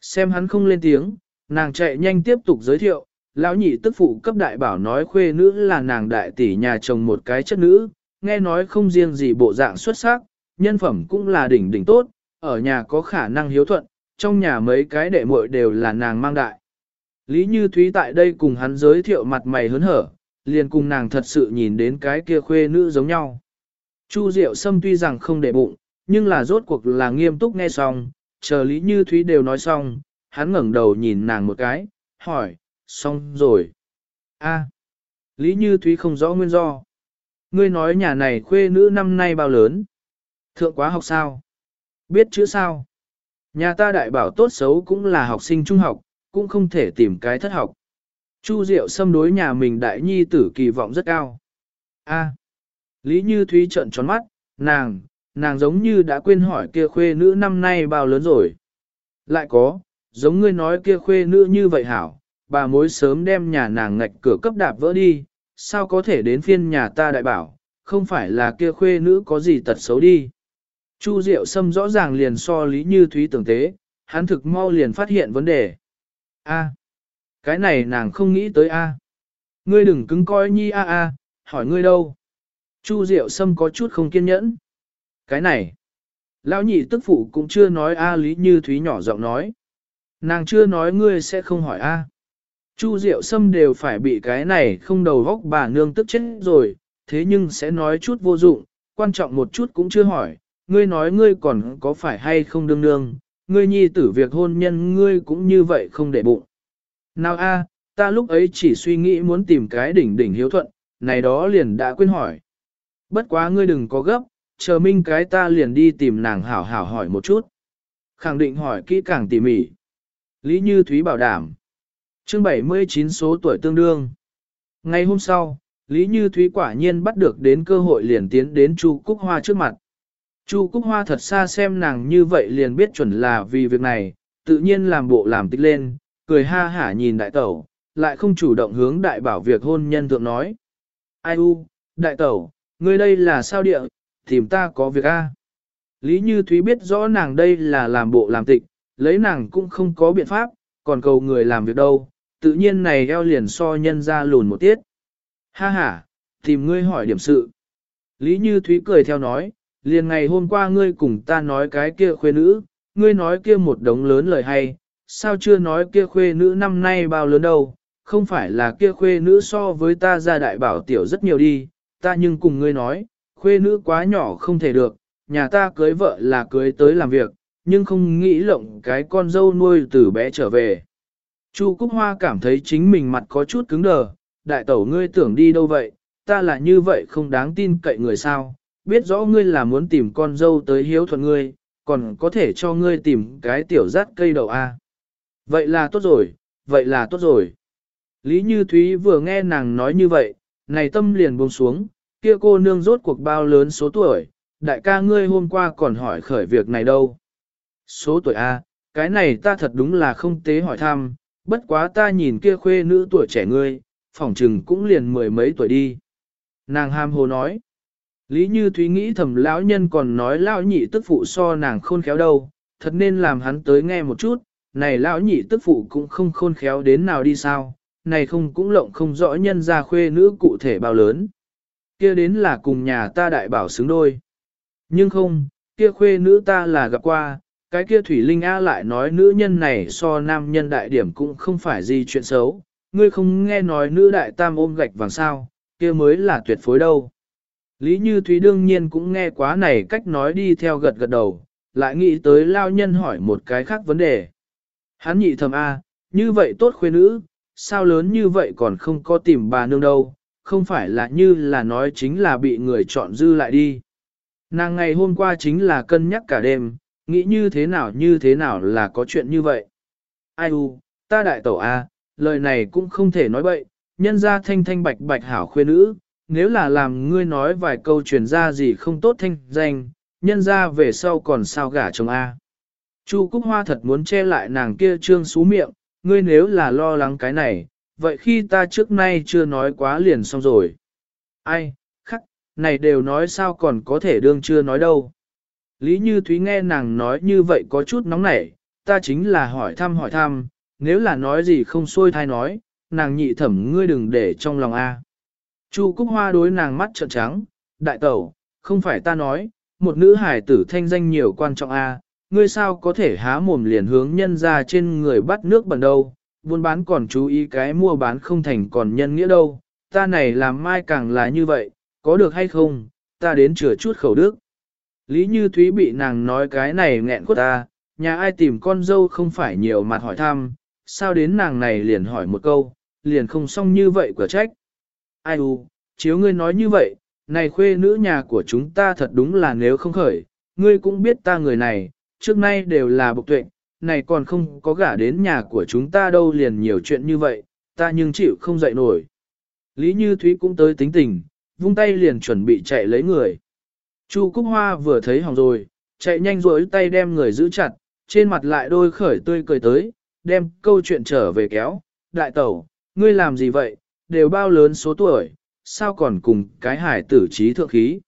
Xem hắn không lên tiếng, nàng chạy nhanh tiếp tục giới thiệu, lão nhị tức phụ cấp đại bảo nói khuê nữ là nàng đại tỷ nhà chồng một cái chất nữ, nghe nói không riêng gì bộ dạng xuất sắc, nhân phẩm cũng là đỉnh đỉnh tốt, ở nhà có khả năng hiếu thuận, trong nhà mấy cái đệ muội đều là nàng mang đại. Lý Như Thúy tại đây cùng hắn giới thiệu mặt mày hớn hở, liền cùng nàng thật sự nhìn đến cái kia khuê nữ giống nhau. Chu Diệu Sâm tuy rằng không để bụng, nhưng là rốt cuộc là nghiêm túc nghe xong, chờ Lý Như Thúy đều nói xong, hắn ngẩng đầu nhìn nàng một cái, hỏi, xong rồi. a Lý Như Thúy không rõ nguyên do. Ngươi nói nhà này khuê nữ năm nay bao lớn? Thượng quá học sao? Biết chữ sao? Nhà ta đại bảo tốt xấu cũng là học sinh trung học, cũng không thể tìm cái thất học. Chu Diệu xâm đối nhà mình đại nhi tử kỳ vọng rất cao. A. Lý Như Thúy trợn tròn mắt, nàng, nàng giống như đã quên hỏi kia khuê nữ năm nay bao lớn rồi. Lại có, giống ngươi nói kia khuê nữ như vậy hảo, bà mối sớm đem nhà nàng ngạch cửa cấp đạp vỡ đi, sao có thể đến phiên nhà ta đại bảo, không phải là kia khuê nữ có gì tật xấu đi. Chu Diệu Sâm rõ ràng liền so Lý Như Thúy tưởng tế, hắn thực mau liền phát hiện vấn đề. A, cái này nàng không nghĩ tới A. Ngươi đừng cứng coi nhi A A, hỏi ngươi đâu. Chu Diệu Sâm có chút không kiên nhẫn. Cái này, lão nhị tức phụ cũng chưa nói A Lý Như Thúy nhỏ giọng nói. Nàng chưa nói ngươi sẽ không hỏi A. Chu Diệu Sâm đều phải bị cái này không đầu góc bà nương tức chết rồi, thế nhưng sẽ nói chút vô dụng, quan trọng một chút cũng chưa hỏi, ngươi nói ngươi còn có phải hay không đương đương, ngươi nhi tử việc hôn nhân ngươi cũng như vậy không để bụng. Nào a, ta lúc ấy chỉ suy nghĩ muốn tìm cái đỉnh đỉnh hiếu thuận, này đó liền đã quên hỏi. Bất quá ngươi đừng có gấp, chờ minh cái ta liền đi tìm nàng hảo hảo hỏi một chút. Khẳng định hỏi kỹ càng tỉ mỉ. Lý Như Thúy bảo đảm. Chương 79 số tuổi tương đương. Ngày hôm sau, Lý Như Thúy quả nhiên bắt được đến cơ hội liền tiến đến Chu Cúc Hoa trước mặt. Chu Cúc Hoa thật xa xem nàng như vậy liền biết chuẩn là vì việc này, tự nhiên làm bộ làm tích lên, cười ha hả nhìn đại tẩu, lại không chủ động hướng đại bảo việc hôn nhân thượng nói. Ai u, đại tẩu, ngươi đây là sao địa, tìm ta có việc a. Lý Như Thúy biết rõ nàng đây là làm bộ làm tịch, lấy nàng cũng không có biện pháp, còn cầu người làm việc đâu, tự nhiên này eo liền so nhân ra lùn một tiết. Ha ha, tìm ngươi hỏi điểm sự. Lý Như Thúy cười theo nói, liền ngày hôm qua ngươi cùng ta nói cái kia khuê nữ, ngươi nói kia một đống lớn lời hay, sao chưa nói kia khuê nữ năm nay bao lớn đâu, không phải là kia khuê nữ so với ta ra đại bảo tiểu rất nhiều đi, ta nhưng cùng ngươi nói, khuê nữ quá nhỏ không thể được, nhà ta cưới vợ là cưới tới làm việc, nhưng không nghĩ lộng cái con dâu nuôi từ bé trở về. Chu Cúc Hoa cảm thấy chính mình mặt có chút cứng đờ, đại tẩu ngươi tưởng đi đâu vậy, ta là như vậy không đáng tin cậy người sao, biết rõ ngươi là muốn tìm con dâu tới hiếu thuận ngươi, còn có thể cho ngươi tìm cái tiểu rát cây đậu A. À? Vậy là tốt rồi, vậy là tốt rồi. Lý Như Thúy vừa nghe nàng nói như vậy, này tâm liền buông xuống, kia cô nương rốt cuộc bao lớn số tuổi, đại ca ngươi hôm qua còn hỏi khởi việc này đâu. Số tuổi A, cái này ta thật đúng là không tế hỏi thăm, bất quá ta nhìn kia khuê nữ tuổi trẻ ngươi, phỏng trừng cũng liền mười mấy tuổi đi. Nàng ham hồ nói. Lý Như Thúy nghĩ thầm lão nhân còn nói lão nhị tức phụ so nàng khôn khéo đâu, thật nên làm hắn tới nghe một chút, này lão nhị tức phụ cũng không khôn khéo đến nào đi sao, này không cũng lộng không rõ nhân ra khuê nữ cụ thể bao lớn. Kia đến là cùng nhà ta đại bảo xứng đôi. Nhưng không, kia khuê nữ ta là gặp qua, cái kia Thủy Linh A lại nói nữ nhân này so nam nhân đại điểm cũng không phải gì chuyện xấu, ngươi không nghe nói nữ đại tam ôm gạch vàng sao, kia mới là tuyệt phối đâu. Lý Như Thúy đương nhiên cũng nghe quá này cách nói đi theo gật gật đầu, lại nghĩ tới lao nhân hỏi một cái khác vấn đề. Hắn nhị thầm A, như vậy tốt khuê nữ, sao lớn như vậy còn không có tìm bà nương đâu, không phải là như là nói chính là bị người chọn dư lại đi. Nàng ngày hôm qua chính là cân nhắc cả đêm, nghĩ như thế nào như thế nào là có chuyện như vậy. Ai u, ta đại tẩu A, lời này cũng không thể nói bậy, nhân ra thanh thanh bạch bạch hảo khuê nữ, nếu là làm ngươi nói vài câu truyền ra gì không tốt thanh danh, nhân ra về sau còn sao gả chồng A. Chu Cúc Hoa thật muốn che lại nàng kia trương xú miệng, ngươi nếu là lo lắng cái này, vậy khi ta trước nay chưa nói quá liền xong rồi. Ai, khắc, này đều nói sao còn có thể đương chưa nói đâu. Lý Như Thúy nghe nàng nói như vậy có chút nóng nảy, ta chính là hỏi thăm hỏi thăm, nếu là nói gì không xuôi thai nói, nàng nhị thẩm ngươi đừng để trong lòng A. Chu Cúc Hoa đối nàng mắt trợn trắng, đại tẩu, không phải ta nói, một nữ hải tử thanh danh nhiều quan trọng A, ngươi sao có thể há mồm liền hướng nhân ra trên người bắt nước bẩn đâu, buôn bán còn chú ý cái mua bán không thành còn nhân nghĩa đâu, ta này làm mai càng là như vậy, có được hay không, ta đến chừa chút khẩu đức. Lý Như Thúy bị nàng nói cái này nghẹn quất ta, nhà ai tìm con dâu không phải nhiều mặt hỏi thăm, sao đến nàng này liền hỏi một câu, liền không xong như vậy của trách. Ai u, chiếu ngươi nói như vậy, này khuê nữ nhà của chúng ta thật đúng là nếu không khởi, ngươi cũng biết ta người này, trước nay đều là bộc tuệ, này còn không có gả đến nhà của chúng ta đâu liền nhiều chuyện như vậy, ta nhưng chịu không dậy nổi. Lý Như Thúy cũng tới tính tình, vung tay liền chuẩn bị chạy lấy người. Chu Cúc Hoa vừa thấy hỏng rồi, chạy nhanh rồi tay đem người giữ chặt, trên mặt lại đôi khởi tươi cười tới, đem câu chuyện trở về kéo. Đại tẩu, ngươi làm gì vậy, đều bao lớn số tuổi, sao còn cùng cái hải tử trí thượng khí.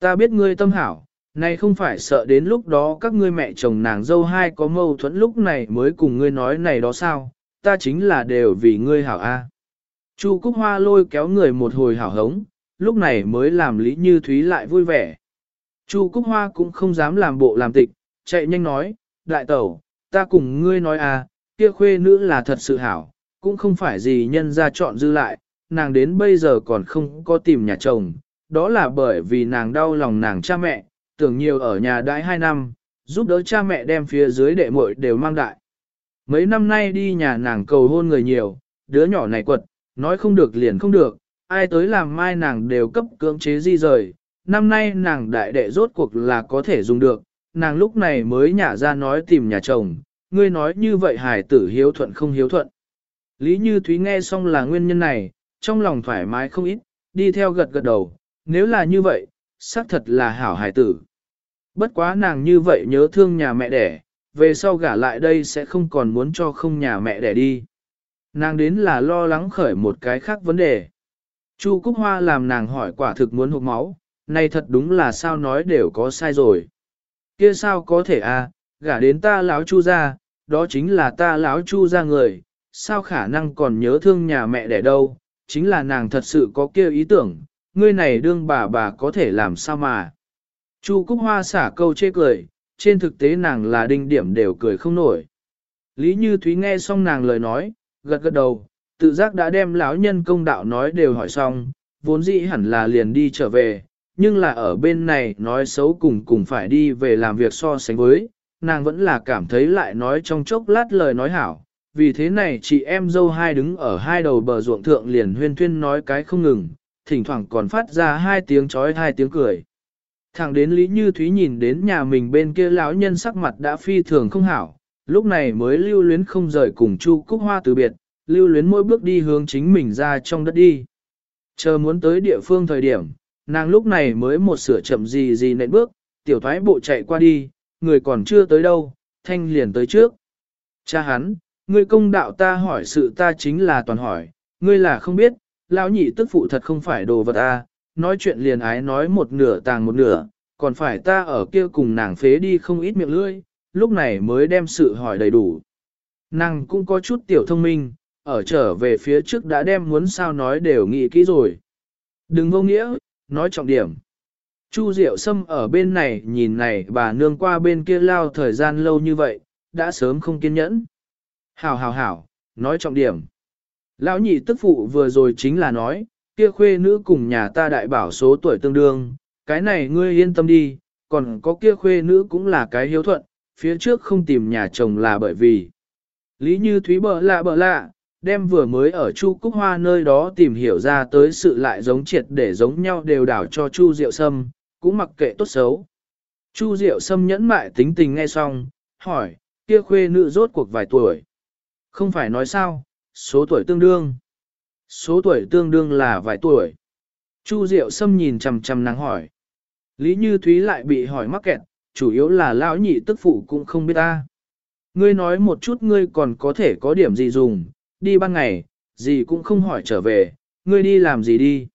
Ta biết ngươi tâm hảo, này không phải sợ đến lúc đó các ngươi mẹ chồng nàng dâu hai có mâu thuẫn lúc này mới cùng ngươi nói này đó sao, ta chính là đều vì ngươi hảo a. Chu Cúc Hoa lôi kéo người một hồi hảo hống, lúc này mới làm Lý Như Thúy lại vui vẻ. Chu Cúc Hoa cũng không dám làm bộ làm tịch, chạy nhanh nói, đại tẩu, ta cùng ngươi nói à, kia khuê nữ là thật sự hảo, cũng không phải gì nhân ra chọn dư lại, nàng đến bây giờ còn không có tìm nhà chồng, đó là bởi vì nàng đau lòng nàng cha mẹ, tưởng nhiều ở nhà đãi hai năm, giúp đỡ cha mẹ đem phía dưới đệ muội đều mang đại. Mấy năm nay đi nhà nàng cầu hôn người nhiều, đứa nhỏ này quật, nói không được liền không được, ai tới làm mai nàng đều cấp cưỡng chế di rời, năm nay nàng đại đệ rốt cuộc là có thể dùng được, nàng lúc này mới nhả ra nói tìm nhà chồng, ngươi nói như vậy hài tử hiếu thuận không hiếu thuận. Lý Như Thúy nghe xong là nguyên nhân này, trong lòng thoải mái không ít, đi theo gật gật đầu, nếu là như vậy, xác thật là hảo hài tử. Bất quá nàng như vậy nhớ thương nhà mẹ đẻ, về sau gả lại đây sẽ không còn muốn cho không nhà mẹ đẻ đi. Nàng đến là lo lắng khởi một cái khác vấn đề. Chu Cúc Hoa làm nàng hỏi quả thực muốn hụt máu, này thật đúng là sao nói đều có sai rồi. Kia sao có thể à, gả đến ta lão chu ra, đó chính là ta lão chu ra người, sao khả năng còn nhớ thương nhà mẹ đẻ đâu, chính là nàng thật sự có kia ý tưởng, ngươi này đương bà bà có thể làm sao mà. Chu Cúc Hoa xả câu chê cười, trên thực tế nàng là đinh điểm đều cười không nổi. Lý Như Thúy nghe xong nàng lời nói, gật gật đầu, tự giác đã đem lão nhân công đạo nói đều hỏi xong, vốn dĩ hẳn là liền đi trở về, nhưng là ở bên này nói xấu cùng cùng phải đi về làm việc so sánh với, nàng vẫn là cảm thấy lại nói trong chốc lát lời nói hảo, vì thế này chị em dâu hai đứng ở hai đầu bờ ruộng thượng liền huyên thuyên nói cái không ngừng, thỉnh thoảng còn phát ra hai tiếng chói hai tiếng cười. Thẳng đến Lý Như Thúy nhìn đến nhà mình bên kia lão nhân sắc mặt đã phi thường không hảo, lúc này mới lưu luyến không rời cùng Chu Cúc Hoa từ biệt, lưu luyến mỗi bước đi hướng chính mình ra trong đất đi. Chờ muốn tới địa phương thời điểm, nàng lúc này mới một sửa chậm gì gì nện bước, tiểu thoái bộ chạy qua đi, người còn chưa tới đâu, thanh liền tới trước. Cha hắn, ngươi công đạo ta hỏi sự ta chính là toàn hỏi, ngươi là không biết, lão nhị tức phụ thật không phải đồ vật ta, nói chuyện liền ái nói một nửa tàng một nửa, còn phải ta ở kia cùng nàng phế đi không ít miệng lưỡi, lúc này mới đem sự hỏi đầy đủ. Nàng cũng có chút tiểu thông minh, ở trở về phía trước đã đem muốn sao nói đều nghĩ kỹ rồi. Đừng vô nghĩa, nói trọng điểm. Chu Diệu Sâm ở bên này nhìn này bà nương qua bên kia lao thời gian lâu như vậy, đã sớm không kiên nhẫn. Hảo hảo hảo, nói trọng điểm. Lão nhị tức phụ vừa rồi chính là nói, kia khuê nữ cùng nhà ta đại bảo số tuổi tương đương, cái này ngươi yên tâm đi, còn có kia khuê nữ cũng là cái hiếu thuận, phía trước không tìm nhà chồng là bởi vì. Lý Như Thúy bợ lạ bợ lạ, đem vừa mới ở Chu Cúc Hoa nơi đó tìm hiểu ra tới sự lại giống triệt để giống nhau đều đảo cho Chu Diệu Sâm, cũng mặc kệ tốt xấu. Chu Diệu Sâm nhẫn mại tính tình nghe xong, hỏi, kia khuê nữ rốt cuộc vài tuổi. Không phải nói sao, số tuổi tương đương. Số tuổi tương đương là vài tuổi. Chu Diệu Sâm nhìn chằm chằm nàng hỏi. Lý Như Thúy lại bị hỏi mắc kẹt, chủ yếu là lão nhị tức phụ cũng không biết ta. Ngươi nói một chút ngươi còn có thể có điểm gì dùng, đi ban ngày, gì cũng không hỏi trở về, ngươi đi làm gì đi.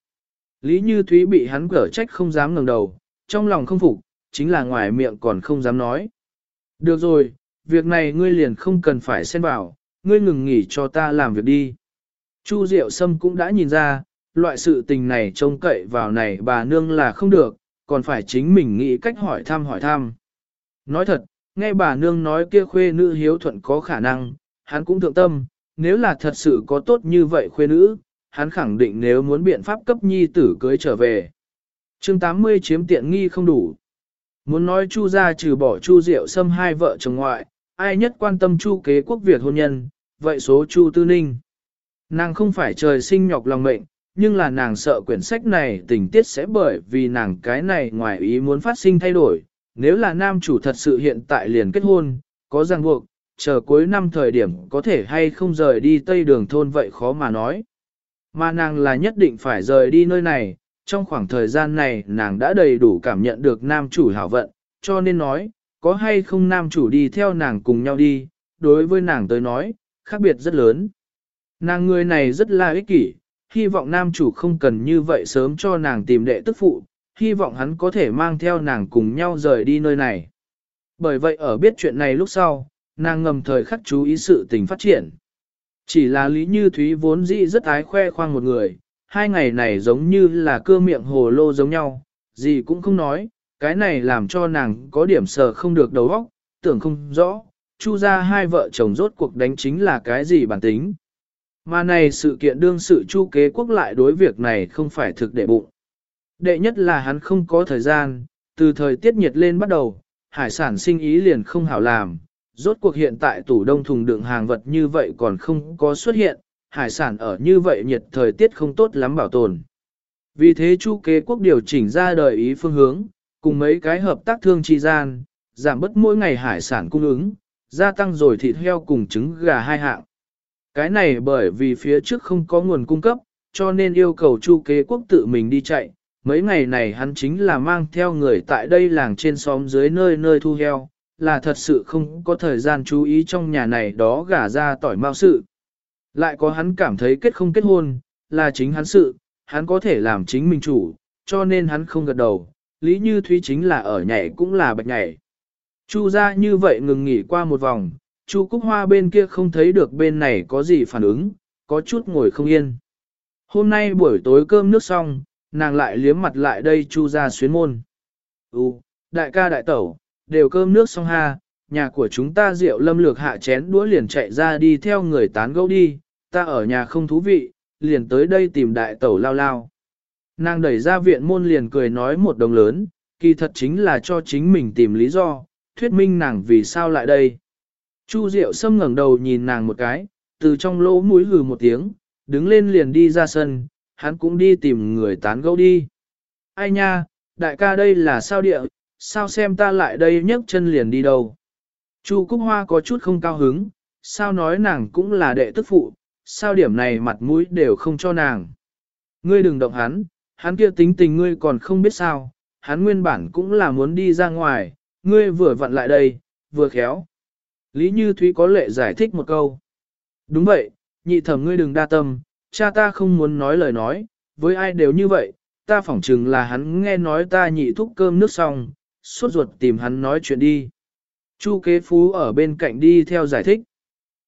Lý Như Thúy bị hắn cở trách không dám ngẩng đầu, trong lòng không phục, chính là ngoài miệng còn không dám nói. Được rồi, việc này ngươi liền không cần phải xen vào, ngươi ngừng nghỉ cho ta làm việc đi. Chu Diệu Sâm cũng đã nhìn ra, loại sự tình này trông cậy vào này bà nương là không được, còn phải chính mình nghĩ cách hỏi thăm hỏi thăm. Nói thật, nghe bà nương nói kia khuê nữ hiếu thuận có khả năng, hắn cũng thượng tâm, nếu là thật sự có tốt như vậy khuê nữ, hắn khẳng định nếu muốn biện pháp cấp nhi tử cưới trở về. chương 80 chiếm tiện nghi không đủ. Muốn nói chu ra trừ bỏ chu diệu xâm hai vợ chồng ngoại, ai nhất quan tâm chu kế quốc Việt hôn nhân, vậy số chu tư ninh. Nàng không phải trời sinh nhọc lòng mệnh, nhưng là nàng sợ quyển sách này tình tiết sẽ bởi vì nàng cái này ngoài ý muốn phát sinh thay đổi. Nếu là nam chủ thật sự hiện tại liền kết hôn, có ràng buộc, chờ cuối năm thời điểm có thể hay không rời đi tây đường thôn vậy khó mà nói. Mà nàng là nhất định phải rời đi nơi này, trong khoảng thời gian này nàng đã đầy đủ cảm nhận được nam chủ hảo vận, cho nên nói, có hay không nam chủ đi theo nàng cùng nhau đi, đối với nàng tới nói, khác biệt rất lớn. Nàng người này rất là ích kỷ, hy vọng nam chủ không cần như vậy sớm cho nàng tìm đệ tức phụ, hy vọng hắn có thể mang theo nàng cùng nhau rời đi nơi này. Bởi vậy ở biết chuyện này lúc sau, nàng ngầm thời khắc chú ý sự tình phát triển. Chỉ là Lý Như Thúy vốn dĩ rất ái khoe khoang một người, hai ngày này giống như là cơ miệng hồ lô giống nhau, gì cũng không nói, cái này làm cho nàng có điểm sờ không được đầu óc, tưởng không rõ, chu ra hai vợ chồng rốt cuộc đánh chính là cái gì bản tính. Mà này sự kiện đương sự chu kế quốc lại đối việc này không phải thực đệ bụng. Đệ nhất là hắn không có thời gian, từ thời tiết nhiệt lên bắt đầu, hải sản sinh ý liền không hảo làm, rốt cuộc hiện tại tủ đông thùng đựng hàng vật như vậy còn không có xuất hiện, hải sản ở như vậy nhiệt thời tiết không tốt lắm bảo tồn. Vì thế chu kế quốc điều chỉnh ra đời ý phương hướng, cùng mấy cái hợp tác thương tri gian, giảm bớt mỗi ngày hải sản cung ứng, gia tăng rồi thịt heo cùng trứng gà hai hạng. Cái này bởi vì phía trước không có nguồn cung cấp, cho nên yêu cầu chu kế quốc tự mình đi chạy. Mấy ngày này hắn chính là mang theo người tại đây làng trên xóm dưới nơi nơi thu heo, là thật sự không có thời gian chú ý trong nhà này đó gả ra tỏi mau sự. Lại có hắn cảm thấy kết không kết hôn, là chính hắn sự, hắn có thể làm chính mình chủ, cho nên hắn không gật đầu, lý như thúy chính là ở nhảy cũng là bạch nhảy. Chu ra như vậy ngừng nghỉ qua một vòng, Chu Cúc Hoa bên kia không thấy được bên này có gì phản ứng, có chút ngồi không yên. Hôm nay buổi tối cơm nước xong, nàng lại liếm mặt lại đây Chu ra xuyến môn. Ừ, đại ca đại tẩu, đều cơm nước xong ha, nhà của chúng ta rượu lâm lược hạ chén đũa liền chạy ra đi theo người tán gẫu đi, ta ở nhà không thú vị, liền tới đây tìm đại tẩu lao lao. Nàng đẩy ra viện môn liền cười nói một đồng lớn, kỳ thật chính là cho chính mình tìm lý do, thuyết minh nàng vì sao lại đây. Chu Diệu Sâm ngẩng đầu nhìn nàng một cái, từ trong lỗ mũi hừ một tiếng, đứng lên liền đi ra sân, hắn cũng đi tìm người tán gẫu đi. Ai nha, đại ca đây là sao địa, sao xem ta lại đây nhấc chân liền đi đâu. Chu Cúc Hoa có chút không cao hứng, sao nói nàng cũng là đệ tức phụ, sao điểm này mặt mũi đều không cho nàng. Ngươi đừng động hắn, hắn kia tính tình ngươi còn không biết sao, hắn nguyên bản cũng là muốn đi ra ngoài, ngươi vừa vặn lại đây, vừa khéo. Lý Như Thúy có lệ giải thích một câu. Đúng vậy, nhị thẩm ngươi đừng đa tâm, cha ta không muốn nói lời nói, với ai đều như vậy, ta phỏng chừng là hắn nghe nói ta nhị thúc cơm nước xong, suốt ruột tìm hắn nói chuyện đi. Chu kế phú ở bên cạnh đi theo giải thích.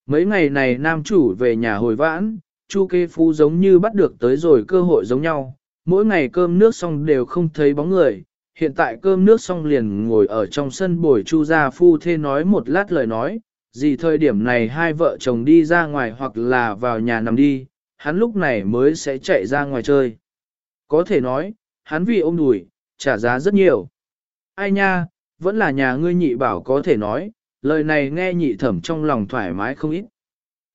Mấy ngày này nam chủ về nhà hồi vãn, chu kế phú giống như bắt được tới rồi cơ hội giống nhau, mỗi ngày cơm nước xong đều không thấy bóng người, hiện tại cơm nước xong liền ngồi ở trong sân bồi chu gia phu thê nói một lát lời nói, gì thời điểm này hai vợ chồng đi ra ngoài hoặc là vào nhà nằm đi, hắn lúc này mới sẽ chạy ra ngoài chơi. Có thể nói, hắn vì ôm đùi, trả giá rất nhiều. Ai nha, vẫn là nhà ngươi nhị bảo có thể nói, lời này nghe nhị thẩm trong lòng thoải mái không ít.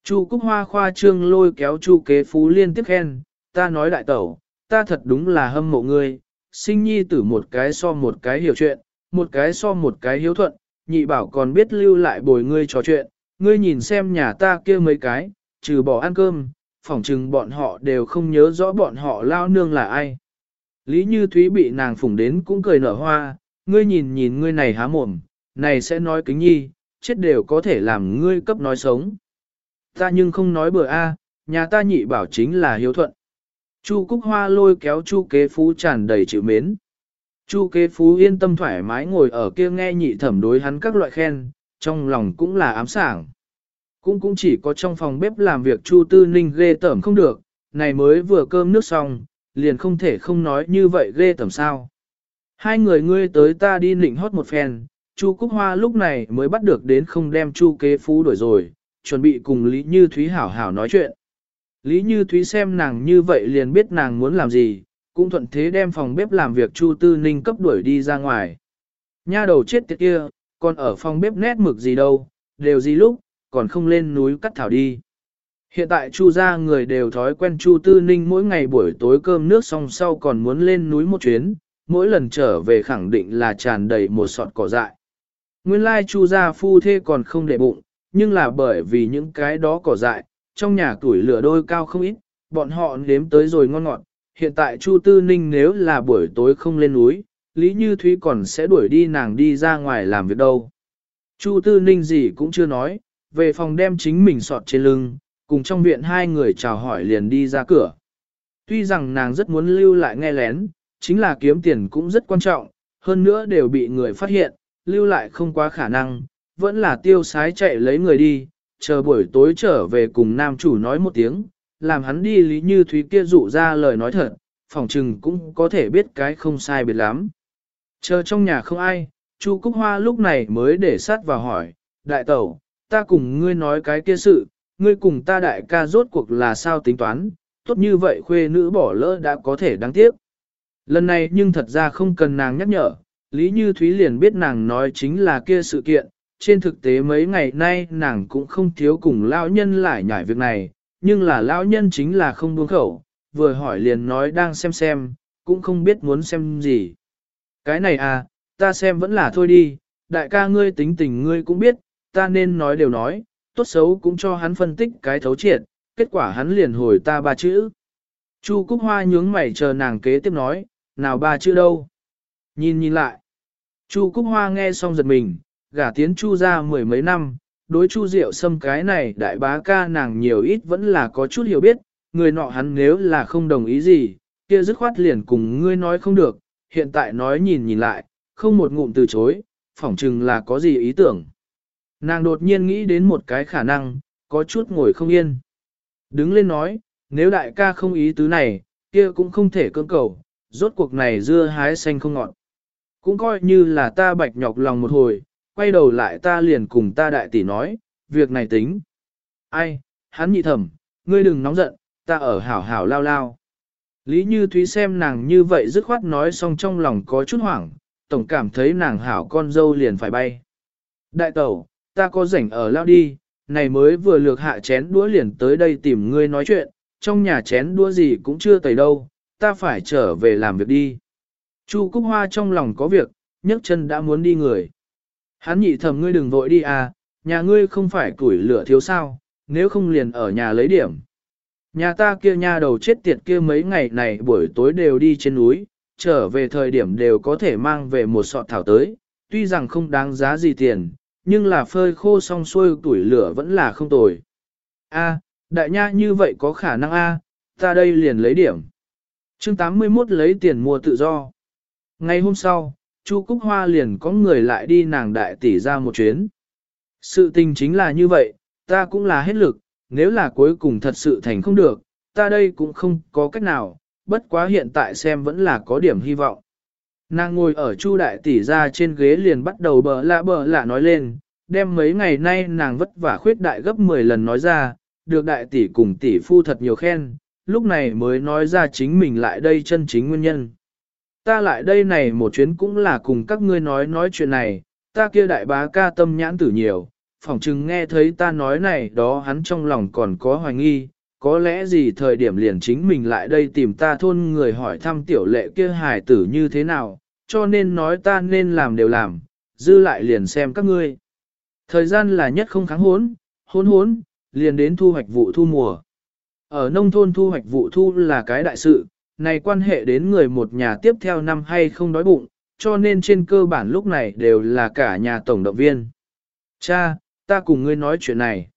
Chu Cúc Hoa khoa trương lôi kéo Chu Kế Phú liên tiếp khen, ta nói đại tẩu, ta thật đúng là hâm mộ ngươi, sinh nhi tử một cái so một cái hiểu chuyện, một cái so một cái hiếu thuận, nhị bảo còn biết lưu lại bồi ngươi trò chuyện, ngươi nhìn xem nhà ta kia mấy cái, trừ bỏ ăn cơm, phỏng chừng bọn họ đều không nhớ rõ bọn họ lao nương là ai. Lý Như Thúy bị nàng phủng đến cũng cười nở hoa, ngươi nhìn nhìn ngươi này há mồm, này sẽ nói kính nhi, chết đều có thể làm ngươi cấp nói sống. Ta nhưng không nói bừa a, nhà ta nhị bảo chính là hiếu thuận. Chu Cúc Hoa lôi kéo Chu Kế Phú tràn đầy chịu mến. Chu Kế Phú yên tâm thoải mái ngồi ở kia nghe nhị thẩm đối hắn các loại khen, trong lòng cũng là ám sảng. Cũng cũng chỉ có trong phòng bếp làm việc Chu Tư Ninh ghê tởm không được, này mới vừa cơm nước xong, liền không thể không nói như vậy ghê tởm sao. Hai người ngươi tới ta đi nịnh hót một phen, Chu Cúc Hoa lúc này mới bắt được đến không đem Chu Kế Phú đuổi rồi, chuẩn bị cùng Lý Như Thúy hảo hảo nói chuyện. Lý Như Thúy xem nàng như vậy liền biết nàng muốn làm gì, cũng thuận thế đem phòng bếp làm việc Chu Tư Ninh cấp đuổi đi ra ngoài. Nha đầu chết tiệt kia, còn ở phòng bếp nét mực gì đâu, đều gì lúc, còn không lên núi cắt thảo đi. Hiện tại Chu gia người đều thói quen Chu Tư Ninh mỗi ngày buổi tối cơm nước xong sau còn muốn lên núi một chuyến, mỗi lần trở về khẳng định là tràn đầy một sọt cỏ dại. Nguyên lai Chu gia phu thê còn không để bụng, nhưng là bởi vì những cái đó cỏ dại, trong nhà tuổi lửa đôi cao không ít, bọn họ nếm tới rồi ngon ngọt. Hiện tại Chu Tư Ninh nếu là buổi tối không lên núi, Lý Như Thúy còn sẽ đuổi đi nàng đi ra ngoài làm việc đâu. Chu Tư Ninh gì cũng chưa nói, về phòng đem chính mình sọt trên lưng, cùng trong viện hai người chào hỏi liền đi ra cửa. Tuy rằng nàng rất muốn lưu lại nghe lén, chính là kiếm tiền cũng rất quan trọng, hơn nữa đều bị người phát hiện, lưu lại không quá khả năng, vẫn là tiêu sái chạy lấy người đi, chờ buổi tối trở về cùng nam chủ nói một tiếng, làm hắn đi lý như thúy kia dụ ra lời nói thật, phòng trừng cũng có thể biết cái không sai biệt lắm. Chờ trong nhà không ai, Chu Cúc Hoa lúc này mới để sát vào hỏi, đại tẩu, ta cùng ngươi nói cái kia sự, ngươi cùng ta đại ca rốt cuộc là sao tính toán, tốt như vậy khuê nữ bỏ lỡ đã có thể đáng tiếc. Lần này nhưng thật ra không cần nàng nhắc nhở, Lý Như Thúy liền biết nàng nói chính là kia sự kiện, trên thực tế mấy ngày nay nàng cũng không thiếu cùng lão nhân lại nhảy việc này, nhưng là lão nhân chính là không buông khẩu, vừa hỏi liền nói đang xem xem, cũng không biết muốn xem gì. Cái này à, ta xem vẫn là thôi đi, đại ca ngươi tính tình ngươi cũng biết, ta nên nói đều nói, tốt xấu cũng cho hắn phân tích cái thấu triệt, kết quả hắn liền hồi ta ba chữ. Chu Cúc Hoa nhướng mày chờ nàng kế tiếp nói, nào ba chữ đâu. Nhìn nhìn lại. Chu Cúc Hoa nghe xong giật mình, gả tiến Chu ra mười mấy năm, đối Chu Diệu Sâm cái này đại bá ca nàng nhiều ít vẫn là có chút hiểu biết, người nọ hắn nếu là không đồng ý gì, kia dứt khoát liền cùng ngươi nói không được, hiện tại nói nhìn nhìn lại, không một ngụm từ chối, phỏng chừng là có gì ý tưởng. Nàng đột nhiên nghĩ đến một cái khả năng, có chút ngồi không yên. Đứng lên nói, nếu đại ca không ý tứ này, kia cũng không thể cưỡng cầu, rốt cuộc này dưa hái xanh không ngọt. Cũng coi như là ta bạch nhọc lòng một hồi, quay đầu lại ta liền cùng ta đại tỷ nói, việc này tính. Ai, hắn nhị thẩm, ngươi đừng nóng giận, ta ở hảo hảo lao lao. Lý Như Thúy xem nàng như vậy dứt khoát nói xong trong lòng có chút hoảng, tổng cảm thấy nàng hảo con dâu liền phải bay. Đại tẩu, ta có rảnh ở lao đi, này mới vừa lược hạ chén đũa liền tới đây tìm ngươi nói chuyện, trong nhà chén đũa gì cũng chưa tẩy đâu, ta phải trở về làm việc đi. Chu Cúc Hoa trong lòng có việc, nhấc chân đã muốn đi người. Hắn nhị thầm ngươi đừng vội đi à, nhà ngươi không phải củi lửa thiếu sao, nếu không liền ở nhà lấy điểm. Nhà ta kia nha đầu chết tiệt kia mấy ngày này buổi tối đều đi trên núi, trở về thời điểm đều có thể mang về một sọt thảo tới, tuy rằng không đáng giá gì tiền, nhưng là phơi khô xong xuôi tuổi lửa vẫn là không tồi. A, đại nha như vậy có khả năng A, ta đây liền lấy điểm chương 81 lấy tiền mua tự do. Ngày hôm sau, Chu Cúc Hoa liền có người lại đi nàng đại tỷ ra một chuyến. Sự tình chính là như vậy, ta cũng là hết lực, nếu là cuối cùng thật sự thành không được, ta đây cũng không có cách nào, bất quá hiện tại xem vẫn là có điểm hy vọng. Nàng ngồi ở Chu đại tỷ ra trên ghế liền bắt đầu bờ lạ bờ lạ nói lên, đem mấy ngày nay nàng vất vả khuyết đại gấp 10 lần nói ra, được đại tỷ cùng tỷ phu thật nhiều khen, lúc này mới nói ra chính mình lại đây chân chính nguyên nhân. Ta lại đây này một chuyến cũng là cùng các ngươi nói nói chuyện này, ta kia đại bá ca tâm nhãn tử nhiều, phỏng chừng nghe thấy ta nói này đó hắn trong lòng còn có hoài nghi, có lẽ gì thời điểm liền chính mình lại đây tìm ta thôn người hỏi thăm tiểu lệ kia hài tử như thế nào, cho nên nói ta nên làm đều làm, dư lại liền xem các ngươi. Thời gian là nhất không kháng hốn, hốn hốn, liền đến thu hoạch vụ thu mùa. Ở nông thôn thu hoạch vụ thu là cái đại sự, này quan hệ đến người một nhà tiếp theo năm hay không đói bụng, cho nên trên cơ bản lúc này đều là cả nhà tổng động viên. Cha, ta cùng ngươi nói chuyện này.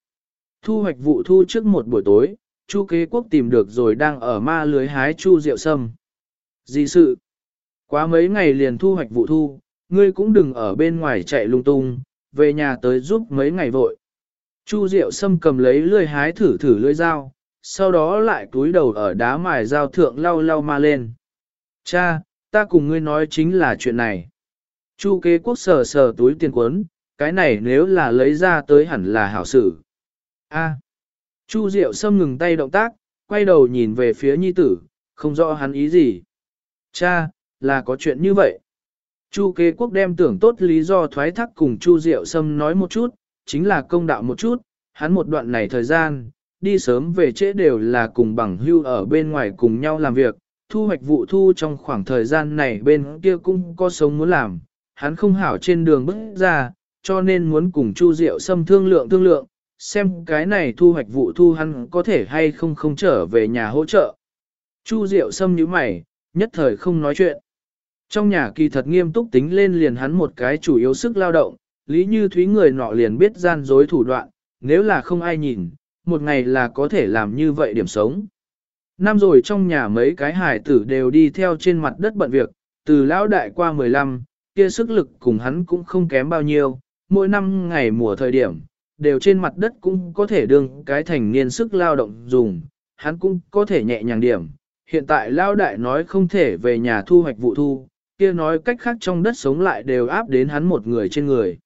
Thu hoạch vụ thu trước một buổi tối, Chu kế quốc tìm được rồi đang ở ma lưới hái chu rượu sâm. Gì sự? Quá mấy ngày liền thu hoạch vụ thu, ngươi cũng đừng ở bên ngoài chạy lung tung, về nhà tới giúp mấy ngày vội. Chu Diệu Sâm cầm lấy lưỡi hái thử thử lưỡi dao, sau đó lại túi đầu ở đá mài dao thượng lau lau ma lên. Cha, ta cùng ngươi nói chính là chuyện này. Chu kế quốc sờ sờ túi tiền cuốn cái này nếu là lấy ra tới hẳn là hảo sự. A. Chu Diệu Sâm ngừng tay động tác, quay đầu nhìn về phía nhi tử, không rõ hắn ý gì. Cha, là có chuyện như vậy. Chu kế quốc đem tưởng tốt lý do thoái thác cùng Chu Diệu Sâm nói một chút, chính là công đạo một chút, hắn một đoạn này thời gian, đi sớm về trễ đều là cùng bằng hưu ở bên ngoài cùng nhau làm việc, thu hoạch vụ thu trong khoảng thời gian này bên kia cũng có sống muốn làm, hắn không hảo trên đường bước ra, cho nên muốn cùng Chu Diệu Sâm thương lượng thương lượng, xem cái này thu hoạch vụ thu hắn có thể hay không không trở về nhà hỗ trợ. Chu Diệu Sâm như mày, nhất thời không nói chuyện. Trong nhà kỳ thật nghiêm túc tính lên liền hắn một cái chủ yếu sức lao động, lý như thúy người nọ liền biết gian dối thủ đoạn, nếu là không ai nhìn, một ngày là có thể làm như vậy điểm sống. Năm rồi trong nhà mấy cái hải tử đều đi theo trên mặt đất bận việc, từ lão đại qua 15, kia sức lực cùng hắn cũng không kém bao nhiêu, mỗi năm ngày mùa thời điểm, đều trên mặt đất cũng có thể đương cái thành niên sức lao động dùng, hắn cũng có thể nhẹ nhàng điểm. Hiện tại lão đại nói không thể về nhà thu hoạch vụ thu, kia nói cách khác trong đất sống lại đều áp đến hắn một người trên người.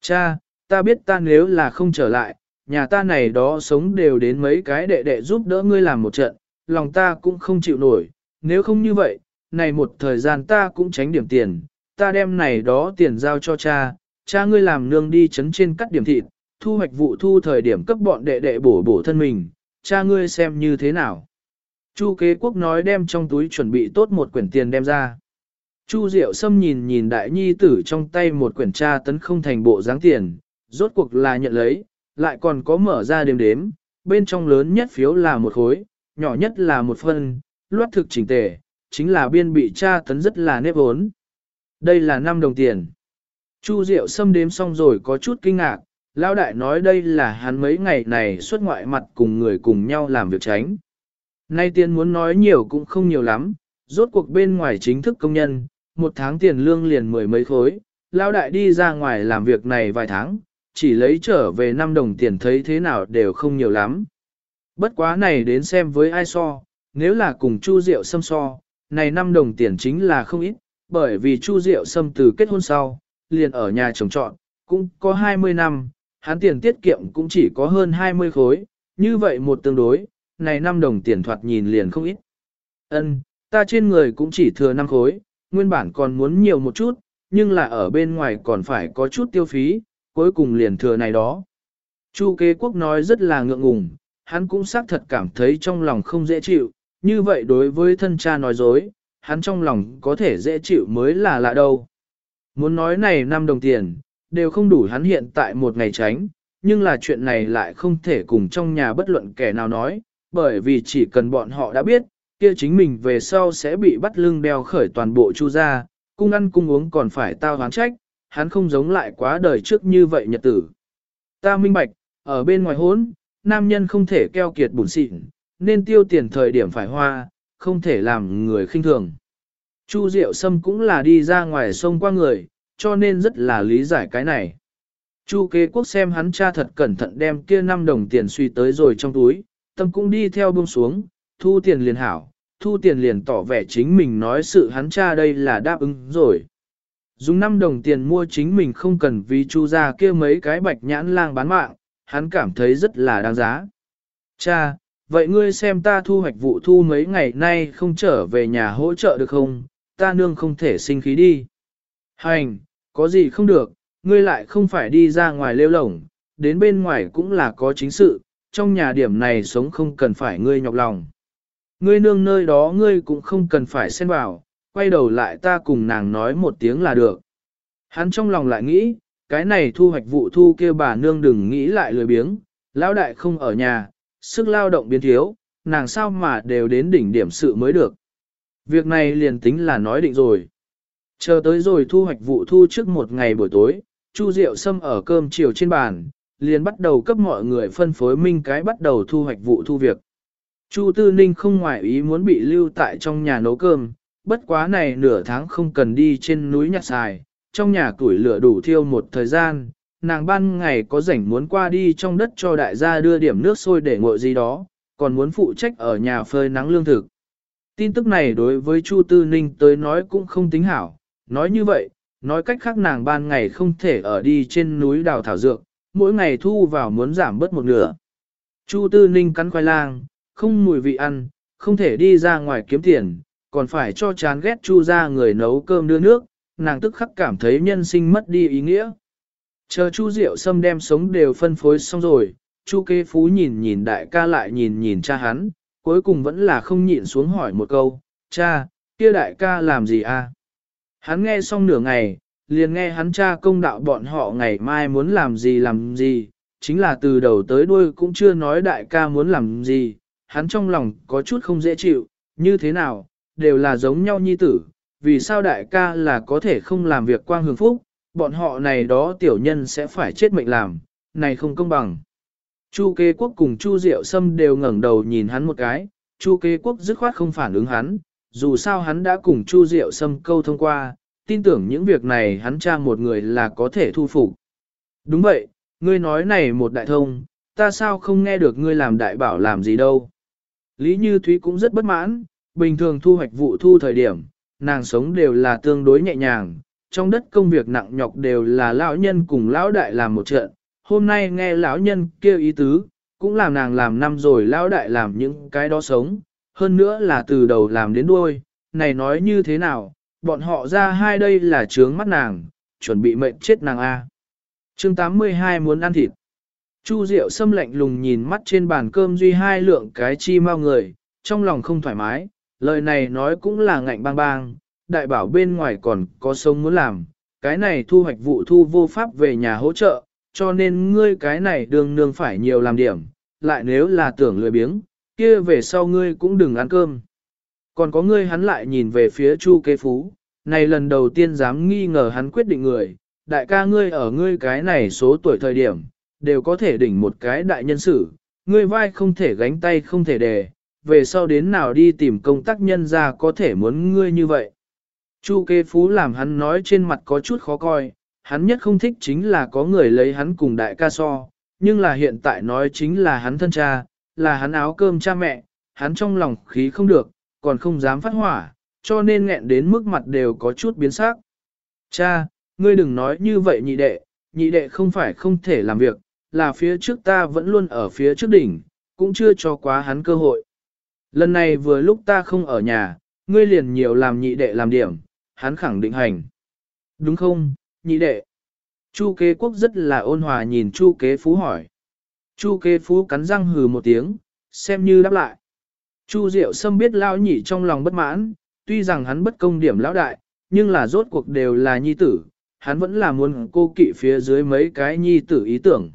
Cha, ta biết ta nếu là không trở lại, nhà ta này đó sống đều đến mấy cái đệ đệ giúp đỡ ngươi làm một trận, lòng ta cũng không chịu nổi, nếu không như vậy, này một thời gian ta cũng tránh điểm tiền, ta đem này đó tiền giao cho cha, cha ngươi làm nương đi chấn trên cắt điểm thịt, thu hoạch vụ thu thời điểm cấp bọn đệ đệ bổ bổ thân mình, cha ngươi xem như thế nào. Chu kế quốc nói đem trong túi chuẩn bị tốt một quyển tiền đem ra. Chu Diệu Sâm nhìn nhìn đại nhi tử trong tay một quyển tra tấn không thành bộ dáng tiền, rốt cuộc là nhận lấy, lại còn có mở ra đếm đếm, bên trong lớn nhất phiếu là một khối, nhỏ nhất là một phân, loát thực chỉnh tề, chính là biên bị tra tấn rất là nếp vốn Đây là 5 đồng tiền. Chu Diệu xâm đếm xong rồi có chút kinh ngạc, Lão đại nói đây là hắn mấy ngày này xuất ngoại mặt cùng người cùng nhau làm việc tránh. Nay tiền muốn nói nhiều cũng không nhiều lắm, rốt cuộc bên ngoài chính thức công nhân, một tháng tiền lương liền mười mấy khối, lão đại đi ra ngoài làm việc này vài tháng, chỉ lấy trở về 5 đồng tiền thấy thế nào đều không nhiều lắm. Bất quá này đến xem với ai so, nếu là cùng Chu Diệu Sâm so, này 5 đồng tiền chính là không ít, bởi vì Chu Diệu Sâm từ kết hôn sau, liền ở nhà chồng trọn, cũng có 20 năm, hắn tiền tiết kiệm cũng chỉ có hơn 20 khối, như vậy một tương đối, này 5 đồng tiền thoạt nhìn liền không ít. Ân, ta trên người cũng chỉ thừa 5 khối, nguyên bản còn muốn nhiều một chút, nhưng là ở bên ngoài còn phải có chút tiêu phí, cuối cùng liền thừa này đó. Chu kế quốc nói rất là ngượng ngùng, hắn cũng xác thật cảm thấy trong lòng không dễ chịu, như vậy đối với thân cha nói dối, hắn trong lòng có thể dễ chịu mới là lạ đâu. Muốn nói này 5 đồng tiền, đều không đủ hắn hiện tại một ngày tránh, nhưng là chuyện này lại không thể cùng trong nhà bất luận kẻ nào nói, bởi vì chỉ cần bọn họ đã biết, kia chính mình về sau sẽ bị bắt lưng đeo khởi toàn bộ chu gia, cung ăn cung uống còn phải tao hoán trách, hắn không giống lại quá đời trước như vậy nhật tử. Ta minh bạch, ở bên ngoài hốn, nam nhân không thể keo kiệt bùn xịn, nên tiêu tiền thời điểm phải hoa, không thể làm người khinh thường. Chu Diệu Sâm cũng là đi ra ngoài sông qua người, cho nên rất là lý giải cái này. Chu kế quốc xem hắn cha thật cẩn thận đem kia 5 đồng tiền suy tới rồi trong túi, tâm cũng đi theo buông xuống, thu tiền liền hảo, thu tiền liền tỏ vẻ chính mình nói sự hắn cha đây là đáp ứng rồi. Dùng 5 đồng tiền mua chính mình không cần vì chu ra kia mấy cái bạch nhãn lang bán mạng, hắn cảm thấy rất là đáng giá. Cha, vậy ngươi xem ta thu hoạch vụ thu mấy ngày nay không trở về nhà hỗ trợ được không, ta nương không thể sinh khí đi. Hành, có gì không được, ngươi lại không phải đi ra ngoài lêu lổng, đến bên ngoài cũng là có chính sự, trong nhà điểm này sống không cần phải ngươi nhọc lòng. Ngươi nương nơi đó ngươi cũng không cần phải xen vào, quay đầu lại ta cùng nàng nói một tiếng là được. Hắn trong lòng lại nghĩ, cái này thu hoạch vụ thu kia bà nương đừng nghĩ lại lười biếng, lão đại không ở nhà, sức lao động biến thiếu, nàng sao mà đều đến đỉnh điểm sự mới được. Việc này liền tính là nói định rồi. Chờ tới rồi thu hoạch vụ thu trước một ngày buổi tối, Chu Diệu Sâm ở cơm chiều trên bàn, liền bắt đầu cấp mọi người phân phối minh cái bắt đầu thu hoạch vụ thu việc. Chu Tư Ninh không ngoại ý muốn bị lưu tại trong nhà nấu cơm, bất quá này nửa tháng không cần đi trên núi nhặt xài, trong nhà củi lửa đủ thiêu một thời gian, nàng ban ngày có rảnh muốn qua đi trong đất cho đại gia đưa điểm nước sôi để nguội gì đó, còn muốn phụ trách ở nhà phơi nắng lương thực. Tin tức này đối với Chu Tư Ninh tới nói cũng không tính hảo, nói như vậy, nói cách khác nàng ban ngày không thể ở đi trên núi đào thảo dược, mỗi ngày thu vào muốn giảm bớt một nửa. Chu Tư Ninh cắn khoai lang, không mùi vị ăn, không thể đi ra ngoài kiếm tiền, còn phải cho chán ghét Chu ra người nấu cơm đưa nước, nàng tức khắc cảm thấy nhân sinh mất đi ý nghĩa. Chờ Chu Diệu Sâm đem sống đều phân phối xong rồi, Chu Kế Phú nhìn nhìn đại ca lại nhìn nhìn cha hắn, cuối cùng vẫn là không nhịn xuống hỏi một câu, cha, kia đại ca làm gì à? Hắn nghe xong nửa ngày, liền nghe hắn cha công đạo bọn họ ngày mai muốn làm gì làm gì, chính là từ đầu tới đuôi cũng chưa nói đại ca muốn làm gì, hắn trong lòng có chút không dễ chịu, như thế nào, đều là giống nhau nhi tử, vì sao đại ca là có thể không làm việc quang hưởng phúc, bọn họ này đó tiểu nhân sẽ phải chết mệnh làm, này không công bằng. Chu kế quốc cùng Chu Diệu Sâm đều ngẩng đầu nhìn hắn một cái, Chu kế quốc dứt khoát không phản ứng hắn, dù sao hắn đã cùng Chu Diệu Sâm câu thông qua, tin tưởng những việc này hắn tra một người là có thể thu phục. Đúng vậy, ngươi nói này một đại thông, ta sao không nghe được ngươi làm đại bảo làm gì đâu. Lý Như Thúy cũng rất bất mãn, bình thường thu hoạch vụ thu thời điểm, nàng sống đều là tương đối nhẹ nhàng, trong đất công việc nặng nhọc đều là lão nhân cùng lão đại làm một trận. Hôm nay nghe lão nhân kêu ý tứ, cũng làm nàng làm năm rồi lão đại làm những cái đó sống, hơn nữa là từ đầu làm đến đuôi, này nói như thế nào, bọn họ ra hai đây là trướng mắt nàng, chuẩn bị mệnh chết nàng A. chương 82 muốn ăn thịt. Chu Diệu xâm lạnh lùng nhìn mắt trên bàn cơm duy hai lượng cái chi mau người, trong lòng không thoải mái, lời này nói cũng là ngạnh bang bang, đại bảo bên ngoài còn có sống muốn làm, cái này thu hoạch vụ thu vô pháp về nhà hỗ trợ, cho nên ngươi cái này đường nương phải nhiều làm điểm, lại nếu là tưởng lười biếng, kia về sau ngươi cũng đừng ăn cơm. Còn có ngươi hắn lại nhìn về phía Chu Kế Phú, này lần đầu tiên dám nghi ngờ hắn quyết định người, đại ca ngươi ở ngươi cái này số tuổi thời điểm, đều có thể đỉnh một cái đại nhân sử, ngươi vai không thể gánh tay không thể đề, về sau đến nào đi tìm công tác nhân ra có thể muốn ngươi như vậy. Chu Kế Phú làm hắn nói trên mặt có chút khó coi, hắn nhất không thích chính là có người lấy hắn cùng đại ca so, nhưng là hiện tại nói chính là hắn thân cha, là hắn áo cơm cha mẹ, hắn trong lòng khí không được, còn không dám phát hỏa, cho nên nghẹn đến mức mặt đều có chút biến sắc. Cha, ngươi đừng nói như vậy nhị đệ, nhị đệ không phải không thể làm việc, là phía trước ta vẫn luôn ở phía trước đỉnh, cũng chưa cho quá hắn cơ hội. Lần này vừa lúc ta không ở nhà, ngươi liền nhiều làm nhị đệ làm điểm, hắn khẳng định hành. Đúng không, nhị đệ? Chu kế quốc rất là ôn hòa nhìn chu kế phú hỏi. Chu kế phú cắn răng hừ một tiếng, xem như đáp lại. Chu Diệu Sâm biết lão nhị trong lòng bất mãn, tuy rằng hắn bất công điểm lão đại, nhưng là rốt cuộc đều là nhi tử, hắn vẫn là muốn cô kỵ phía dưới mấy cái nhi tử ý tưởng.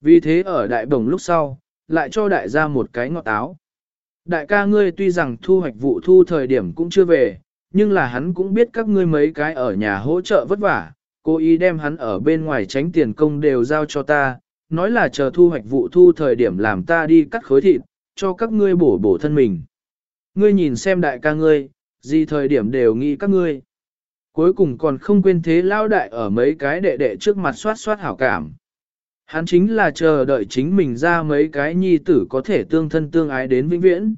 Vì thế ở đại bồng lúc sau, lại cho đại gia một cái ngọt áo. Đại ca ngươi tuy rằng thu hoạch vụ thu thời điểm cũng chưa về, nhưng là hắn cũng biết các ngươi mấy cái ở nhà hỗ trợ vất vả, cố ý đem hắn ở bên ngoài tránh tiền công đều giao cho ta, nói là chờ thu hoạch vụ thu thời điểm làm ta đi cắt khối thịt, cho các ngươi bổ bổ thân mình. Ngươi nhìn xem đại ca ngươi, gì thời điểm đều nghĩ các ngươi. Cuối cùng còn không quên thế lao đại ở mấy cái đệ đệ trước mặt soát soát hảo cảm. Hắn chính là chờ đợi chính mình ra mấy cái nhi tử có thể tương thân tương ái đến vĩnh viễn.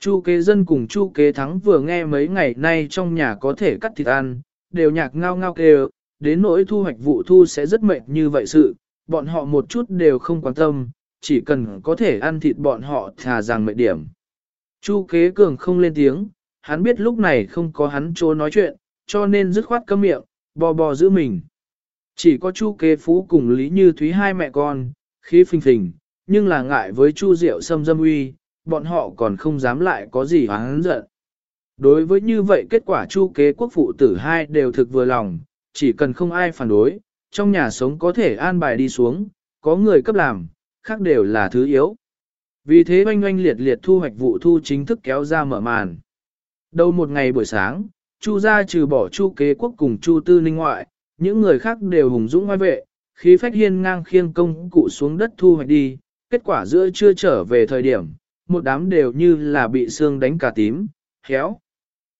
Chu kế dân cùng chu kế thắng vừa nghe mấy ngày nay trong nhà có thể cắt thịt ăn, đều nhạc ngao ngao kêu, đến nỗi thu hoạch vụ thu sẽ rất mệt như vậy sự, bọn họ một chút đều không quan tâm, chỉ cần có thể ăn thịt bọn họ thà rằng mệt điểm. Chu kế cường không lên tiếng, hắn biết lúc này không có hắn chỗ nói chuyện, cho nên dứt khoát cấm miệng, bò bò giữ mình. Chỉ có Chu kế phú cùng Lý Như Thúy hai mẹ con, khí phình phình, nhưng là ngại với Chu Diệu xâm dâm uy, bọn họ còn không dám lại có gì hắn giận. Đối với như vậy kết quả Chu kế quốc phụ tử hai đều thực vừa lòng, chỉ cần không ai phản đối, trong nhà sống có thể an bài đi xuống, có người cấp làm, khác đều là thứ yếu. Vì thế oanh oanh liệt liệt thu hoạch vụ thu chính thức kéo ra mở màn. Đầu một ngày buổi sáng, Chu gia trừ bỏ Chu kế quốc cùng Chu tư ninh ngoại, những người khác đều hùng dũng hoai vệ, khí phách hiên ngang khiêng công cụ xuống đất thu hoạch đi, kết quả giữa chưa trở về thời điểm, một đám đều như là bị xương đánh cả tím, héo.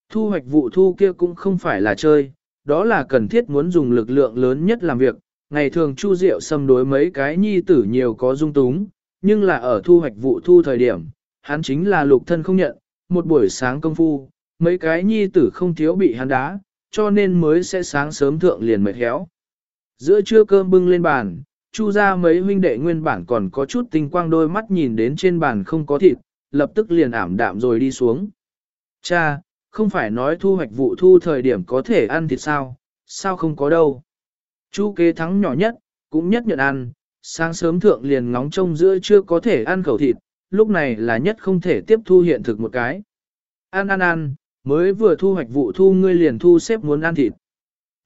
Thu hoạch vụ thu kia cũng không phải là chơi, đó là cần thiết muốn dùng lực lượng lớn nhất làm việc, ngày thường Chu Diệu xâm đối mấy cái nhi tử nhiều có dung túng, nhưng là ở thu hoạch vụ thu thời điểm, hắn chính là lục thân không nhận, một buổi sáng công phu, mấy cái nhi tử không thiếu bị hắn đá, cho nên mới sẽ sáng sớm thượng liền mệt héo. Giữa trưa cơm bưng lên bàn, Chu ra mấy huynh đệ nguyên bản còn có chút tinh quang đôi mắt nhìn đến trên bàn không có thịt, lập tức liền ảm đạm rồi đi xuống. Cha, không phải nói thu hoạch vụ thu thời điểm có thể ăn thịt sao, sao không có đâu. Chu kế thắng nhỏ nhất, cũng nhất nhận ăn, sáng sớm thượng liền ngóng trông giữa chưa có thể ăn khẩu thịt, lúc này là nhất không thể tiếp thu hiện thực một cái. Ăn ăn ăn, mới vừa thu hoạch vụ thu ngươi liền thu xếp muốn ăn thịt.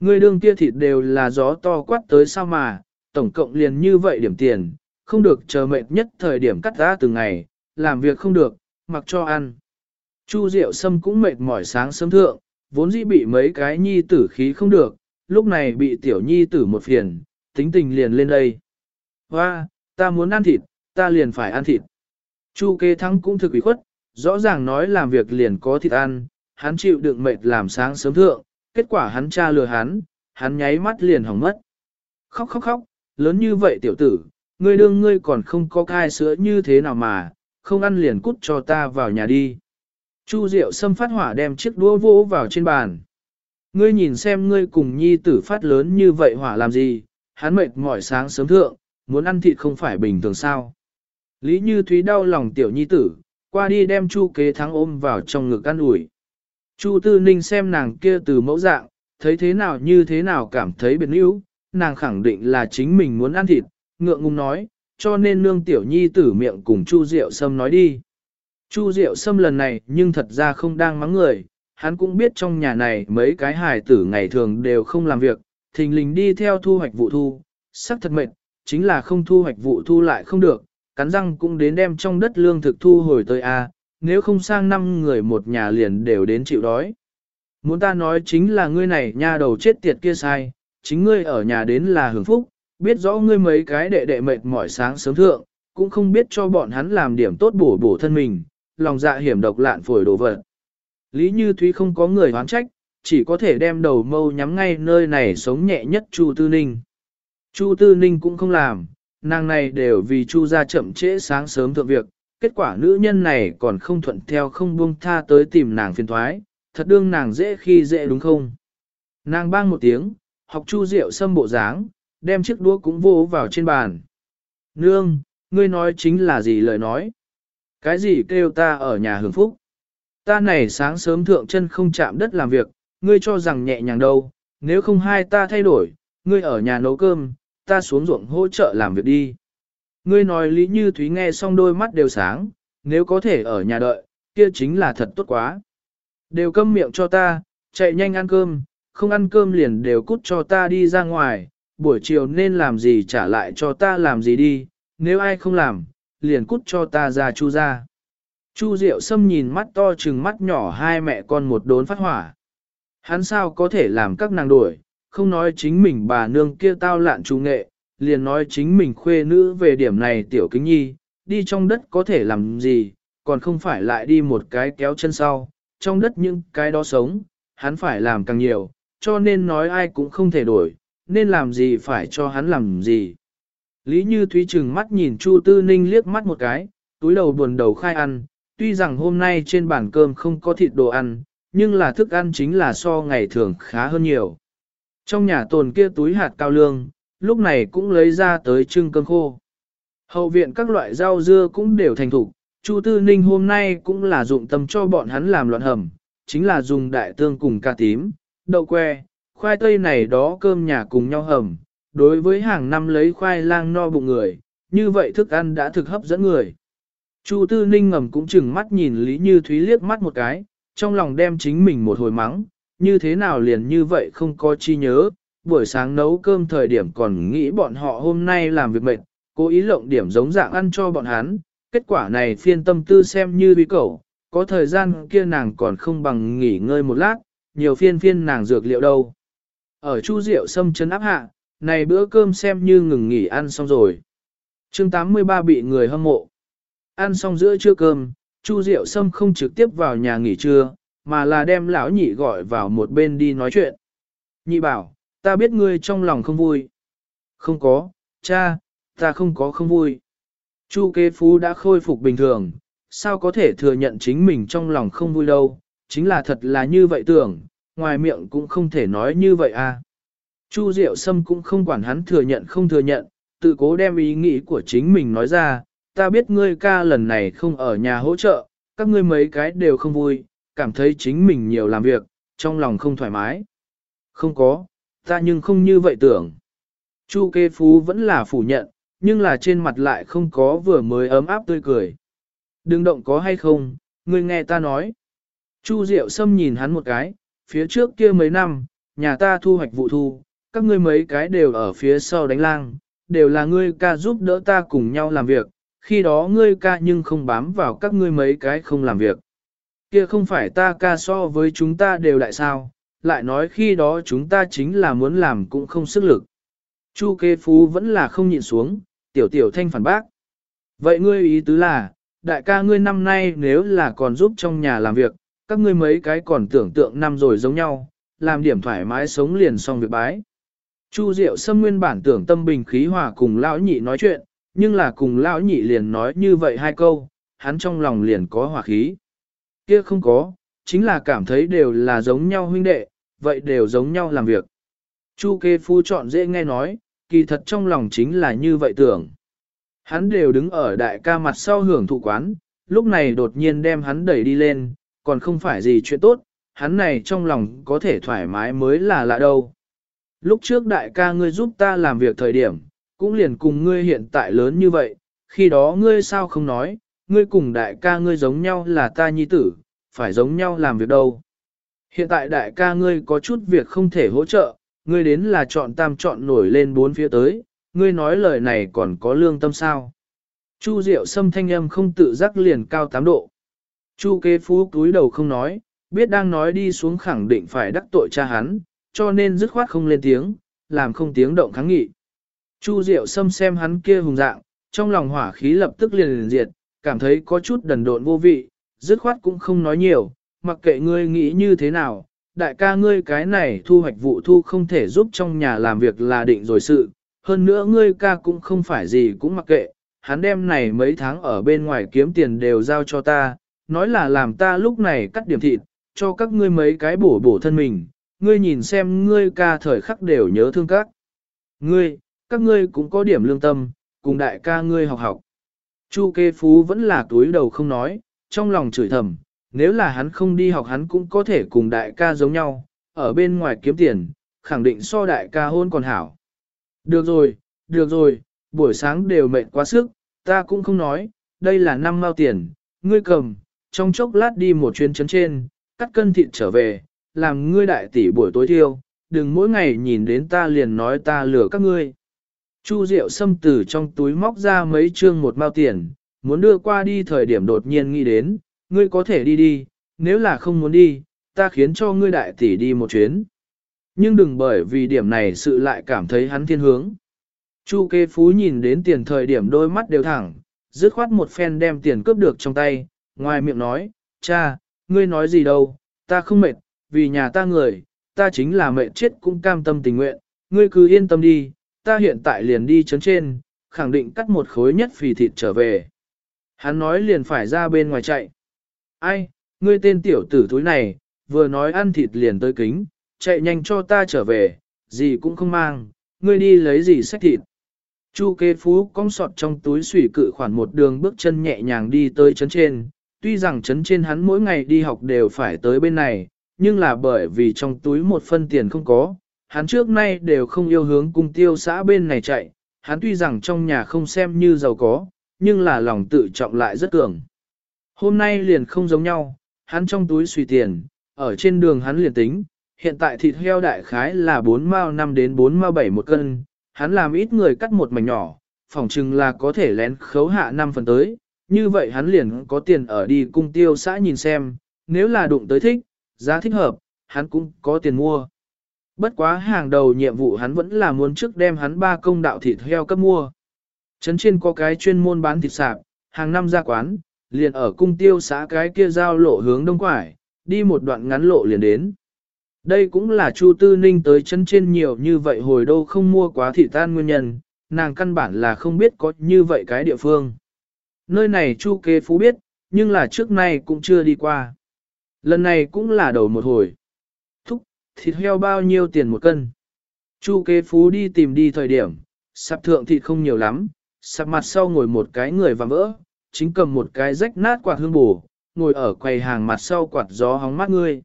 Ngươi đương kia thịt đều là gió to quát tới sao mà, tổng cộng liền như vậy điểm tiền, không được chờ mệt nhất thời điểm cắt ra từng ngày, làm việc không được, mặc cho ăn. Chu Diệu Sâm cũng mệt mỏi sáng sớm thượng, vốn dĩ bị mấy cái nhi tử khí không được, lúc này bị tiểu nhi tử một phiền, tính tình liền lên đây. Hoa, ta muốn ăn thịt, ta liền phải ăn thịt. Chu kê thắng cũng thực ủy khuất, rõ ràng nói làm việc liền có thịt ăn, hắn chịu đựng mệt làm sáng sớm thượng, kết quả hắn cha lừa hắn, hắn nháy mắt liền hỏng mất. Khóc khóc khóc, lớn như vậy tiểu tử, ngươi đương ngươi còn không có cai sữa như thế nào mà, không ăn liền cút cho ta vào nhà đi. Chu Diệu Sâm phát hỏa đem chiếc đũa vỗ vào trên bàn. Ngươi nhìn xem ngươi cùng nhi tử phát lớn như vậy hỏa làm gì, hắn mệt mỏi sáng sớm thượng, muốn ăn thịt không phải bình thường sao. Lý Như Thúy đau lòng tiểu nhi tử, qua đi đem Chu kế thắng ôm vào trong ngực ăn ủi. Chu Tư Ninh xem nàng kia từ mẫu dạng, thấy thế nào như thế nào cảm thấy biệt níu, nàng khẳng định là chính mình muốn ăn thịt, ngượng ngùng nói, cho nên nương tiểu nhi tử miệng cùng Chu Diệu Sâm nói đi. Chu Diệu Sâm lần này nhưng thật ra không đang mắng người, hắn cũng biết trong nhà này mấy cái hài tử ngày thường đều không làm việc, thình lình đi theo thu hoạch vụ thu, sắc thật mệt, chính là không thu hoạch vụ thu lại không được, cắn răng cũng đến đem trong đất lương thực thu hồi tới A, nếu không sang năm người một nhà liền đều đến chịu đói. Muốn ta nói chính là ngươi này nha đầu chết tiệt kia sai, chính ngươi ở nhà đến là hưởng phúc, biết rõ ngươi mấy cái đệ đệ mệt mỏi sáng sớm thượng, cũng không biết cho bọn hắn làm điểm tốt bổ bổ thân mình, lòng dạ hiểm độc lạn phổi đồ vật. Lý Như Thúy không có người hoán trách, chỉ có thể đem đầu mâu nhắm ngay nơi này sống nhẹ nhất Chu Tư Ninh. Chu Tư Ninh cũng không làm, nàng này đều vì Chu ra chậm trễ sáng sớm thượng việc, kết quả nữ nhân này còn không thuận theo không buông tha tới tìm nàng phiền thoái, thật đương nàng dễ khi dễ đúng không? Nàng bang một tiếng, học Chu Diệu xâm bộ dáng, đem chiếc đũa cũng vô vào trên bàn. Nương, ngươi nói chính là gì lời nói? Cái gì kêu ta ở nhà hưởng phúc? Ta này sáng sớm thượng chân không chạm đất làm việc, ngươi cho rằng nhẹ nhàng đâu, nếu không hai ta thay đổi, ngươi ở nhà nấu cơm, ta xuống ruộng hỗ trợ làm việc đi. Ngươi nói Lý Như Thúy nghe xong đôi mắt đều sáng, nếu có thể ở nhà đợi, kia chính là thật tốt quá. Đều câm miệng cho ta, chạy nhanh ăn cơm, không ăn cơm liền đều cút cho ta đi ra ngoài, buổi chiều nên làm gì trả lại cho ta làm gì đi, nếu ai không làm, liền cút cho ta ra chu ra. Chu Diệu Sâm nhìn mắt to chừng mắt nhỏ hai mẹ con một đốn phát hỏa. Hắn sao có thể làm các nàng đuổi, không nói chính mình bà nương kia tao lạn trung nghệ, liền nói chính mình khuê nữ về điểm này tiểu kính nhi, đi trong đất có thể làm gì, còn không phải lại đi một cái kéo chân sau, trong đất những cái đó sống, hắn phải làm càng nhiều, cho nên nói ai cũng không thể đổi, nên làm gì phải cho hắn làm gì. Lý Như Thúy chừng mắt nhìn Chu Tư Ninh liếc mắt một cái, túi đầu buồn đầu khai ăn, tuy rằng hôm nay trên bàn cơm không có thịt đồ ăn, nhưng là thức ăn chính là so ngày thường khá hơn nhiều. Trong nhà tồn kia túi hạt cao lương, lúc này cũng lấy ra tới trưng cơm khô. Hậu viện các loại rau dưa cũng đều thành thục, Chu Tư Ninh hôm nay cũng là dụng tâm cho bọn hắn làm loạn hầm, chính là dùng đại tương cùng cà tím, đậu que, khoai tây này đó cơm nhà cùng nhau hầm. Đối với hàng năm lấy khoai lang no bụng người, như vậy thức ăn đã thực hấp dẫn người. Chu Tư Ninh ngầm cũng chừng mắt nhìn Lý Như Thúy liếc mắt một cái, trong lòng đem chính mình một hồi mắng, như thế nào liền như vậy không có chi nhớ, buổi sáng nấu cơm thời điểm còn nghĩ bọn họ hôm nay làm việc mệt, cố ý lộng điểm giống dạng ăn cho bọn hắn, kết quả này phiên tâm tư xem như bí cẩu, có thời gian kia nàng còn không bằng nghỉ ngơi một lát, nhiều phiên phiên nàng dược liệu đâu. Ở Chu Diệu Sâm chấn áp hạ, này bữa cơm xem như ngừng nghỉ ăn xong rồi. chương 83 bị người hâm mộ. Ăn xong giữa trưa cơm, Chu Diệu Sâm không trực tiếp vào nhà nghỉ trưa, mà là đem lão nhị gọi vào một bên đi nói chuyện. Nhị bảo, ta biết ngươi trong lòng không vui. Không có, cha, ta không có không vui. Chu kế phú đã khôi phục bình thường, sao có thể thừa nhận chính mình trong lòng không vui đâu, chính là thật là như vậy tưởng, ngoài miệng cũng không thể nói như vậy à. Chu Diệu Sâm cũng không quản hắn thừa nhận không thừa nhận, tự cố đem ý nghĩ của chính mình nói ra, ta biết ngươi ca lần này không ở nhà hỗ trợ, các ngươi mấy cái đều không vui, cảm thấy chính mình nhiều làm việc, trong lòng không thoải mái. Không có, ta nhưng không như vậy tưởng. Chu kê phú vẫn là phủ nhận, nhưng là trên mặt lại không có vừa mới ấm áp tươi cười. Đừng động có hay không, ngươi nghe ta nói. Chu Diệu Sâm nhìn hắn một cái, phía trước kia mấy năm, nhà ta thu hoạch vụ thu, các ngươi mấy cái đều ở phía sau đánh lang, đều là ngươi ca giúp đỡ ta cùng nhau làm việc, khi đó ngươi ca nhưng không bám vào các ngươi mấy cái không làm việc. Kia không phải ta ca so với chúng ta đều đại sao, lại nói khi đó chúng ta chính là muốn làm cũng không sức lực. Chu kê phú vẫn là không nhịn xuống, tiểu tiểu thanh phản bác. Vậy ngươi ý tứ là, đại ca ngươi năm nay nếu là còn giúp trong nhà làm việc, các ngươi mấy cái còn tưởng tượng năm rồi giống nhau, làm điểm thoải mái sống liền xong việc bái. Chu Diệu Sâm nguyên bản tưởng tâm bình khí hòa cùng lão nhị nói chuyện, nhưng là cùng lão nhị liền nói như vậy hai câu, hắn trong lòng liền có hòa khí. Kia không có, chính là cảm thấy đều là giống nhau huynh đệ, vậy đều giống nhau làm việc. Chu kê phu chọn dễ nghe nói, kỳ thật trong lòng chính là như vậy tưởng. Hắn đều đứng ở đại ca mặt sau hưởng thụ quán, lúc này đột nhiên đem hắn đẩy đi lên, còn không phải gì chuyện tốt, hắn này trong lòng có thể thoải mái mới là lạ đâu. Lúc trước đại ca ngươi giúp ta làm việc thời điểm, cũng liền cùng ngươi hiện tại lớn như vậy, khi đó ngươi sao không nói, ngươi cùng đại ca ngươi giống nhau là ta nhi tử, phải giống nhau làm việc đâu. Hiện tại đại ca ngươi có chút việc không thể hỗ trợ, ngươi đến là chọn tam chọn nổi lên bốn phía tới, ngươi nói lời này còn có lương tâm sao. Chu Diệu Sâm thanh âm không tự giác liền cao tám độ. Chu kế phú túi đầu không nói, biết đang nói đi xuống khẳng định phải đắc tội cha hắn, cho nên dứt khoát không lên tiếng, làm không tiếng động kháng nghị. Chu Diệu Sâm xem hắn kia hùng dạng, trong lòng hỏa khí lập tức liền liền diệt, cảm thấy có chút đần độn vô vị, dứt khoát cũng không nói nhiều, mặc kệ ngươi nghĩ như thế nào, đại ca ngươi cái này thu hoạch vụ thu không thể giúp trong nhà làm việc là định rồi sự, hơn nữa ngươi ca cũng không phải gì cũng mặc kệ, hắn đem này mấy tháng ở bên ngoài kiếm tiền đều giao cho ta, nói là làm ta lúc này cắt điểm thịt, cho các ngươi mấy cái bổ bổ thân mình, ngươi nhìn xem ngươi ca thời khắc đều nhớ thương các. Ngươi, các ngươi cũng có điểm lương tâm, cùng đại ca ngươi học học. Chu kê phú vẫn là túi đầu không nói, trong lòng chửi thầm, nếu là hắn không đi học hắn cũng có thể cùng đại ca giống nhau, ở bên ngoài kiếm tiền, khẳng định so đại ca hôn còn hảo. Được rồi, được rồi, buổi sáng đều mệt quá sức, ta cũng không nói, đây là năm mao tiền, ngươi cầm, trong chốc lát đi một chuyến chấn trên, cắt cân thịt trở về, làm ngươi đại tỷ buổi tối thiêu, đừng mỗi ngày nhìn đến ta liền nói ta lừa các ngươi. Chu Diệu xâm từ trong túi móc ra mấy trương một mao tiền, muốn đưa qua đi thời điểm đột nhiên nghĩ đến, ngươi có thể đi đi, nếu là không muốn đi, ta khiến cho ngươi đại tỷ đi một chuyến. Nhưng đừng bởi vì điểm này sự lại cảm thấy hắn thiên hướng. Chu kê phú nhìn đến tiền thời điểm đôi mắt đều thẳng, dứt khoát một phen đem tiền cướp được trong tay, ngoài miệng nói, cha, ngươi nói gì đâu, ta không mệt, vì nhà ta người, ta chính là mệt chết cũng cam tâm tình nguyện, ngươi cứ yên tâm đi, ta hiện tại liền đi chấn trên, khẳng định cắt một khối nhất phì thịt trở về. Hắn nói liền phải ra bên ngoài chạy. Ai, ngươi tên tiểu tử túi này, vừa nói ăn thịt liền tới kính, chạy nhanh cho ta trở về, gì cũng không mang, ngươi đi lấy gì sách thịt. Chu kế phú cong sọt trong túi sủy cự khoản một đường bước chân nhẹ nhàng đi tới chấn trên, tuy rằng chấn trên hắn mỗi ngày đi học đều phải tới bên này, nhưng là bởi vì trong túi một phân tiền không có, hắn trước nay đều không yêu hướng cung tiêu xã bên này chạy, hắn tuy rằng trong nhà không xem như giàu có, nhưng là lòng tự trọng lại rất cường. Hôm nay liền không giống nhau, hắn trong túi suy tiền, ở trên đường hắn liền tính, hiện tại thịt heo đại khái là 4 mao 5 đến 4 mao 7 một cân, hắn làm ít người cắt một mảnh nhỏ, phỏng chừng là có thể lén khấu hạ 5 phần tới, như vậy hắn liền có tiền ở đi cung tiêu xã nhìn xem, nếu là đụng tới thích, giá thích hợp, hắn cũng có tiền mua. Bất quá hàng đầu nhiệm vụ hắn vẫn là muốn trước đem hắn ba công đạo thịt heo cấp mua. Trấn trên có cái chuyên môn bán thịt sạp, hàng năm ra quán, liền ở cung tiêu xã cái kia giao lộ hướng đông quải, đi một đoạn ngắn lộ liền đến. Đây cũng là Chu Tư Ninh tới chân trên nhiều như vậy hồi đâu không mua quá thị tan nguyên nhân, nàng căn bản là không biết có như vậy cái địa phương. Nơi này Chu kế phú biết, nhưng là trước nay cũng chưa đi qua. Lần này cũng là đầu một hồi. Thúc, thịt heo bao nhiêu tiền một cân? Chu kế phú đi tìm đi thời điểm, sạp thượng thịt không nhiều lắm, sạp mặt sau ngồi một cái người và vỡ, chính cầm một cái rách nát quạt hương bù, ngồi ở quầy hàng mặt sau quạt gió hóng mát ngươi.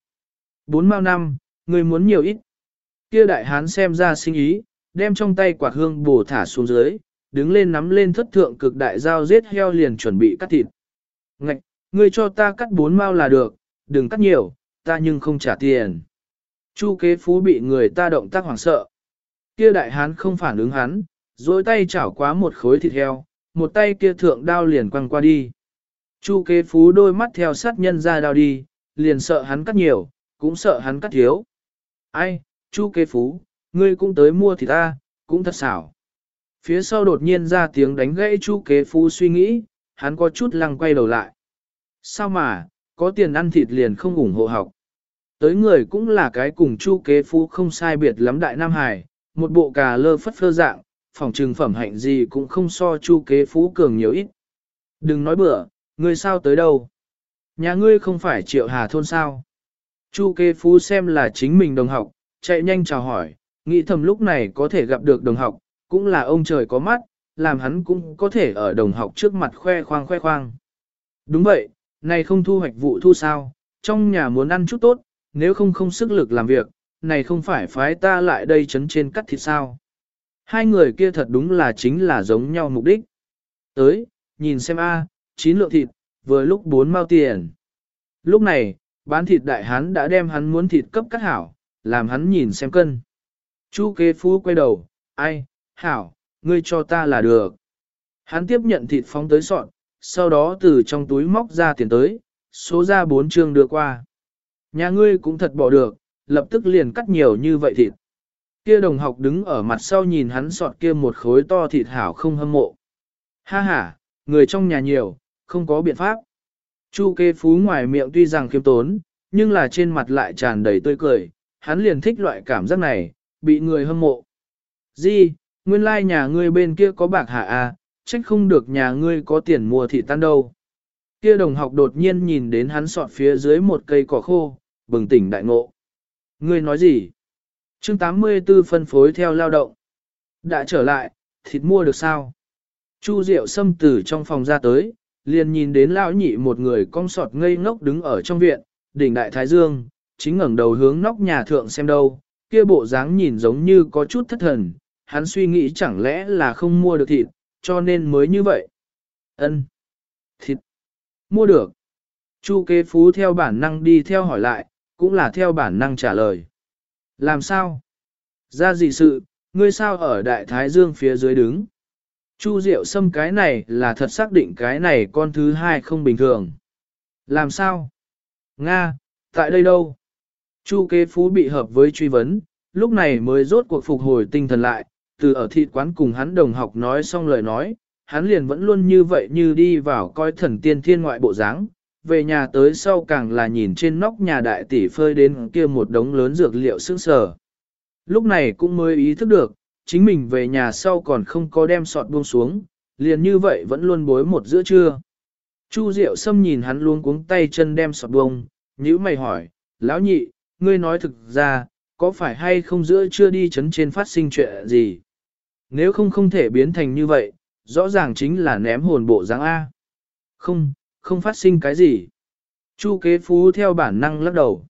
Bốn mao năm, ngươi muốn nhiều ít. Kia đại hán xem ra sinh ý, đem trong tay quạt hương bù thả xuống dưới, đứng lên nắm lên thất thượng cực đại dao giết heo liền chuẩn bị cắt thịt. Ngạch, ngươi cho ta cắt bốn mao là được, đừng cắt nhiều, ta nhưng không trả tiền. Chu kế phú bị người ta động tác hoảng sợ. Kia đại hán không phản ứng hắn, dối tay chảo quá một khối thịt heo, một tay kia thượng đao liền quăng qua đi. Chu kế phú đôi mắt theo sát nhân ra đao đi, liền sợ hắn cắt nhiều, cũng sợ hắn cắt thiếu. Ai, chu kế phú, ngươi cũng tới mua thì ta, cũng thật xảo. Phía sau đột nhiên ra tiếng đánh gãy chu kế phú suy nghĩ, hắn có chút lăng quay đầu lại. Sao mà, có tiền ăn thịt liền không ủng hộ học. Tới người cũng là cái cùng chu kế phú không sai biệt lắm đại Nam Hải, một bộ cà lơ phất phơ dạng, phòng trừng phẩm hạnh gì cũng không so chu kế phú cường nhiều ít. Đừng nói bừa, ngươi sao tới đâu? Nhà ngươi không phải triệu hà thôn sao? Chu kế phú xem là chính mình đồng học, chạy nhanh chào hỏi, nghĩ thầm lúc này có thể gặp được đồng học, cũng là ông trời có mắt, làm hắn cũng có thể ở đồng học trước mặt khoe khoang khoe khoang. Đúng vậy, này không thu hoạch vụ thu sao, trong nhà muốn ăn chút tốt, nếu không không sức lực làm việc, này không phải phái ta lại đây chấn trên cắt thịt sao. Hai người kia thật đúng là chính là giống nhau mục đích. Tới, nhìn xem a, chín lượng thịt, vừa lúc bốn mao tiền. Lúc này, bán thịt đại hán đã đem hắn muốn thịt cấp cắt hảo, làm hắn nhìn xem cân. Chu kế phú quay đầu, ai, hảo, ngươi cho ta là được. Hắn tiếp nhận thịt phóng tới sọn, sau đó từ trong túi móc ra tiền tới, số ra bốn chương đưa qua. Nhà ngươi cũng thật bỏ được, lập tức liền cắt nhiều như vậy thịt. Kia đồng học đứng ở mặt sau nhìn hắn sọt kia một khối to thịt hảo không hâm mộ. Ha ha, người trong nhà nhiều, không có biện pháp. Chu kê phú ngoài miệng tuy rằng khiêm tốn, nhưng là trên mặt lại tràn đầy tươi cười, hắn liền thích loại cảm giác này, bị người hâm mộ. Di, nguyên lai like nhà ngươi bên kia có bạc hạ à, trách không được nhà ngươi có tiền mua thịt tan đâu. Kia đồng học đột nhiên nhìn đến hắn sọt phía dưới một cây cỏ khô, bừng tỉnh đại ngộ. Ngươi nói gì? Chương 84 phân phối theo lao động. Đã trở lại, thịt mua được sao? Chu Diệu xâm từ trong phòng ra tới, liền nhìn đến lão nhị một người cong sọt ngây ngốc đứng ở trong viện, đỉnh đại thái dương, chính ngẩng đầu hướng nóc nhà thượng xem đâu, kia bộ dáng nhìn giống như có chút thất thần, hắn suy nghĩ chẳng lẽ là không mua được thịt, cho nên mới như vậy. Ân, Thịt. Mua được. Chu kế phú theo bản năng đi theo hỏi lại, cũng là theo bản năng trả lời. Làm sao? Ra gì sự, ngươi sao ở đại thái dương phía dưới đứng? Chu Diệu Sâm cái này là thật xác định cái này con thứ hai không bình thường. Làm sao? Nga, tại đây đâu? Chu kế phú bị hợp với truy vấn, lúc này mới rốt cuộc phục hồi tinh thần lại, từ ở thị quán cùng hắn đồng học nói xong lời nói, hắn liền vẫn luôn như vậy như đi vào coi thần tiên thiên ngoại bộ dáng. Về nhà tới sau càng là nhìn trên nóc nhà đại tỷ phơi đến kia một đống lớn dược liệu sững sờ. Lúc này cũng mới ý thức được, chính mình về nhà sau còn không có đem sọt buông xuống, liền như vậy vẫn luôn bối một giữa trưa. Chu Diệu Sâm nhìn hắn luôn cuống tay chân đem sọt buông, nhữ mày hỏi, lão nhị, ngươi nói thực ra, có phải hay không giữa trưa đi chấn trên phát sinh chuyện gì? Nếu không không thể biến thành như vậy, rõ ràng chính là ném hồn bộ dáng A. Không, không phát sinh cái gì. Chu kế phú theo bản năng lắc đầu.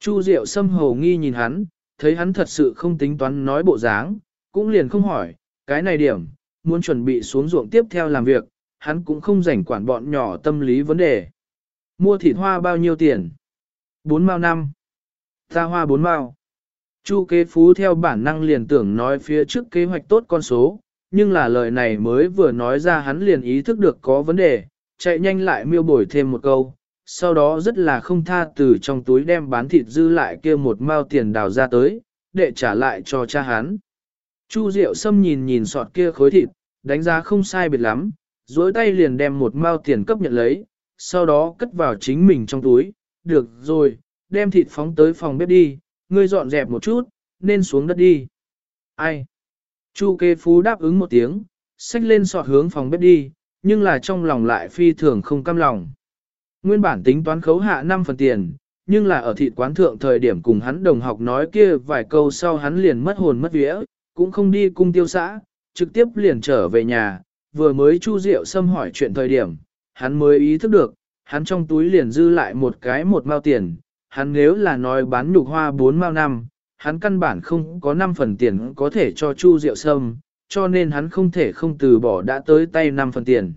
Chu Diệu Sâm hầu nghi nhìn hắn, thấy hắn thật sự không tính toán nói bộ dáng, cũng liền không hỏi, cái này điểm, muốn chuẩn bị xuống ruộng tiếp theo làm việc, hắn cũng không rảnh quản bọn nhỏ tâm lý vấn đề. Mua thịt hoa bao nhiêu tiền? Bốn mao năm. Ta hoa bốn mao. Chu kế phú theo bản năng liền tưởng nói phía trước kế hoạch tốt con số, nhưng là lời này mới vừa nói ra hắn liền ý thức được có vấn đề, chạy nhanh lại miêu bổi thêm một câu, sau đó rất là không tha từ trong túi đem bán thịt dư lại kia một mao tiền đào ra tới, để trả lại cho cha hắn. Chu Diệu Sâm nhìn nhìn sọt kia khối thịt, đánh giá không sai biệt lắm, dối tay liền đem một mao tiền cấp nhận lấy, sau đó cất vào chính mình trong túi, được rồi, đem thịt phóng tới phòng bếp đi, ngươi dọn dẹp một chút, nên xuống đất đi. Ai? Chu kê phú đáp ứng một tiếng, xách lên sọt hướng phòng bếp đi, nhưng là trong lòng lại phi thường không cam lòng. Nguyên bản tính toán khấu hạ 5 phần tiền, nhưng là ở thịt quán thượng thời điểm cùng hắn đồng học nói kia vài câu sau hắn liền mất hồn mất vía, cũng không đi cung tiêu xã, trực tiếp liền trở về nhà, vừa mới chu rượu xâm hỏi chuyện thời điểm, hắn mới ý thức được, hắn trong túi liền dư lại một cái một mao tiền, hắn nếu là nói bán nhục hoa bốn mao năm, hắn căn bản không có 5 phần tiền có thể cho chu rượu sâm, cho nên hắn không thể không từ bỏ đã tới tay 5 phần tiền.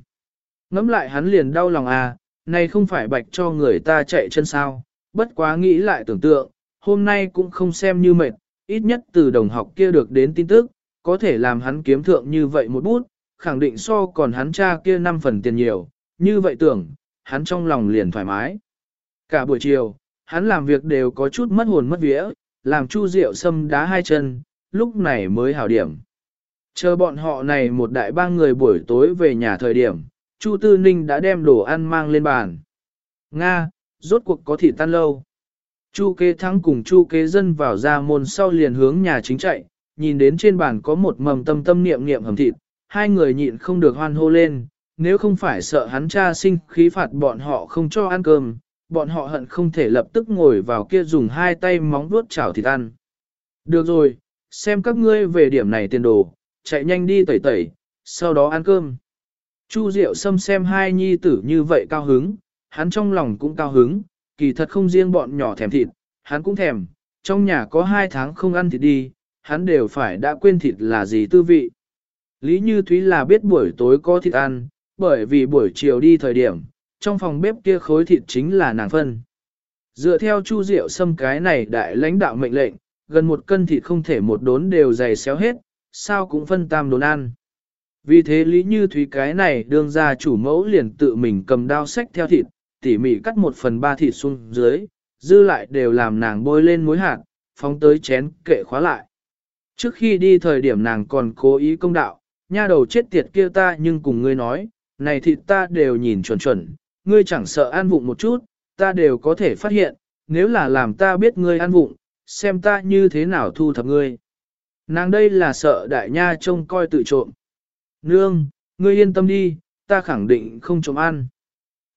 Ngắm lại hắn liền đau lòng à, này không phải bạch cho người ta chạy chân sao, bất quá nghĩ lại tưởng tượng, hôm nay cũng không xem như mệt, ít nhất từ đồng học kia được đến tin tức, có thể làm hắn kiếm thượng như vậy một bút, khẳng định so còn hắn cha kia 5 phần tiền nhiều, như vậy tưởng, hắn trong lòng liền thoải mái. Cả buổi chiều, hắn làm việc đều có chút mất hồn mất vía, làm Chu Diệu Sâm đá hai chân, lúc này mới hảo điểm. Chờ bọn họ này một đại ba người buổi tối về nhà thời điểm, Chu Tư Ninh đã đem đồ ăn mang lên bàn. Nga, rốt cuộc có thịt tan lâu. Chu kế thắng cùng chu kế dân vào ra môn sau liền hướng nhà chính chạy, nhìn đến trên bàn có một mầm tâm tâm niệm niệm hầm thịt, hai người nhịn không được hoan hô lên, nếu không phải sợ hắn cha sinh khí phạt bọn họ không cho ăn cơm, bọn họ hận không thể lập tức ngồi vào kia dùng hai tay móng vuốt chảo thịt ăn. Được rồi, xem các ngươi về điểm này tiền đồ, chạy nhanh đi tẩy tẩy, sau đó ăn cơm. Chu Diệu Sâm xem hai nhi tử như vậy cao hứng, hắn trong lòng cũng cao hứng, kỳ thật không riêng bọn nhỏ thèm thịt, hắn cũng thèm, trong nhà có hai tháng không ăn thịt đi, hắn đều phải đã quên thịt là gì tư vị. Lý Như Thúy là biết buổi tối có thịt ăn, bởi vì buổi chiều đi thời điểm, trong phòng bếp kia khối thịt chính là nàng phân. Dựa theo Chu Diệu Sâm cái này đại lãnh đạo mệnh lệnh, gần một cân thịt không thể một đốn đều dày xéo hết, sao cũng phân tam đốn ăn. Vì thế Lý Như Thúy cái này đương ra chủ mẫu liền tự mình cầm đao sách theo thịt, tỉ mỉ cắt một phần ba thịt xuống dưới, dư lại đều làm nàng bôi lên muối hạt, phóng tới chén kệ khóa lại. Trước khi đi thời điểm nàng còn cố ý công đạo, nha đầu chết tiệt kia ta nhưng cùng ngươi nói, này thịt ta đều nhìn chuẩn chuẩn, ngươi chẳng sợ ăn vụng một chút, ta đều có thể phát hiện, nếu là làm ta biết ngươi ăn vụng, xem ta như thế nào thu thập ngươi. Nàng đây là sợ đại nha trông coi tự trộm. Nương, ngươi yên tâm đi, ta khẳng định không trộm ăn.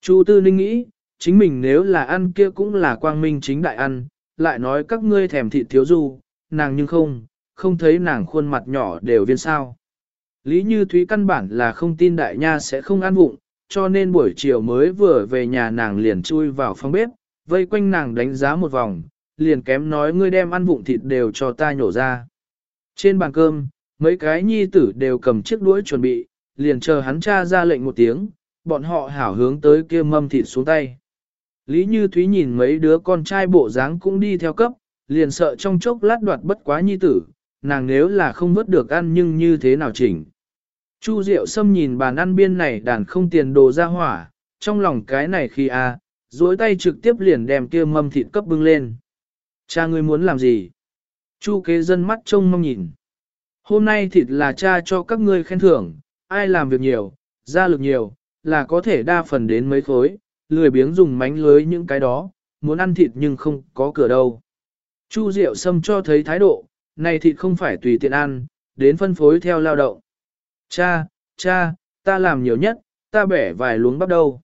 Chu Tư Ninh nghĩ, chính mình nếu là ăn kia cũng là quang minh chính đại ăn, lại nói các ngươi thèm thịt thiếu du, nàng nhưng không, không thấy nàng khuôn mặt nhỏ đều viên sao. Lý Như Thúy căn bản là không tin đại nha sẽ không ăn vụng, cho nên buổi chiều mới vừa về nhà nàng liền chui vào phòng bếp, vây quanh nàng đánh giá một vòng, liền kém nói ngươi đem ăn vụng thịt đều cho ta nhổ ra. Trên bàn cơm, mấy cái nhi tử đều cầm chiếc đuối chuẩn bị, liền chờ hắn cha ra lệnh một tiếng, bọn họ hảo hướng tới kia mâm thịt xuống tay. Lý Như Thúy nhìn mấy đứa con trai bộ dáng cũng đi theo cấp, liền sợ trong chốc lát đoạt bất quá nhi tử, nàng nếu là không vớt được ăn nhưng như thế nào chỉnh. Chu Diệu Sâm nhìn bàn ăn biên này đàn không tiền đồ ra hỏa, trong lòng cái này khi a, à, duỗi tay trực tiếp liền đem kia mâm thịt cấp bưng lên. Cha ngươi muốn làm gì? Chu kế dân mắt trông mong nhìn. Hôm nay thịt là cha cho các ngươi khen thưởng, ai làm việc nhiều, ra lực nhiều, là có thể đa phần đến mấy khối, lười biếng dùng mánh lưới những cái đó, muốn ăn thịt nhưng không có cửa đâu. Chu Diệu Sâm cho thấy thái độ, này thịt không phải tùy tiện ăn, đến phân phối theo lao động. Cha, cha, ta làm nhiều nhất, ta bẻ vài luống bắp đâu.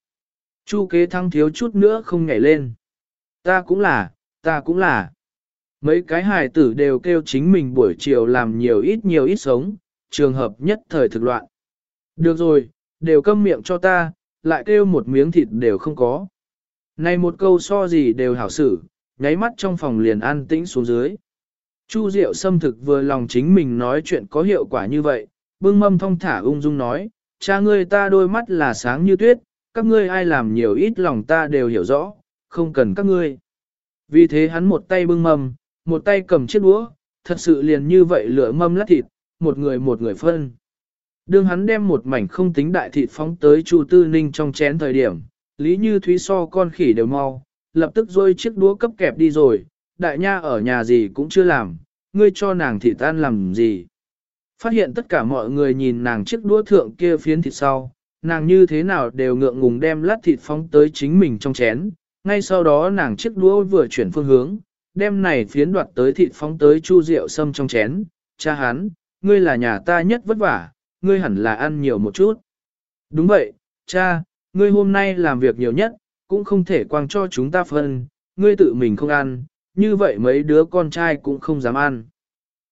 Chu kế thăng thiếu chút nữa không nhảy lên. Ta cũng là, ta cũng là. Mấy cái hài tử đều kêu chính mình buổi chiều làm nhiều ít nhiều ít sống, trường hợp nhất thời thực loạn. Được rồi, đều câm miệng cho ta, lại kêu một miếng thịt đều không có. Này một câu so gì đều hảo xử, nháy mắt trong phòng liền an tĩnh xuống dưới. Chu Diệu xâm thực vừa lòng chính mình nói chuyện có hiệu quả như vậy, bưng mâm thong thả ung dung nói, cha ngươi ta đôi mắt là sáng như tuyết, các ngươi ai làm nhiều ít lòng ta đều hiểu rõ, không cần các ngươi. Vì thế hắn một tay bưng mâm, một tay cầm chiếc đũa, thật sự liền như vậy lửa mâm lát thịt, một người một người phân. Đương hắn đem một mảnh không tính đại thịt phóng tới Chu Tư Ninh trong chén thời điểm, Lý Như Thúy so con khỉ đều mau, lập tức rôi chiếc đũa cấp kẹp đi rồi, đại nha ở nhà gì cũng chưa làm, ngươi cho nàng thịt tan làm gì. Phát hiện tất cả mọi người nhìn nàng chiếc đũa thượng kia phiến thịt sau, nàng như thế nào đều ngượng ngùng đem lát thịt phóng tới chính mình trong chén, ngay sau đó nàng chiếc đũa vừa chuyển phương hướng, đem này phiến đoạt tới thịt phóng tới chu rượu sâm trong chén, cha hắn, ngươi là nhà ta nhất vất vả, ngươi hẳn là ăn nhiều một chút. Đúng vậy, cha, ngươi hôm nay làm việc nhiều nhất, cũng không thể quang cho chúng ta phân, ngươi tự mình không ăn, như vậy mấy đứa con trai cũng không dám ăn.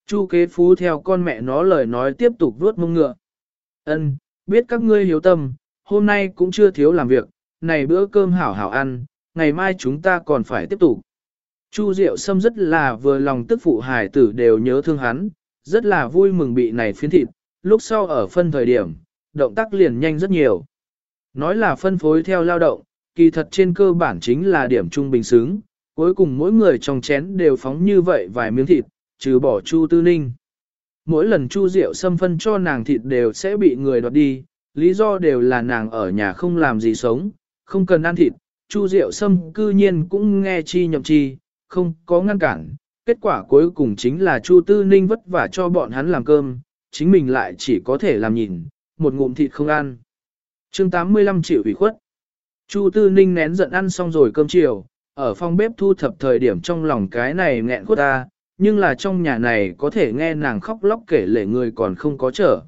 Chu kế phú theo con mẹ nó lời nói tiếp tục vuốt mông ngựa. Ân, biết các ngươi hiếu tâm, hôm nay cũng chưa thiếu làm việc, này bữa cơm hảo hảo ăn, ngày mai chúng ta còn phải tiếp tục. Chu Diệu Sâm rất là vừa lòng tức phụ hải tử đều nhớ thương hắn, rất là vui mừng bị này phiến thịt, lúc sau ở phân thời điểm, động tác liền nhanh rất nhiều. Nói là phân phối theo lao động, kỳ thật trên cơ bản chính là điểm trung bình xứng, cuối cùng mỗi người trong chén đều phóng như vậy vài miếng thịt, trừ bỏ Chu Tư Ninh. Mỗi lần Chu Diệu Sâm phân cho nàng thịt đều sẽ bị người đoạt đi, lý do đều là nàng ở nhà không làm gì sống, không cần ăn thịt, Chu Diệu Sâm cư nhiên cũng nghe chi nhậm chi, không có ngăn cản. Kết quả cuối cùng chính là Chu Tư Ninh vất vả cho bọn hắn làm cơm, chính mình lại chỉ có thể làm nhìn, một ngụm thịt không ăn. chương 85 triệu ủy khuất. Chu Tư Ninh nén giận ăn xong rồi cơm chiều, ở phòng bếp thu thập thời điểm trong lòng cái này nghẹn khuất ta, nhưng là trong nhà này có thể nghe nàng khóc lóc kể lệ người còn không có trở.